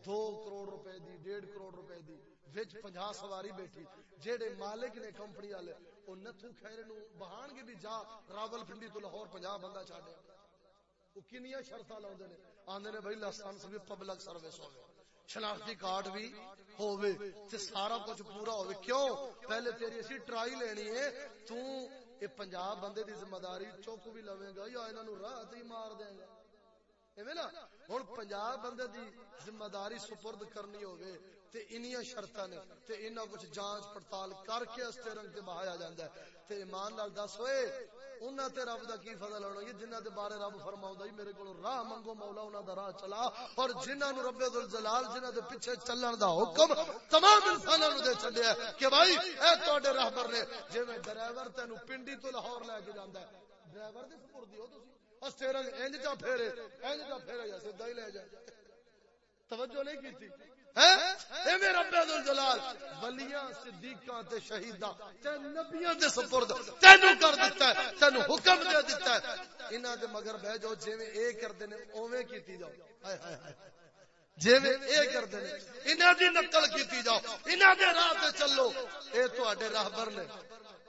دو کروڑ روپے دی، ڈیڑھ کروڑ روپے دی، وچ 50 سواری بیٹھی۔ جیڑے مالک نے کمپنی والے، او نتھو خیر نو بہان گے بھی جا راول پنڈی تو لاہور 50 بندہ چھڈیا وہ کنیا شرطاں لاوندے نے؟ آندے نے بھائی لائسنس بھی پبلک سروس ہوے شناختی کارڈ بھی ہوے تے سارا کچھ پورا ہوے کیوں؟ پہلے تیری اسی ٹرائی لینی ہے۔ تو اے پنجاب بندے دی ذمہ داری چوک بھی لویں گا یا انہاں نو راہ تے مار دیں گا۔ ایویں نا؟ ہن پنجاب بندے دی ذمہ داری سپرد کرنی ہوے تے انیاں شرطاں نے تے انہاں کچھ جانچ پڑتال کر کے استے رنگ تے بہایا جاندا ہے۔ تے ایمان نال دس ہوئے انہاں تے رب دا کی فضل ہونا یہ جنہاں دے بارے رب فرماوندا ہے، میرے کول راہ منگو، مولا انہاں دا راہ چلا۔ اور جنہاں نو رب ذل جنہاں دے پیچھے چلن دا حکم تمام انساناں نو دے چھڈیا کہ بھائی، اے تواڈے راہبر نے جویں ڈرائیور تینو پنڈی تو لاہور لے کے جاندا ہے۔ ڈرائیور دے سپردی ہو تسی۔ اسٹیرنگ انج جا پھیرے، انج جا پھیرے یا سیدھا ہی لے جائے توجہ نہیں کی تھی صدیقاں تے شہیداں، تے نبیاں دے سپرد تینو کر دیتا ہے تینو حکم دے دیتا ہے۔ انہاں دے مگر بہ جاؤ جویں اے کردے نے، اوویں کیتی جاؤ۔ ہائے ہائے ہائے۔ جویں اے کردے نے، انہاں دی نقل کیتی جاؤ۔ انہاں دے راہ تے چلو۔ اے تواڈے راہبر نے۔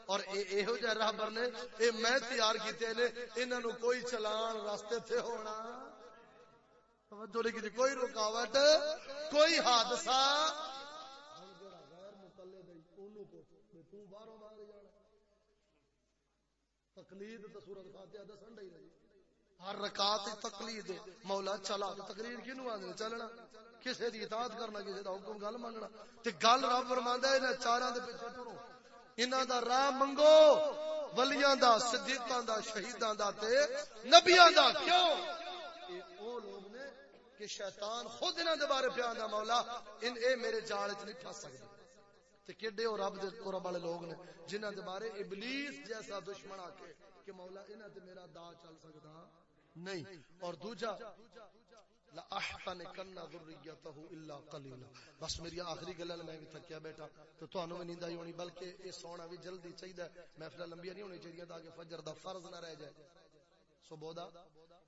اور یہو جہ راہبر نے یہ میں تیار کیتے نے، انہاں نو کوئی چلان راستے تھے ہونا۔ توجہ نہیں کی کوئی رکاوٹ کوئی حادثہ۔ تقلید فاتحہ دسن ہر رکعت تقلید مولا چلا تقریر کینو آندے؟ چلنا۔ کسے دی اطاعت کرنا کسے دا حکم گل مننا تے گل رب فرماندا ہے انہاں چاراں دے پیچھے ٹرو انہاں دا راہ منگو ولیاں دا صدیقاں دا شہیداں دا تے نبیاں دا کیوں؟ کہ شیطان خود انہاں دے بارے بیان دا مولا، ان اے میرے جال وچ نہیں پھس سکدے۔ تے کڈے او رب دے قرب والے لوگ نے، جنہاں دے بارے ابلیس جیسا دشمن آ کے کہ مولا، انہاں تے میرا دا چل سکدا؟ نہیں۔ اور دوجا، لا احسن کنا ذریته الا قليلا بس میری آخری گل میں بھی تھکیا بیٹھا تو تانوں بھی نیند آئی ہونی، بلکہ اے سونا بھی جلدی چاہیے محفل لمبی نہیں ہونی چاہیے تاکہ فجر دا فرض نہ رہ جائے۔ صبح دا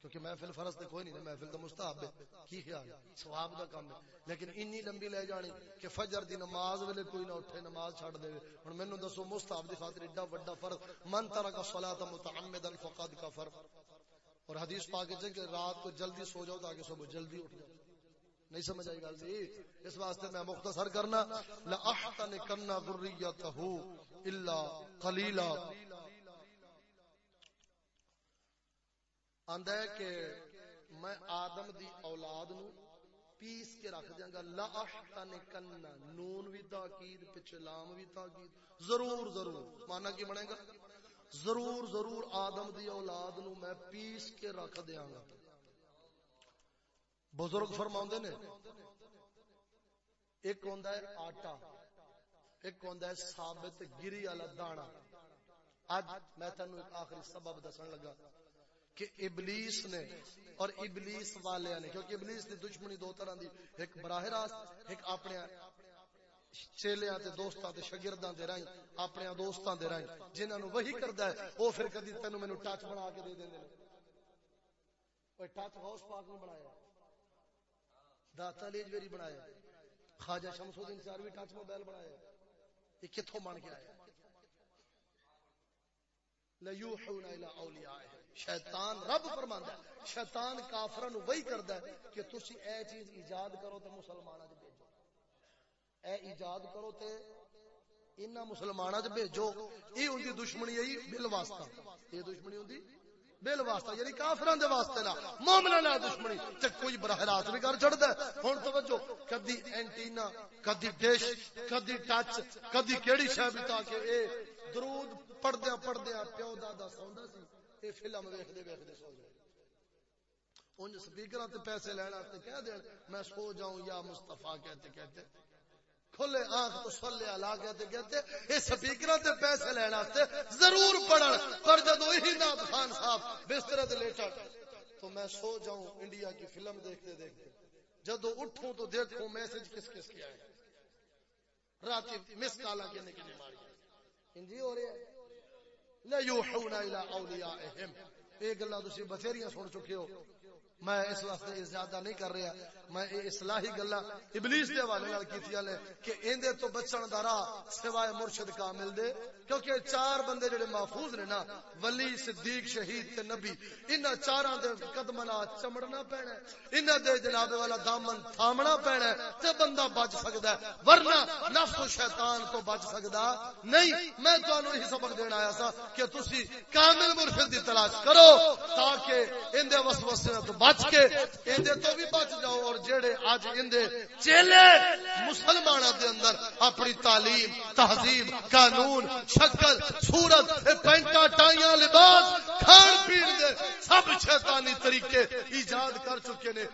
کیونکہ محفل فرض تے کوئی نہیں محفل دا مستحب ہے۔ کی خیال؟ ثواب دا کام ہے۔ لیکن انی لمبی لے جانی کہ فجر دی نماز ویلے کوئی نہ اٹھے نماز چھڑ دے۔ ہن مینوں دسو مستحب دی خاطر ایڈا بڑا فرض، من ترک الصلاۃ متعمدا فقد کفر۔ اور حدیث پاک ہے کہ رات کو جلدی سو جاؤ تاکہ صبح جلدی اٹھ جاؤ۔ نہیں سمجھ آئی گل جی؟ اس واسطے میں مختصر کرنا لا احتن کرنا ذریته الا قليلا۔ آندا ہے کہ میں آدم دی اولاد نو پیس کے رکھ دیاں گا۔ لا احتن کرنا نون بھی تاکید پیچھے لام بھی تاکید۔ ضرور ضرور۔ مانا کی بنے گا؟ ضرور ضرور آدم دی اولاد نو میں پیس کے رکھ دیاں گا۔ بزرگ فرماؤں نے، ایک ہوندا ہے آٹا، ایک ہوندا ہے ثابت گری والا دانا۔ اج میں تینو ایک آخری سبب دسن لگا۔ کہ ابلیس نے اور ابلیس والے نے، کیونکہ ابلیس دی دشمنی دو طرح دی، ایک براہ راست، ایک اپنے چیلیاں تے دوستاں تے شاگرداں دے رائیں اپنے دوستاں دے رائیں جنہاں نو وہی کردا ہے، او پھر کدی تینو مینوں ٹچ بنا کے دے دیندے نے۔ اوے ٹچ غوث پاک نے بنایا۔ داتا لیج ویری بنایا۔ خواجہ شمس الدین ساروی ٹچ موبائل بنایا۔ یہ کتھوں مان کے آیا۔ لیوحون الی اولیاء شیطان رب فرماندا ہے، شیطان کافراں نو وہی کردا ہے کہ تسی اے چیز ایجاد کرو تے مسلماناں دے اے ایجاد کرو تے انہاں مسلماناں وچ بھیجو۔ اے ان دی دشمنی ہے بل واسطہ۔ اے دشمنی ہوندی بل واسطہ یعنی کافراں دے واسطے نہ۔ مومناں نال دشمنی، تے کوئی براہ راست بھی کر چھڑدا ہے۔ ہن توجہ، کدی اینٹینا، کدی ڈش کدی ٹچ، کدی کیڑی شے بھی تاکہ اے درود پڑھدیاں پڑھدیاں، پیو دادا سوندا سی۔ اے فلم ویکھدے ویکھدے سو جائے۔ ان سپیکراں تے پیسے لینا تے کہہ دین میں سو جاؤں یا مصطفی کہتے کہتے۔ کھلے آنکھ تو سلے علا کہتے کہتے، اے سپیکراں تے پیسے لینا تے ضرور پڑھن۔ پر جدو ہی نات خان صاحب بستر تے لیٹا، تو میں سو جاؤں انڈیا کی فلم دیکھتے دیکھتے۔ جدو اٹھوں تو دیکھوں میسج کس کس کی آئے۔ رات مس کالا کہنے کے ماری۔ انجی ہو رہے ہیں لا یوحون الى اولیائهم۔ اے گلا تسی بتھیریاں سن چکے ہو۔ میں اس واسطے زیادہ نہیں کر رہا۔ میں یہ اصلاحی گلا ابلیس دے حوالے نال کیتیاں نے کہ ایندے تو بچن دا راہ سوائے مرشد کامل دے، کیونکہ چار بندے جڑے محفوظ نے نا، ولی، صدیق، شہید تے نبی، انہاں چاراں دے قدماں نال چمڑنا پینا انہاں دے جناب والا دامن تھامنا پینا تے بندہ بچ سکدا ہے۔ ورنہ نفس و شیطان تو بچ سکدا نہیں۔ میں تانوں ہی سبق دینا آیا سا کہ تسی کامل مرشد دی تلاش کرو تاکہ ایندے وسوسے تو بچ کے ایندے تو بھی بچ جاؤ اور جڑے اج اندے چیلے مسلماناں دے اندر اپنی تعلیم تہذیب قانون شکل صورت پینٹا ٹائیاں لباس کھان پین دے سب شیطانی طریقے ایجاد کر چکے نے۔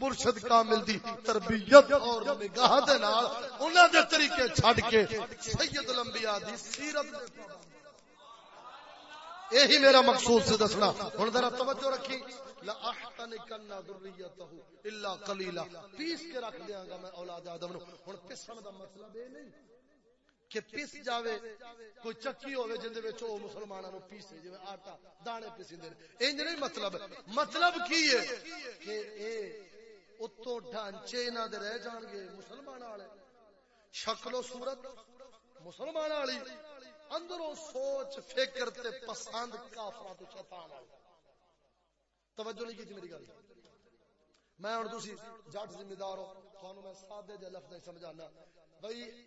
مرشد کامل دی تربیت اور نگاہ دے نال انہاں دے طریقے چھڈ کے سید الانبیاء دی سیرت یہی میرا مقصود سے دسنا۔ ہن ذرا توجہ رکھی۔ لا احتنکن ذریته الا قلیلا، پیس کے رکھ دیاں گا میں اولاد آدم نو۔ ہن پسن دا مطلب اے نہیں کہ پس جاوے، کوئی چکی ہوے جندے وچ او مسلماناں نو پیسے، جویں آٹا دانے پیسیندے انج نہیں مطلب مطلب کی ہے؟ کہ اے اتو ڈھانچے انہاں دے رہ جان گے مسلمان والے۔ شکل و صورت مسلمان والی۔ اندروں سوچ، فکر تے پسند کافرہ تو شیطان آئے توجہ نہیں کی میری گل۔ میں ہوں تھی جٹ ذمہ دار ہو، تھانوں میں سادے جہ لفظ سمجھانا۔ بھائی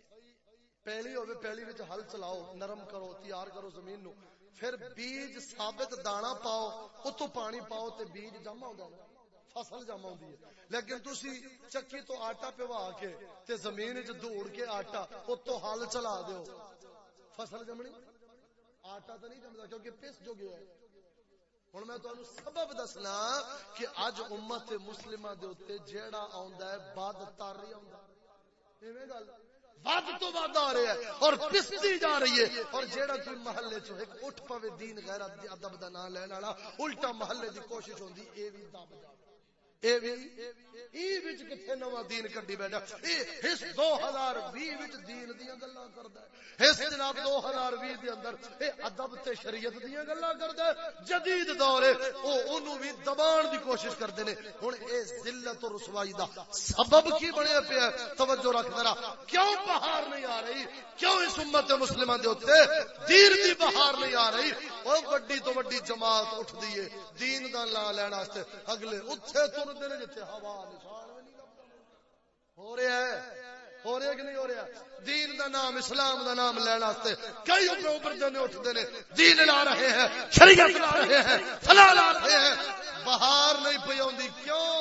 پہلی ہوے پہلی وچ ہل چلاؤ، نرم کرو، تیار کرو زمین نو پھر بیج ثابت دانا پاؤ اتو پانی پاؤ تے بیج جمع ہوندا ہے۔ فصل جمع ہوندی ہے۔ لیکن تسی چکی تو آٹا پوا کے تے زمین وچ دوڑ کے آٹا اتو ہل چلا دیو۔ فصل جمنی؟ آٹا تو نہیں جمدا کیونکہ پس جو گیا ہے۔ ہوں میں تمہیں سبب دسنا کہ اج امت مسلمہ دے اتنے جیڑا آندا ہے بد تاری آندا ایویں گل۔ ود تو ود آ رہا ہے اور پستی جا رہی ہے۔ اور جیڑا کوئی محلے چ ایک اٹھ پوے دین غیرت دی ادب دا نام لین والا، الٹا محلے دی کوشش ہوندی اے وی دب جا۔ اے ای وچ نواں دین کڈی بیٹھا؟ اے اس 2020 وچ دین گلاں کردا ہے۔ اس جناب 2020 دے اندر اے ادب تے شریعت دیاں گلاں کردا ہے۔ جدید دور ہے او اونوں دبان دی کوشش کردے نے۔ ہن اے ذلت و رسوائی دا سبب کی بنیا پیا توجہ رکھ ذرا۔ کیوں بہار نہیں آ رہی؟ کیوں اس امت مسلمان دے اوتے دین دی بہار نہیں آ رہی؟ او بڑی تو بڑی جماعت اٹھ دی ہے دین دا لا لین واسطے اگلے اوتھے ٹردے نے جتھے ہوا نشان ہو رہا ہے، ہو رہا کہ نہیں ہو رہا دین دا نام، اسلام دا نام لین واسطے کئی اوپر اوپر جنے اٹھتے نے۔ دین لا رہے ہیں، شریعت لا رہے ہیں فلا لا رہے ہیں۔ بہار نہیں پی آندی کیوں؟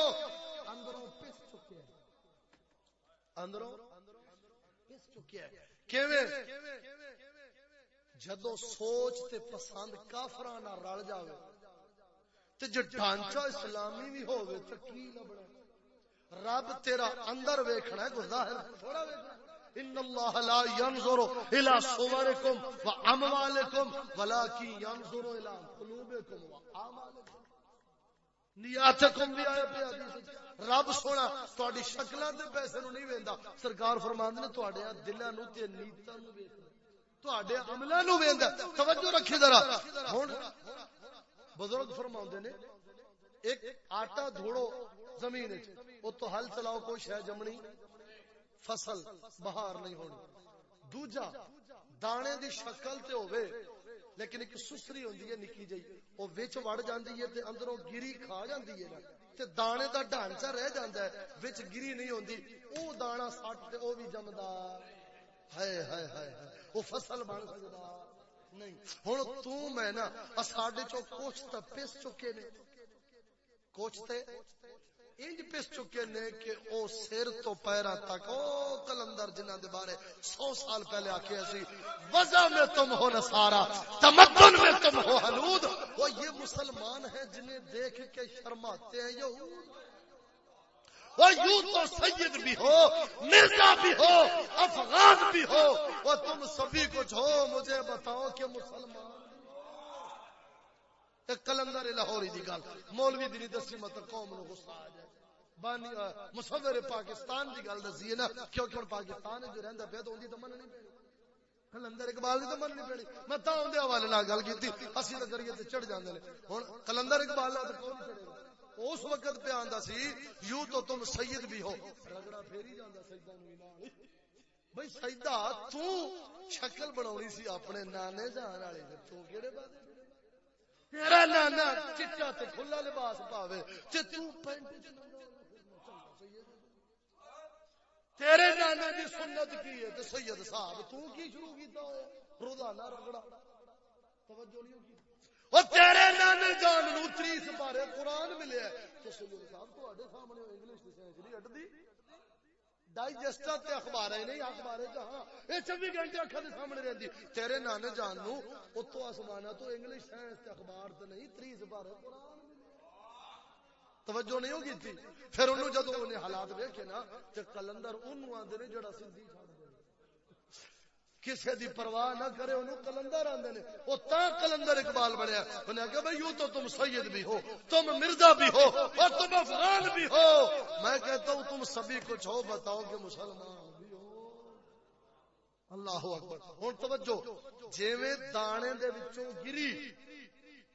اندروں پس چکے ہیں۔ اندروں پس چکے ہیں۔ کیویں؟ جدو سوچ تے پسند کافراں رل جاوے۔ تے جو ڈھانچہ اسلامی بھی ہوئے تو کی نہ لبنا رب تیرا اندر ویکھنا ہے، کوئی ظاہر تھوڑا ویکھنا ان اللہ لا ينظر الى صوركم واموالكم ولكن ينظر الى قلوبكم واعمالكم نیاتکم بھی آیا پہ رب سونا تہاڈی شکلاں تے پیسے نو نہیں ویندا۔ سرکار فرماندے نے تہاڈے دلاں نو تے نیتاں نو ویکھدا تہاڈے عملاں نو ویندا۔ توجہ رکھی ذرا۔ ہن بزرگ فرما نے، ایک آٹا دھوڑو زمین وہ تو ہل چلاؤ، کوئی شہ جمنی، فصل بہار نہیں ہونی۔ دوجا، دانے دی شکل تے ہوئے لیکن ایک سسری ہوندی ہے، نکی جئی وہ وچ وڑ جاندی ہے تے اندروں گری کھا جاندی ہے۔ تے دانے دا ڈھانچہ رہ جاندا ہے، وچ گری نہیں ہوندی۔ او دانا سٹ تے او بھی جمدا ہائے ہائے ہائے۔ او فصل بن سکدا۔ نہیں۔ ہوں تو میں نا ساڈے چو کچھ تو پس چکے نے۔ کچھ تے انج پس چکے نے کہ او سر تو پیرا تک او کلندر جنہ دے بارے سو سال پہلے آکھے اسی وضع میں تم ہو نصارا تمدن میں تم ہو حنود وہ یہ مسلمان ہیں جنہیں دیکھ کے شرماتے ہیں یہود۔ وہ یوں تو سید بھی ہو، مرزا بھی ہو، افغان بھی ہو۔ وہ تم سبھی کچھ ہو مجھے بتاؤ کہ مسلمان کلندر لاہوری دی گل، مولوی دی دسی مت مطلب قوم نو غصہ آ جائے۔ بانی مصور پاکستان دی گل دسی ہے نا، کیونکہ ہن پاکستان جو رہندا پیا تو اون دی تو مننی پی کلندر اقبال دی تو مننی پڑی۔ میں تا اون دے حوالے نال گل کیتی، اسی تے کریے تے چڑھ جاندے نے۔ ہن کلندر اقبال نال تے کون چڑھے؟ اس وقت پہ آندا سی یوں تو تم سید بھی ہو۔ رگڑا پھیری جاندا سجدہ نو بھئی سجدہ تو شکل بناونی سی اپنے نانے جان والے تو کیڑے بات تیرا نانا چٹا تے کھلا لباس پاوے تے تو پینٹ تیرے نانا دی سنت کی ہے تے سید صاحب تو کی شروع کیتا ہویا؟ روزانہ رگڑا۔ توجہ نہیں کی وہ تیرے نانے جان نو قرآن تو سید صاحب سامنے انگلش سینچری ڈائجسٹر تے اخبار ہے نہیں اخبار ہے جہاں اے 24 گھنٹے اکھاں دے سامنے رہندی تیرے نانے جان نو اوتھوں تو انگلش سائنس تے اخبار تے نہیں 30 قرآن توجہ نہیں ہوگی تھی پھر انہوں جدو انہیں حالات ویکھے نا تے کلندر انہوں آندے نے جڑا کسی دی پرواہ نہ کرے، انہوں کلندر آندے نے۔ وہ تا کلندر اقبال بنیا۔ انہیں کہا بھئی یوں تو تم سید بھی ہو، تم مرزا بھی ہو اور تم افغان بھی ہو۔ میں کہتا ہوں، تم سبھی کچھ ہو، بتاؤ کہ مسلمان بھی ہو۔ اللہ اکبر۔ ہوں، توجہ۔ جیویں دانے دے وچوں گری،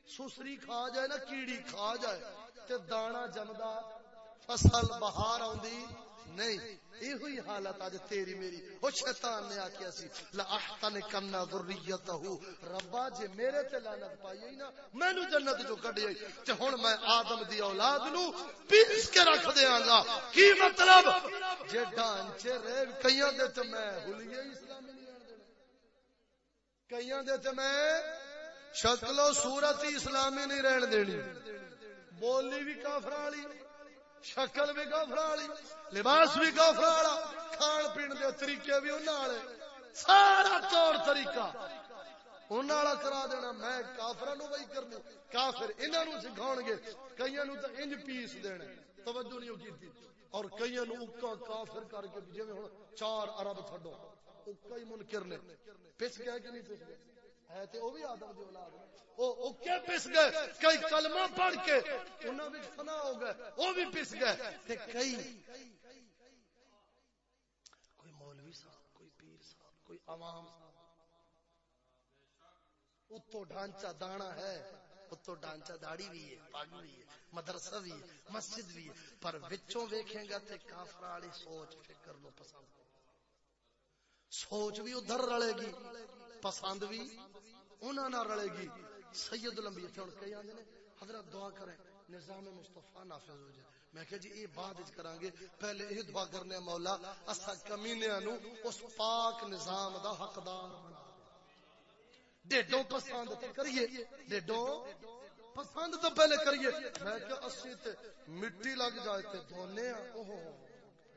سسری کھا جائے نا، کیڑی کھا جائے، تے دانا جمدا، فصل بہار آندی نہیں۔ ہوئی حالت اج تیری میری۔ او شیطان نے آکھیا سی، لا احتن کنا جے میرے تے لعنت پائی نا، مینوں جنت جو کڈی تے ہن میں آدم دی اولاد نو پیس کے رکھ دیاں گا۔ کی مطلب؟ جے ڈانچے رہ کئیاں دے تے میں بھلیے اسلام نہیں آن دینا۔ کئیاں دے تے میں شکل و صورت اسلامی نہیں رہن دینی۔ بولی بھی کافر والی شکل بھی کافر والی، لباس بھی کافر والا، کھان پین دے طریقے بھی انہاں والے۔ سارا طور طریقہ۔ انہاں والا کرا دینا، میں کافراں نو وہی کرنی۔ کافر انہاں نو سکھاون گے، کئیاں نو تے انج پیس دینا توجہ نہیں کیتی۔ اور کئیاں نو اکا کافر کر کے، جویں ہن چار عرب چھڈو اکا ہی منکر نے۔ پس گئے کہ نہیں پس گئے؟ ہے تے او بھی آدم دی اولاد او او کیا پس گئے، کئی کلمہ پڑھ کے انہاں وچ فنا ہو گئے او بھی پس گئے۔ تے کئی، کوئی مولوی صاحب، کوئی پیر صاحب، کوئی عوام صاحب اتو ڈھانچہ دانا ہے اتو ڈھانچہ داڑی بھی ہے پاگ بھی ہے، مدرسہ بھی ہے، مسجد بھی ہے، پر وچوں ویکھیں گا تے کافر والی سوچ فکر لو پسند سوچ بھی ادھر رلے گی۔ پسند بھی انہاں نہ رلے گی۔ سید الانبیاء تے ہن کئی آندے نے۔ حضرت دعا کریں۔ نظام مصطفی نافذ ہو جائے۔ میں کہ جی یہ بعد وچ کران گے۔ پہلے یہ دعا کرنے مولا اسا کمینیاں نو اس پاک نظام دا حقدار بنا ڈیڈوں پسند تے کریے۔ ڈیڈوں پسند تو پہلے کریے۔ میں کہ اسی تے مٹی لگ جائے تے دھونے ہاں اوہو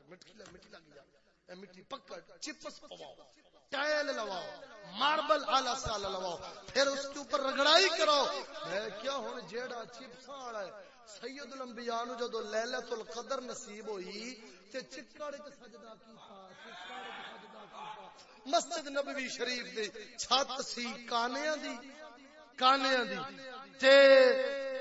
مٹی لگ مٹی لگ جائے۔ اے مٹی پکڑ، چپس پواؤ۔ ٹائل لواؤ، ماربل آلہ سالہ لواؤ، پھر اس کے اوپر رگڑائی کراؤ۔ میں کیا ہوں، جیڑا چپسا والا ہے۔ سید الانبیاء نو جدو لیلۃ القدر نصیب ہوئی، تے چکڑ وچ سجدہ کیتا چکڑ وچ سجدہ کیتا۔ مسجد نبوی شریف دی چھت سی، کانیاں دی کانیاں دی۔ تے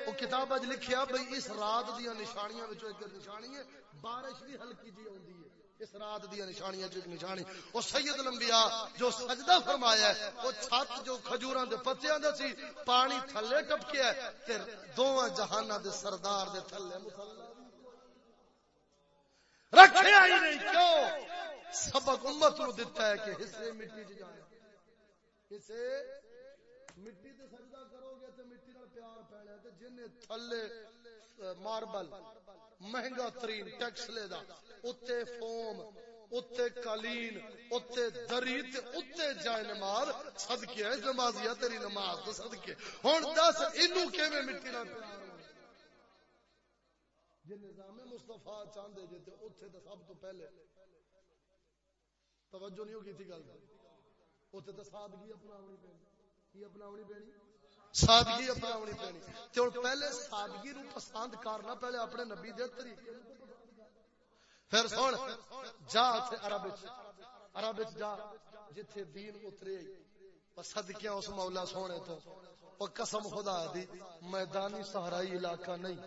او کتاب اج لکھیا بھئی، اس رات دیاں نشانیاں وچوں ایک نشانی ہے، بارش بھی ہلکی جی ہوندی ہے۔ اس رات دیا نشانیاں چ نشانی او سید الانبیاء جو سجدہ فرمایا ہے او چھت جو کھجوراں دے پتیاں دا سی، پانی تھلے ٹپکیا ہے تے دوواں جہاناں دے سردار دے تھلے رکھیا ہی نہیں، کیوں؟ سبق امت نو دیتا ہے کہ حصے مٹی چ جانے حصے مٹی تے سجدہ کرو گے تے مٹی نال پیار پینا تے جن تھلے ماربل مہنگا ترین ٹیکس لے دا، اتے فوم، اتے قالین، اتے دری تے اتے جائے نماز، صدقے ہے نمازیا تیری نماز تو صدقے۔ ہن دس، اینو کیویں مٹی نال؟ پیار جے نظام مصطفی چاہندے جے تے اوتھے تے سب تو پہلے۔ توجہ نہیں ہوگی تھی گل۔ اوتھے تے سادگی اپناونی پینی۔ کی اپناونی پینی؟ سادگی اپناونی پینی۔ تے ہن پہلے سادگی نو پسند کرنا پہلے اپنے نبی دے طریقے پھر سن جا تے عرب وچ۔ عرب وچ جا جتھے دین اترے۔ اس مولا سونے تو۔ او قسم خدا دی میدانی صحرائی علاقہ نہیں۔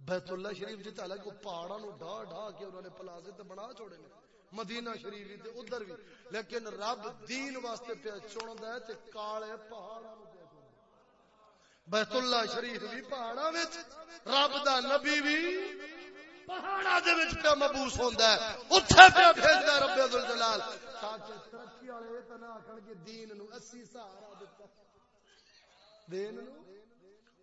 بیت اللہ شریف جتے الگ پہاڑاں نو ڈھا ڈھا کے انہوں نے پلازے تے بنا چھوڑے نے۔ مدینہ شریف تے ادھر بھی لیکن رب دین واسطے پیا چندا ہے تے کالے پہاڑاں بیت اللہ شریف بھی پہاڑاں وچ، رب دا نبی بھی پہاڑاں دے وچ مبوس ہوندا ہے۔ اوتھے بھیجدا رب ذوالجلال تاکہ ترقی والے آکھن دین نو اسی سہارا دتا۔ دین نو؟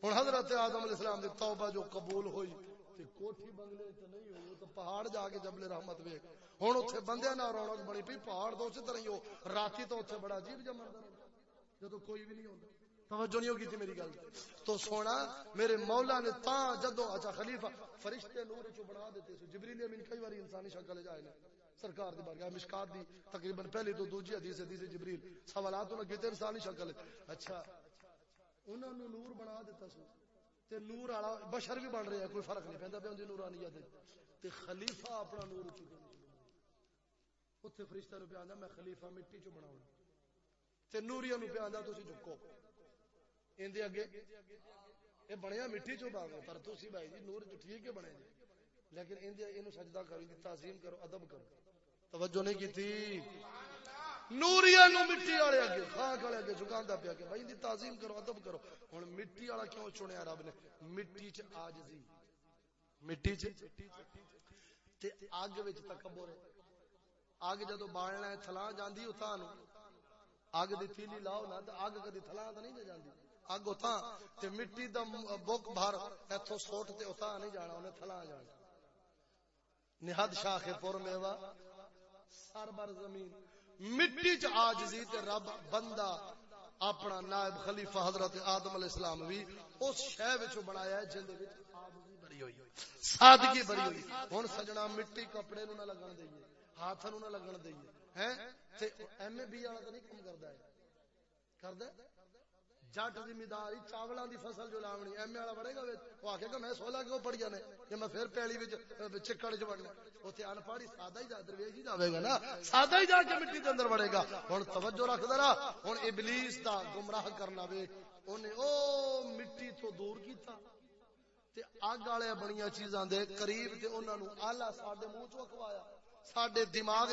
ہن حضرت آدم علیہ السلام دی توبہ جو قبول ہوئی، تے کوٹھی بنگلے تے نہیں ہوئی تو پہاڑ جا کے جبل رحمت ویکھ۔ ہن اوتھے بندیاں نال رونق بنی پئی، پہاڑ تو اسی طرح ہی ہو۔ راتی تو اوتھے بڑا عجیب جا منظر جدوں کوئی بھی نہیں ہوندا۔ توجہ نہیں ہوگی تھی میری گل تو۔ سونا، میرے مولا نے تا جدو اچھا خلیفہ فرشتے نور چ بنا دیتے سو۔ جبریل امین کئی بار انسانی شکل جائے نے سرکار دی بارگاہ، مشکات دی، تقریباً پہلی تو دوسری حدیث حدیث جبریل۔ سوالات انہاں کیتے انسانی شکل اچھا۔ انہاں نو نور بنا دیتا سو۔ تے نور والا بشر بھی بن رہا ہے، کوئی فرق نہیں پیندا پہ اندی نورانیت تے۔ خلیفہ اپنا نور چکے اوتھے فرشتہ نو پیاندا میں خلیفہ مٹی چ بناؤں۔ تے نوریا نو پیاندا تسی جھکو۔ اندے اگے۔ اے بنیا مٹی چ باغ پر تسی بھائی جی نور چ ٹھیک ہے بنے۔ جی لیکن اندے اینو سجدہ کرو دی، تعظیم کرو، ادب کرو۔ توجہ نہیں کیتی۔ نوریا نو مٹی والے اگے، خاک والے اگے جھکاندا پیا کہ بھائی دی تعظیم کرو، ادب کرو۔ ہن مٹی والا کیوں چنیا رب نے؟ مٹی چ عاجزی مٹی چ۔ تے اگ وچ تکبر ہے۔ اگ جدو بالنا ہے تھلا جاندی اتھاں نو اگ دی تیلی لاؤ نا، تے اگ کدی تھلا تے نہیں جاندی۔ اگ اتھاں تے مٹی دا بک بھر ایتھوں سوٹ تے اتھاں نہیں جانا، انہیں تھلا جانا۔ نہاد شاخ پور میوا سر بر زمین۔ مٹی چ آجزی تے رب بندہ اپنا نائب خلیفہ حضرت آدم علیہ السلام بھی اس شے وچ بنایا ہے جن دے وچ بری ہوئی۔ سادگی بری ہوئی۔ ہن سجنا مٹی کپڑے نو نہ لگن دئیے، ہاتھ نو نہ لگن دئیے۔ ہیں؟ تے ایم اے بی والا تے نہیں کم کردا ہے؟ کردا ہے جٹ زمینداری چاولاں دی فصل جو لاونی ایم اے والا بڑے گا وہ آکھے گا میں سولا کیوں پڑھ جانے کہ میں پھر پیلی وچ چکڑ وچ وڑنا اوتھے ان پڑھی سادہ ہی جا درویش ہی جاوے گا نا سادہ ہی جا کے مٹی دے اندر وڑے گا ہن توجہ رکھ ذرا ہن ابلیس دا گمراہ کرنا وے اونے او مٹی تو دور کیتا تے اگ والے بڑیاں چیزاں دے قریب تے انہاں نو اعلی ساڈے منہ چ کھوایا ساڈے دماغ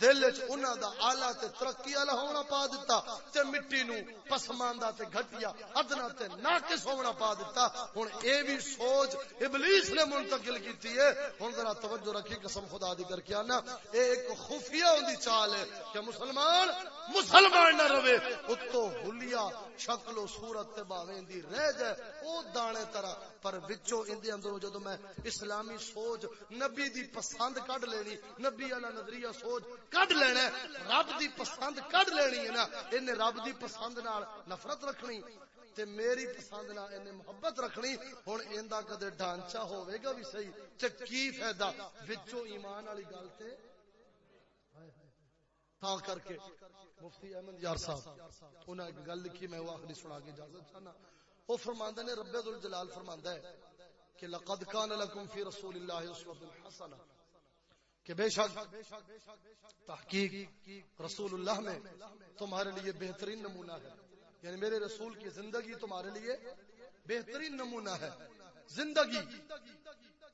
دل چنا دا آلہ تے ترقی والا ہونا پا دیتا تے مٹی نو پسماندہ تے گھٹیا ادنا تے ناقص ہونا پا دیتا ہن اے بھی سوچ ابلیس نے منتقل کیتی ہے ہن ذرا توجہ رکھی قسم خدا دی کر کے انا اے ایک خفیہ ہوندی چال ہے کہ مسلمان مسلمان نہ رہے اتو حلیہ شکل و صورت تے باویں دی رہ جائے او دانے طرح۔ پر وچوں ان دے اندر جدوں میں اسلامی سوچ نبی دی پسند کڈ لینی، نبی والا نظریہ سوچ کڈ لینا رب دی پسند کڈ لینی ہے نا ان رب دی پسند نال نفرت رکھنی، تے میری پسند نال ان محبت رکھنی۔ ہن ایندا کدے ڈھانچہ ہوے گا بھی صحیح، تے کی فائدہ؟ وچوں ایمان والی گل تے۔ تا کر کے مفتی احمد یار صاحب، انہاں ایک گل لکھی میں وہ آخری سنا کے اجازت چاہنا۔ وہ فرماندا نے، رب ذوالجلال فرماندا ہے کہ لقد کان لکم فی رسول اللہ اسوۃ الحسنہ کہ بے شک تحقیق رسول اللہ میں تمہارے لیے بہترین نمونہ ہے۔ یعنی میرے رسول کی زندگی تمہارے لیے بہترین نمونہ ہے۔ زندگی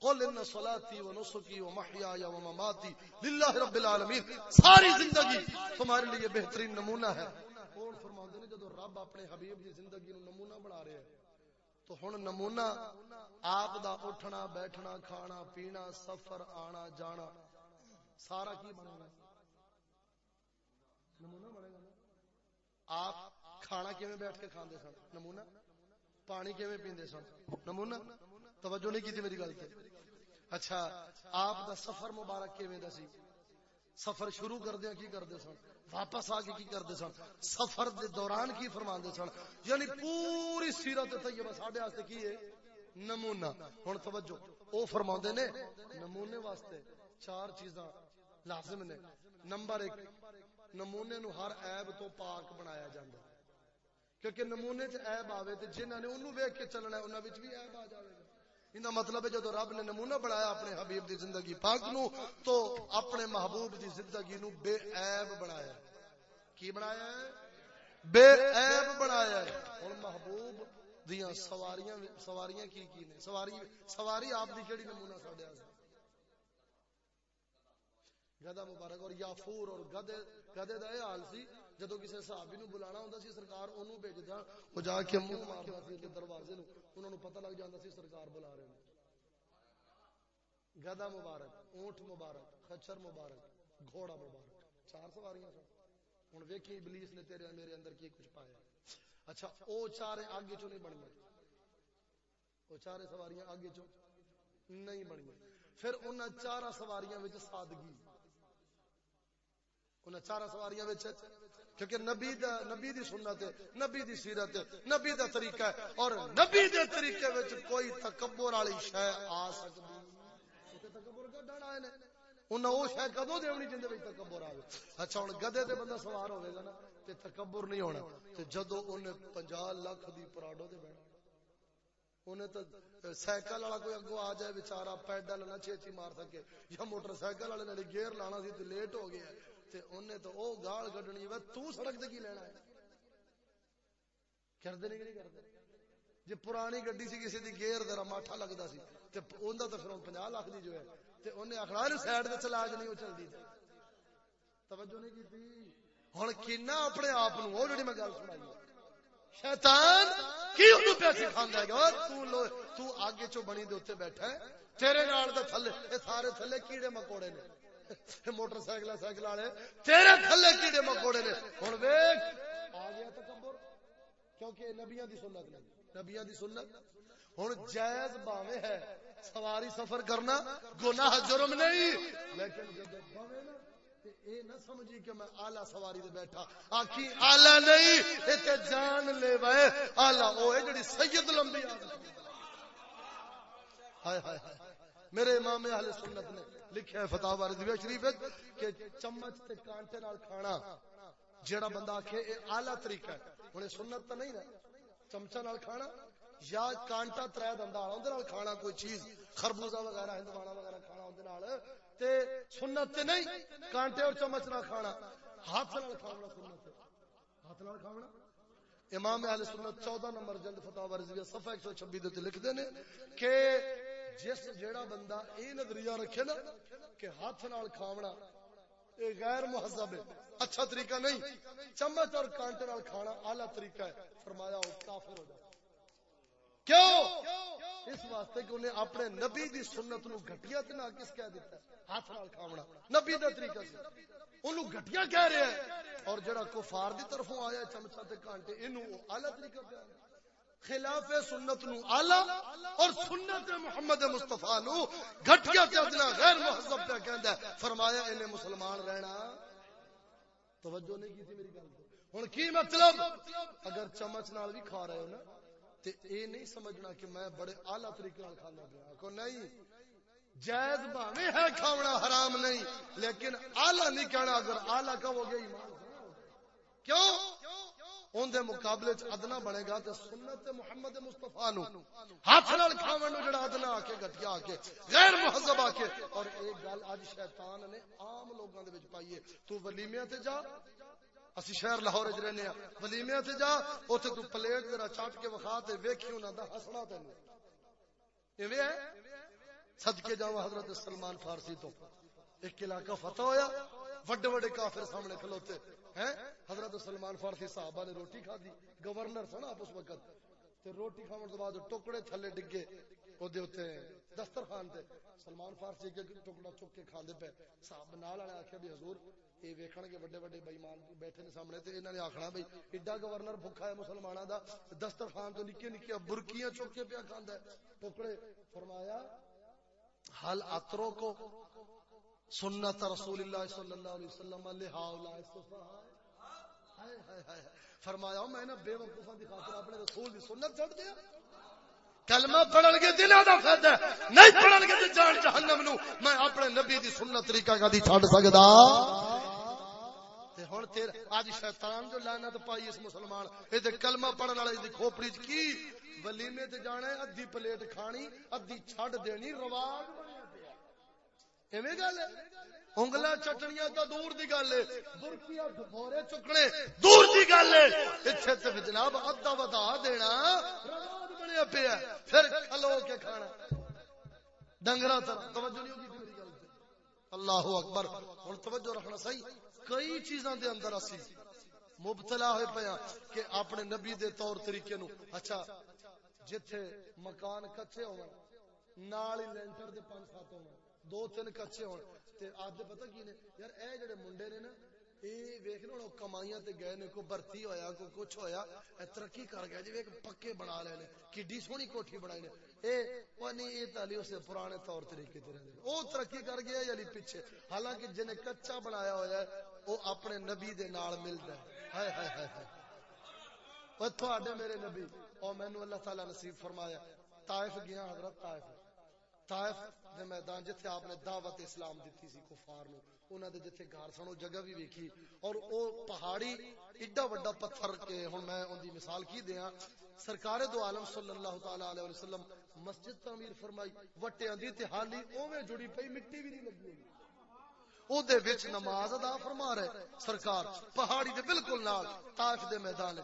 قل ان صلاتی و نسکی و محیای و مماتی للہ رب العالمین ساری زندگی تمہارے لیے بہترین نمونہ ہے۔ کون فرماتے ہیں جب رب اپنے حبیب کی زندگی نو نمونہ بنا رہے ہیں، تو ہن نمونہ آپ دا اٹھنا، بیٹھنا، کھانا، پینا، سفر، آنا، جانا، سارا کی بنے گا نمونہ بنے گا آپ کھانا کیویں بیٹھ کے کھاندے سن؟ نمونہ؟ پانی کیویں پیندے سن؟ نمونہ؟ توجہ نہیں کی میری گل تے اچھا آپ دا سفر مبارک کیویں دا سی؟ سفر شروع کردیا ہاں، کی کرتے سن؟ واپس آ کے کی کرتے سن؟ سفر دے دوران کی فرماندے سن؟ یعنی پوری سیرت طیبہ ساڈے واسطے کی ہے؟ نمونہ۔ ہن توجہ، او فرماندے نے نمونے واسطے چار چیزاں لازم نے۔ نمبر ایک، نمونے نو ہر عیب تو پاک بنایا جاندہ کیونکہ نمونے چ عیب آوے تے جنہاں نے اونوں ویکھ کے چلنا ہے انہاں وچ بھی عیب آ جاوے۔ گا انہاں مطلب ہے جدو رب نے نمونہ بنایا اپنے حبیب دی زندگی پاک نو، تو اپنے محبوب دی زندگی نو بے عیب بنایا کی بنایا ہے؟ بے عیب بنایا ہے۔ ہن محبوب دیاں سواریاں سواریاں کی کی نے؟ سواری سواری آپ دی کیڑی نمونہ ساڈے واسطے گدا مبارک اور یافور اور گدے گدے دا اے حال سی۔ جدو کسی صحابی نو بلانا ہوندا سی، سرکار اونوں بھیجدا، او جا کے منہ ماردا سی تے دروازے نو انہاں نو پتہ لگ جاندا سی سرکار بلا رہے ہیں گدا مبارک، اونٹ مبارک، خچر مبارک، گھوڑا مبارک، چار سواریاں سن۔ ہن ویکھی ابلیس نے تیرے میرے اندر کی کچھ پایا۔ اچھا او چار آگے چوں نہیں بنیاں او چار سواریاں آگے چوں نہیں بنیاں پھر انہاں چار سواریاں وچ سادگی۔ انہیں چارہ سواریاں بچے کیونکہ نبی دا نبی دی سنت ہے، نبی دی سیرت ہے، نبی دا طریقہ ہے، اور نبی دے طریقے وچ کوئی تکبر والی شے آ سکتی تکبر کا ڈر آئے نے۔ انہاں او شے کدوں دیونی جندے وچ تکبر آوے؟ اچھا ہن گدے تے بندہ سوار ہوے گا نا، تے تکبر نہیں ہونا۔ تے جدوں اونے 50 لاکھ دی پراڈو تے بیٹھا انہیں تو سائیکل والا کوئی اگو آ جائے بےچارا پیڈل نہ چھتی مار سکے، یا موٹر سائیکل والے نے گیئر لانا سی تو لیٹ ہو گیا۔ تے انہیں تو او گال کڈنی وہ تو سڑک تے کی لینا ہے؟ کردے نہیں نہیں کردے؟ جی پرانی گڈی سی کسی دی گیئر ذرا ماٹھا لگدا سی، تے اوندا تو پھر 50 لاکھ دی جو ہے، تے انہیں آکھنا اے سائیڈ تے چلا کے نہیں، او چلدی تے۔ توجہ نہیں کیتی؟ ہن کنا اپنے آپ نو او جڑی میں گل سنائی شیطان، کی اونوں پیسے کھاندا ہے گا تو لو، تو آگے چوں بنی دے اوتے بیٹھا ہے؟ تیرے نال دے تھلے، اے سارے تھلے کیڑے مکوڑے نے؟ موٹر سائیکل سائیکل والے۔ تیرے تھلے کیڑے مکوڑے نے۔ ہن ویکھ۔ آ گیا تکبر۔ کیونکہ نبیاں دی سنت نہیں۔ نبیاں دی سنت۔ ہن جائز باویں ہے۔ سواری سفر کرنا گناہ، جرم نہیں۔ لیکن جب باویں نا اے نہ سمجھی کہ میں آلہ سواری دے بیٹھا۔ آخی آلہ نہیں، اے تے جان لے وے۔ آلہ او اے جڑی سید لمبی ہائے ہائے۔ میرے امام اہل سنت نے لکھیا ہے فتح رضویہ شریف کہ چمچ تے کانٹے نال کھانا۔ جیڑا بندہ آکھے، اے اعلی طریقہ ہے۔ ہن سنت تے نہیں نا۔ چمچا نال کھانا یا کانٹا ترے دندا والا اون نال کھانا کوئی چیز، خربوزہ وغیرہ ہندوانا وغیرہ کھانا اون نال۔ تے سنت تے نہیں، کانٹے اور چمچ نال کھانا۔ ہاتھ نال کھانا سنت ہاتھ نال کھانا امام اہل سنت 14 نمبر جلد فتاوا رضویہ صفحہ 126 دے تے لکھ دے نے کہ جس جیڑا بندہ اے نظریہ رکھے نا کہ ہاتھ نال کھاونا اے غیر مہذب ہے۔ اچھا طریقہ نہیں۔ چمچ اور کانٹے نال کھانا اعلی طریقہ ہے۔ فرمایا وہ کافر ہو جائے کیوں؟ اس واسطے کہ انہیں اپنے نبی دی سنت نو گھٹیا تے نہ کس کہہ دیتا ہے۔ ہاتھ نال کھاونا۔ نبی دا طریقہ سی اونوں گھٹیا کہہ رہا ہے اور جڑا کفار دی طرفوں آیا چمچا تے کانٹے اینو اعلی طریقہ کہہ پہ آیا خلاف سنت نو آلہ اور سنت محمد مصطفیٰ نو گھٹیا تے ادنا غیر مہذب پہ کہندا ہے، فرمایا انہیں مسلمان رہنا۔ توجہ نہیں کی تھی میری گل۔ ہن کی مطلب؟ اگر چمچ نال بھی کھا رہے ہو نا، تے اے نہیں سمجھنا کہ میں بڑے اعلی طریقے نال کھانا پیا۔ کو نہیں۔ جائز بھاویں ہے کھاونا، حرام نہیں۔ لیکن اعلی نہیں کہنا، اگر اعلی کہو گے ایمان۔ کیوں؟ ان دے مقابلے چ ادنا بنے گا تے سنت محمد مصطفی نو ہاتھ نال کھاون نو جڑا ادنا آ کے گٹیا آ کے غیر مہذب آ کے اور ایک گل اج شیطان نے عام لوگاں دے وچ پائی ہے، تو ولیمیاں تے جا۔ اسی شہر لاہور وچ رہنے ہاں۔ ولیمیاں تے جا، اوتھے تو پلیٹ ذرا چٹ کے وکھا تے ویکھی انہاں دا ہسنا تینوں ایویں ہے؟ صدقے جاواں حضرت سلمان فارسی تو۔ ایک علاقہ فتح ہویا، وڈے وڈے کافر سامنے کھلوتے۔ حضرت سلمان فارسی صاحبہ نے روٹی کھا دی، گورنر سن آپ اس وقت۔ تے روٹی کھاون تو بعد ٹکڑے تھلے ڈگے او دے اوتے دسترخوان تے۔ سلمان فارسی کے ٹکڑا چک کے کھاندے پے۔ صاحب نال والے آکھیا بھی حضور، اے ویکھن گے بڑے بڑے بے ایمان بیٹھے نے سامنے تے انہاں نے آکھنا بھئی، ایڈا گورنر بھکھا ہے مسلماناں دا، دسترخوان تو نکے نکے برکیاں چک کے پیا کھاندا ہے۔ ٹکڑے فرمایا حل اترو کو سنت رسول اللہ صلی اللہ علیہ وسلم فرمایا، میں نے بے وقوفوں کی خاطر اپنے رسول دی سنت چھڑ دیا۔ کلمہ پڑھن کے دل دا فائدہ نہیں پڑھن کے جان جہنم نو۔ میں اپنے نبی دی سنت طریقہ کا دی چھڑ سکدا۔ تے ہن تیر اج شیطان جو لعنت پائی اس مسلمان، اے تے کلمہ پڑھن والے دی کھوپڑی کی؟ ولیمے تے جانا ہے، ادھی پلیٹ کھانی، ادھی چھڑ دینی، رواج بنیا ایویں گل انگلا چٹنیاں تو دور دی گل ہے۔ برکیاں بھورے چکنے، دور دی گل ہے۔ ایتھے تے جناب ادھا ودا دینا، رواج بنیا پیا پھر کھلو کے کھانا۔ ڈنگرا تر توجہ نہیں ہوگی میری گل اللہ اکبر۔ ہن توجہ رکھنا صحیح۔ کئی چیزاں دے اندر اسی مبتلا ہوئے پیا ہاں کہ اپنے نبی دے طور طریقے نو۔ اچھا جتھے مکان کچے ہون نال ہی لینٹر دے پانچ سات ہون دو تین کچے ہون۔ تے آدھے پتہ کی نے؟ یار اے جڑے منڈے نے نا، اے ویکھ لو کمائیاں تے گئے نے کو بھرتی ہویا کو کچھ ہویا، اے ترقی کر گیا جی ایک پکے بنا لے نے، کڈی سونی کوٹھی بنائی نے۔ اے، او نہیں، اے تالی اسے پرانے طور طریقے تے رہندے او ترقی کر گیا یعنی پیچھے؟ حالانکہ جنے کچا بنایا ہویا ہے، او اپنے نبی دے نال ملدا ہے۔ ہائے ہائے ہائے ہائے۔ او تھوڑے میرے نبی، او مینوں اللہ تعالی نصیب فرمایا طائف گیا، حضرت طائف۔ طائف دے میدان جتھے آپ نے دعوت اسلام دیتی سی کفار نو، انہاں دے جتھے گھر سن، او جگہ بھی ویکھی۔ اور او پہاڑی ایڈا بڑا پتھر کے ہن میں اون دی مثال کی دیاں، سرکار دو عالم صلی اللہ تعالی علیہ وسلم مسجد تعمیر فرمائی، وٹیاں دی تے حالی اوویں جڑی پئی، مٹی بھی نہیں لگی او دے وچ نماز ادا فرما رہے سرکار، پہاڑی دے بالکل نال طائف دے میدان۔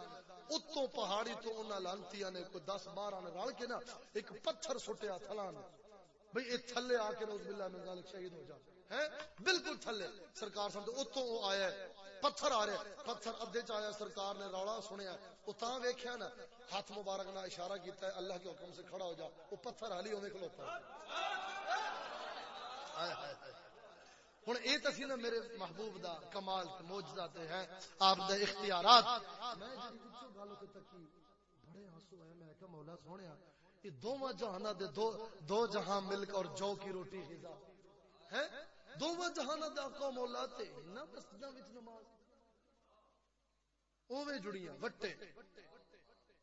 اتوں پہاڑی تو انہاں لانتیاں نے، کوئی 10 12 نے رل کے نا، ایک پتھر سٹیا تھلان۔ بھئی اے تھلے آ کے نوز باللہ من ذالک شہید ہو جا ہیں۔ بالکل تھلے۔ سرکار سمجھو اتوں وہ آیا ہے، پتھر آ رہے پتھر ادھے چ آیا سرکار نے روڑا سنیا وہ تاں ویکھیا نا، ہاتھ مبارک نہ اشارہ کیتا ہے، اللہ کے حکم سے کھڑا ہو جا۔ وہ پتھر حالی ہوے کھلوتا ہے۔ ہوں یہ تو سی نا میرے محبوب دا، کمال موجدہ تے ہے آپ دے اختیارات۔ میں جی گل تکی بڑے ہنسو ہے میں کہ مولا سونیا یہ دونوں جہانا دے دو دو جہاں ملک اور جو کی روٹی غذا۔ ہیں؟ دونوں جہانا دے آقا مولا تے نہ مسجداں وچ نماز۔ اوویں جڑیاں، وٹے۔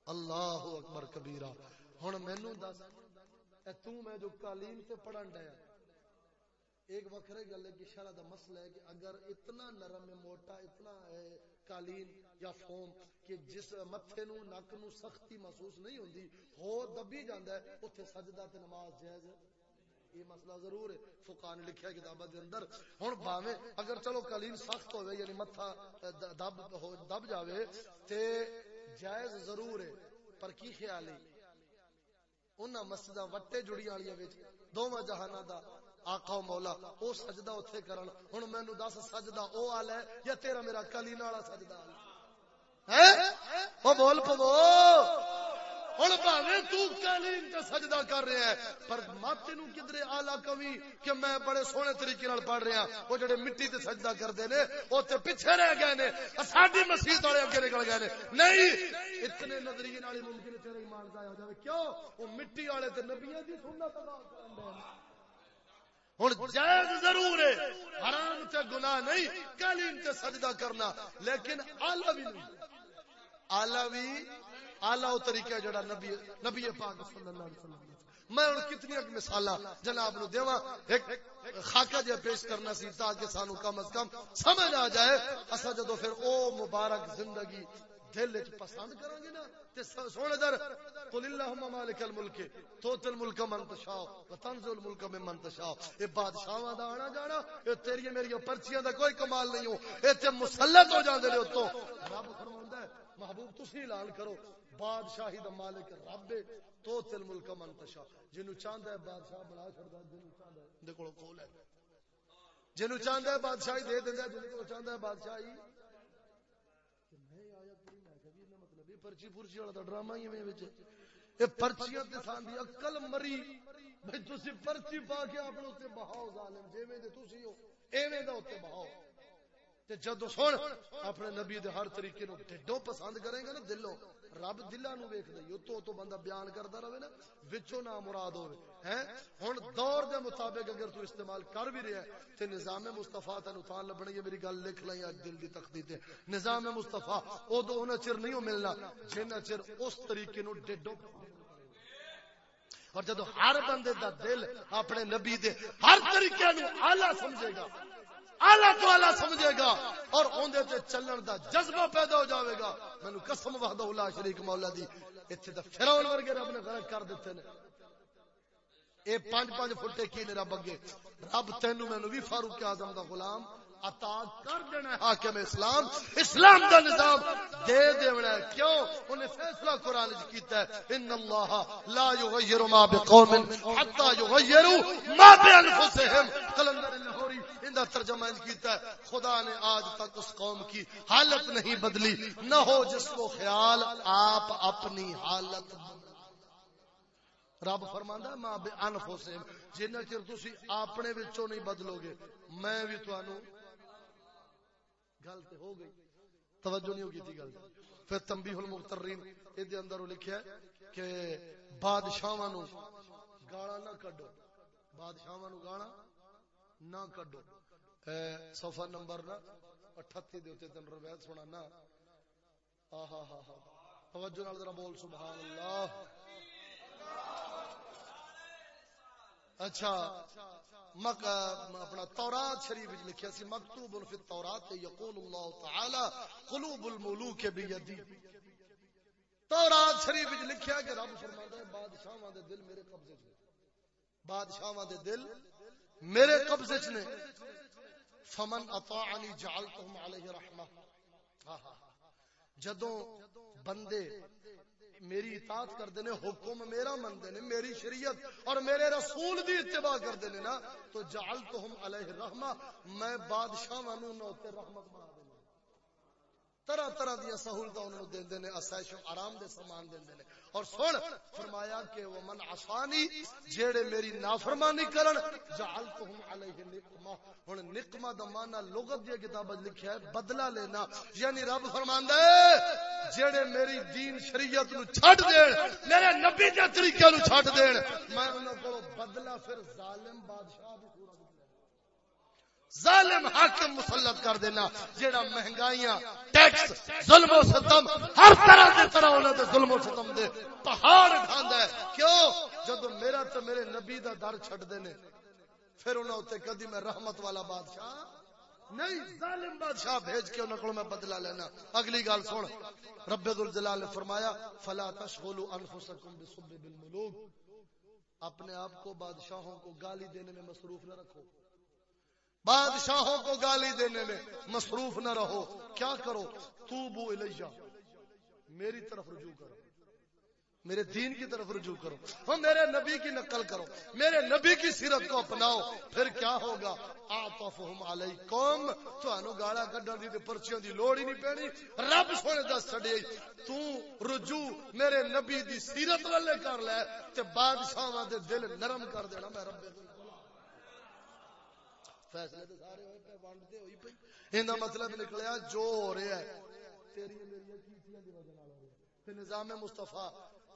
اللہ اکبر کبیرہ۔ ہن مینوں دس، اے تو میں جو قالین تے پڑھن ڈیا۔ ایک وکھرے گل ہے کہ شرع دا مسئلہ ہے کہ اگر اتنا نرم موٹا، اتنا ہے قالین یا فوم، کہ جس متھے نو نک نو سختی محسوس نہیں ہوندی، ہو دبی جاندا ہے، اوتھے سجدہ تے نماز جائز ہے۔ یہ مسئلہ ضرور ہے۔ فقہ نے لکھیا کتاباں دے اندر۔ ہن باویں اگر چلو قالین سخت ہوے یعنی متھا دب ہو دب جاوے، تے جائز ضرور ہے۔ پر کی خیال ہے؟ انہاں مسجداں وٹے جڑی والیاں وچ، دوواں جہاناں دا آقا مولا، او سجدہ اتھے کرن۔ ہن مینوں دس، سجدہ او آل ہے یا تیرا میرا کلین والا سجدہ ہے؟ او بول پو ہن بھاویں تو تے سجدہ کر رہا ہے پر مت نو کدرے اعلی کمی کہ میں بڑے سونے طریقے نال پڑھ رہا ہاں۔ او جڑے مٹی تے سجدہ کردے نے او تے پیچھے رہ گئے نے۔ ساڈی مسجد والے اگے نکل گئے نے۔ نہیں! اتنے نظریے نال ممکن ہے تیرا ایمان ضائع ہو جاوے۔ کیوں؟ او مٹی والے تے نبیوں دی سنت ادا کرن دے ہوں جائز ضرور ہے، حرام تے گناہ نہیں قالین تے سجدہ کرنا، لیکن آلہ بھی نہیں۔ آلہ بھی، آلہ وہ طریقہ جڑا نبی نبی پاک صلی اللہ علیہ وسلم میں ہوں کتنی مثال جناب نو دیوا ایک خاکہ جہا پیش کرنا سی تاکہ سانو کم از کم سمجھ آ جائے۔ اصا جدو پھر او مبارک زندگی دل وچ پسند کریں گے نا، تے سونے در، قل اللهم مالک الملک، توت الملک من تشاء وتنزل الملک من تشاء۔ اے بادشاہاں دا آنا جانا، اے تیری میری پرچیاں دا کوئی کمال نہیں ہو۔ اے تے مسلط ہو جاندے نے اتوں۔ رب فرماندا ہے، محبوب تسی اعلان کرو، بادشاہی دا مالک رب ہے، توت الملک من تشاء۔ جنو چاہندا ہے بادشاہ بنا چھڑدا جنو چاہندا ہے دے کول کول ہے۔ جنو چاہندا ہے بادشاہی دے دیندا ہے جنو چاہندا ہے بادشاہی۔ پرچی پرچی والا ڈرامہ ہی میں پرچیاں تے تھان دی عقل مری۔ بھئی تسی پرچی پا کے اپنے اوتے بہاؤ ظالم جویں دے تسی ہو، ایویں دا اوتے بہاؤ۔ تے جدو سن، اپنے نبی دے ہر طریقے نو ڈڈو پسند کرے گا نا دلوں۔ رب دلاں نو ویکھدا ہے تو تو بندہ بیان کردا رہے نا، وچوں نہ مراد ہوے ہیں؟ ہن دور دے مطابق اگر تو استعمال کر بھی رہا ہے تے نظام مصطفی تینو تاں لبنی ہے، میری گل لکھ لئی اج دل دی تختی تے۔ نظام مصطفی او دو ہونا چر نہیں ملنا، جنہ چر اس طریقے نو ڈڈو اور جدو ہر بندے دا دل اپنے نبی دے ہر طریقے نو اعلی سمجھے گا آلہ تو آلہ سمجھے گا اور اوندے تے چلن دا جذبہ پیدا ہو جاوے گا۔ مینوں قسم وحدہ اللہ شریک مولا دی۔ ایتھے تے فرعون ورگے رب نے غرق کر دتے نے۔ اے پانچ پانچ فٹے کی نے رب اگے؟ رب تینوں مینوں بھی فاروق اعظم دا غلام عطا کر دینا ہے، حاکم اسلام۔ اسلام دا نظام دے دینا ہے۔ کیوں؟ انہیں فیصلہ قرآن جی کیتا ہے، ان اللہ لا یغیر ما بقوم حتی یغیروا ما بانفسهم کلندر لاہوری اندہ ترجمہ انج کیتا ہے، خدا نے آج تک اس قوم کی حالت نہیں بدلی، نہ ہو جس کو خیال، آپ اپنی حالت رب فرماندا ماں بے انفسهم جنہ چر تسی اپنے وچوں نہیں بدلو گے، میں بھی تانوں گل تو ہو گئی۔ توجہ نہیں ہوگی تھی گل۔ پھر تمبی المخترین یہ اندر لکھیا ہے کہ بادشاہ نو گالا نہ کڈو۔ بادشاہ نو گالا نہ کڈو۔ صفحہ نمبر نا اٹھتی دے اتنے تین روایت سنا نا آہا ہا ہا۔ توجہ نال ذرا بول سبحان اللہ اچھا مک، اپنا تورات شریف وچ لکھیا سی، مکتوب فی التورات یقول اللہ تعالی قلوب الملوک بیدی۔ تورات شریف وچ لکھیا کہ رب فرماندا ہے، بادشاہاں دے دل میرے قبضے وچ بادشاہاں دے دل میرے قبضے وچ نے فمن اطاعنی جعلتهم علیہ رحمہ۔ ہاں، ہاں، ہاں۔ جدوں بندے میری اطاعت کر دینے حکم میرا من دینے میری شریعت اور میرے رسول دی اتباع کر دینے نا، تو جعلتہم علیہ رحمہ، میں بادشاہ وانو نوتے رحمت بنا طرح طرح دیا سہولت انہوں نے دے نے اسائش و آرام دے سامان دے نے۔ اور سن، فرمایا کہ وہ من عصانی، جیڑے میری نافرمانی کرن جعلتهم علیہ نقمہ۔ ہن نقمہ دا معنی لغت دی کتاب لکھیا ہے، بدلہ لینا۔ یعنی رب فرماندا ہے جیڑے میری دین شریعت نو چھڈ دین، میرے نبی دے طریقے نو چھڈ دین۔ میں انہاں کولوں بدلہ پھر ظالم بادشاہ بھی پورا ظالم حاکم مسلط کر دینا، جیڑا مہنگائیاں، ٹیکس ظلم و ستم ہر طرح دے طرح انہاں دے ظلم و ستم دے، پہاڑ اٹھاندا ہے۔ کیوں؟ جدوں میرا تے میرے نبی دا در چھڈ دینے، پھر انہاں تے کدی میں رحمت والا بادشاہ، نہیں، ظالم بادشاہ بھیج کے انہاں کو میں بدلہ لینا۔ اگلی گل سن، رب ذوالجلال نے فرمایا، فلا تشغلوا انفسکم بسب بالملوک اپنے آپ کو بادشاہوں کو گالی دینے میں مصروف نہ رکھو۔ بادشاہوں کو گالی دینے میں مصروف نہ رہو۔ کیا کرو؟ توبو الیہ۔ میری طرف رجوع کرو۔ میرے دین کی طرف رجوع کرو۔ اور میرے نبی کی نقل کرو۔ میرے نبی کی سیرت کو اپناؤ۔ پھر کیا ہوگا؟ آتفہم علیکم۔ تو انو گالا کڈن دی تے پرچیاں دی لوڑ ہی نہیں پینی رب سونے دس چھڑی تو رجوع میرے نبی دی سیرت والے کر لے۔ تے بادشاہاں دے دل نرم کر دینا۔ میں رب دے فیصلے تو سارے ہوئے پہ ونڈتے ہوئی پئی۔ ایندا مطلب نکلیا، جو ہو رہا ہے تیری میری کیتیاں دی وجہ نال ہو رہا ہے۔ تے نظام مصطفی،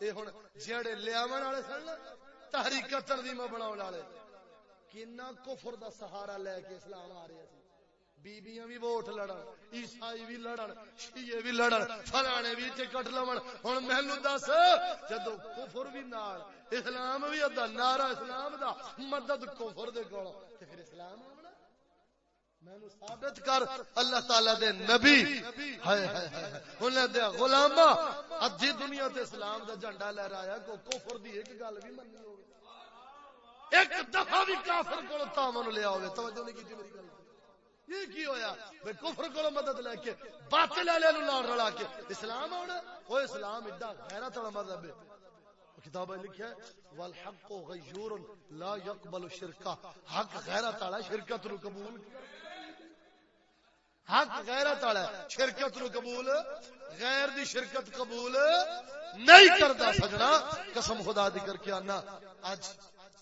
اے ہن جڑے لیاون والے سن تحریک تنظیم بناون والے۔ کنا کفر دا سہارا لے کے اسلام آ رہے سی بیبیاں بھی ووٹ لڑن، عیسائی بھی لڑن شیعے بھی لڑن، فلانے بھی ٹکٹ لون۔ ہن مینوں دس، جدوں کفر بھی نال، اسلام بھی ادا، نعرہ اسلام دا، مدد کفر دے کول، تے پھر اسلام آونا ثابت کر، اللہ تعالی دے نبی۔ ہائے ہائے ہائے انہاں دے غلاما ادھی دنیا تے اسلام دا جھنڈا لہرایا کو کفر دی ایک گل بھی مننی ہوے ایک دفعہ بھی کافر کول تاون لیا ہوے توجہ نہیں کیتی میری گل۔ یہ کی ہویا؟ بے کفر کو مدد لے کے، باطل والے نو لار رلا کے۔ اسلام آنا وہ اسلام ایڈا غیرت والا مذہب ہے۔ کتاب لکھا ہے، والحق غیور لا يقبل شرکا حق غیرت والا شرکت نو قبول کرے حق غیرت والا شرکت نو قبول، غیر دی شرکت قبول نہیں کرتا سجنا۔ قسم خدا دی کر کے آنا۔ اج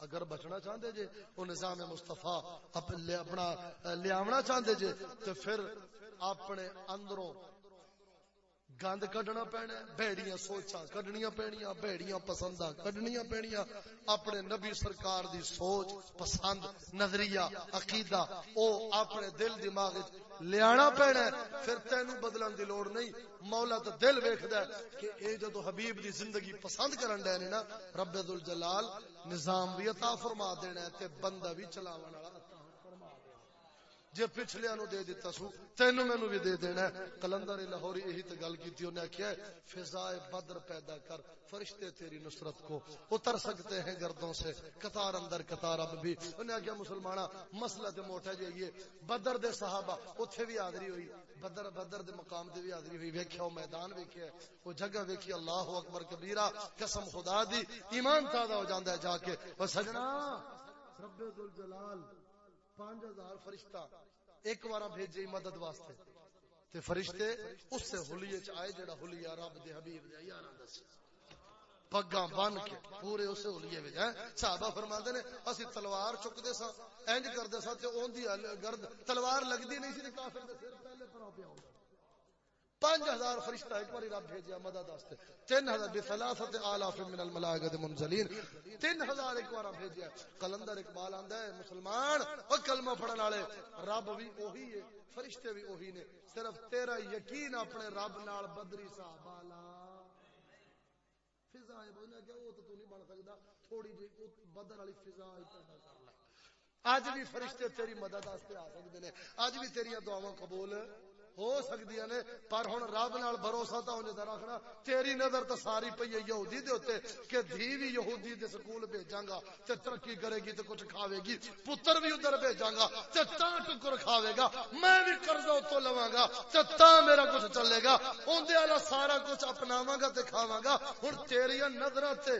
اگر بچنا چاہتے جے وہ نظام مستفا اپنا لیا چاہتے جے، تو پھر اپنے اندروں گند کڈنا پینا بھڑیاں سوچا کڈنیاں پینیاں بھڑیاں پسنداں کڈنیاں پینیاں اپنے نبی سرکار دی سوچ، پسند، نظریہ، عقیدہ، او اپنے دل دماغ لیانا پینا پھر تینو بدلن دی لوڑ نہیں، مولا تو دل ویکھدا ہے کہ اے جدو حبیب دی زندگی پسند کرن ڈے نا، رب ذوالجلال نظام بھی عطا فرما دینا ہے تے بندہ بھی چلاون جے پچھلے نو دے دیتا سو تینو مینو بھی دے دینا ہے۔ کلندر لاہوری یہی تو گل کی انہیں آخیا فضائے بدر پیدا کر، فرشتے تیری نصرت کو اتر سکتے ہیں گردوں سے، قطار اندر قطار اب بھی۔ انہیں آخیا مسلمانہ، مسئلہ تے موٹا جائیے بدر دے صحابہ اتھے بھی حاضری ہوئی۔ بدر بدر دے مقام تے بھی حاضری ہوئی۔ ویکھیا وہ میدان ویکھیا وہ جگہ ویکھی، اللہ اکبر کبیرہ، قسم خدا دی، ایمان تازہ ہو جاندا ہے جا کے۔ او سجنا، رب ذوالجلال پانچ ہزار فرشتہ ایک بار بھیجے مدد واسطے۔ تے فرشتے اس سے ہولیے چ آئے، جڑا ہولیا رب دے حبیب دے یاراں دس پگاں بن کے پورے اس ہولیے وچ، ہیں۔ صحابہ فرماندے نے، اسی تلوار چکدے سا انج کردے سا تے اون دی گرد تلوار لگدی نہیں سی تے کافر دے سر پہلے پرا پیا ہوندا پانچ ہزار فرشتہ ایک بار رب بھیجیا مدد واسطے۔ تین ہزار بثلاثت آلاف من الملائکۃ منزلین۔ تین ہزار ایک بار بھیجیا۔ کلندر اقبال آندا ہے، مسلمان۔ او کلمہ پڑھن والے، رب بھی وہی ہے، فرشتے بھی وہی نے۔ صرف تیرا یقین اپنے رب نال بدری صاحب والا۔ فضا ہے بولنا کہ وہ تو تو نہیں بن سکدا تھوڑی جی بدر والی فضا پیدا کر لے۔ اج بھی فرشتے تیری مدد واسطے آ سکدے نے۔ اج بھی تیریاں دعاواں قبول۔ ہو سکتی نے، پر ہوں رب نال بھروسہ تو انہیں رکھنا۔ تیری نظر تو ساری پی ہے یہودی دے ہوتے کہ دھی بھی یہودی دے سکول بھیجاں گا تے ترقی کرے گی تے کچھ کھاوے گی۔ پتر بھی ادھر بھیجاں گا تے تا ٹکر کھاوے گا۔ میں بھی قرضہ اتو لواں گا تے تا میرا کچھ چلے گا۔ اون دے والا سارا کچھ اپناواں گا تے کھاواں گا۔ ہن تیریاں نظراں تے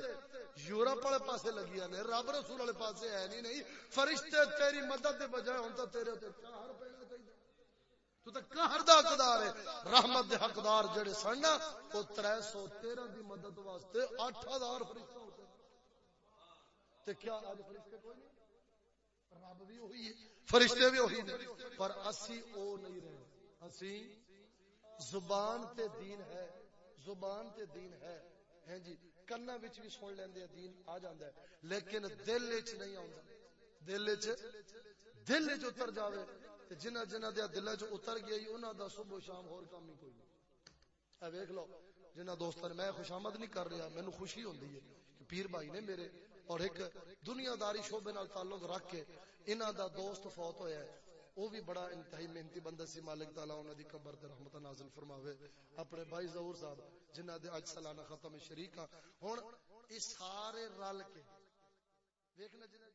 یورپ والے پاسے لگیاں نے، رب رسول والے پاسے ہے نہیں نہیں۔ فرشتے تیری مدد دے بجائے ہن تو تیرے تے چار تو تے قہر دا حقدار ہے۔ رحمت دے حقدار جڑے سن او 313 دی مدد واسطے 8000 فرشتہ ہوتے تے کیا اج فرشتے کوئی نہیں؟ رب بھی وہی ہے۔ فرشتے بھی وہی نے پر اسی او نہیں رہے۔ اسی زبان تے دین ہے۔ زبان تے دین ہے۔ ہیں جی کنا وچ بھی سن لیندے دین آ جاندا ہے۔ لیکن دل وچ نہیں آوندا۔ دل وچ دل وچ اتر جاوے۔ تے جنہ جنہ دے دل وچ اتر گیا انہاں دا صبح و شام ہور کام ہی کوئی نہیں۔ اے ویکھ لو، جنہ دوستاں میں خوشامد نہیں کر رہا، مینوں خوشی ہوندی ہے کہ پیر بھائی نے میرے اور ایک دنیا داری شعبے نال تعلق رکھ کے انہاں دا دوست فوت ہویا ہے۔ وہ بھی بڑا انتہائی محنتی بندہ سی، مالک تعالی انہاں دی قبر تے رحمت نازل فرماوے۔ اپنے بھائی ظہور صاحب، جنہ دے اج سالانہ ختم شریک ہاں۔ ہن، اس سارے رل کے دیکھنا جنہ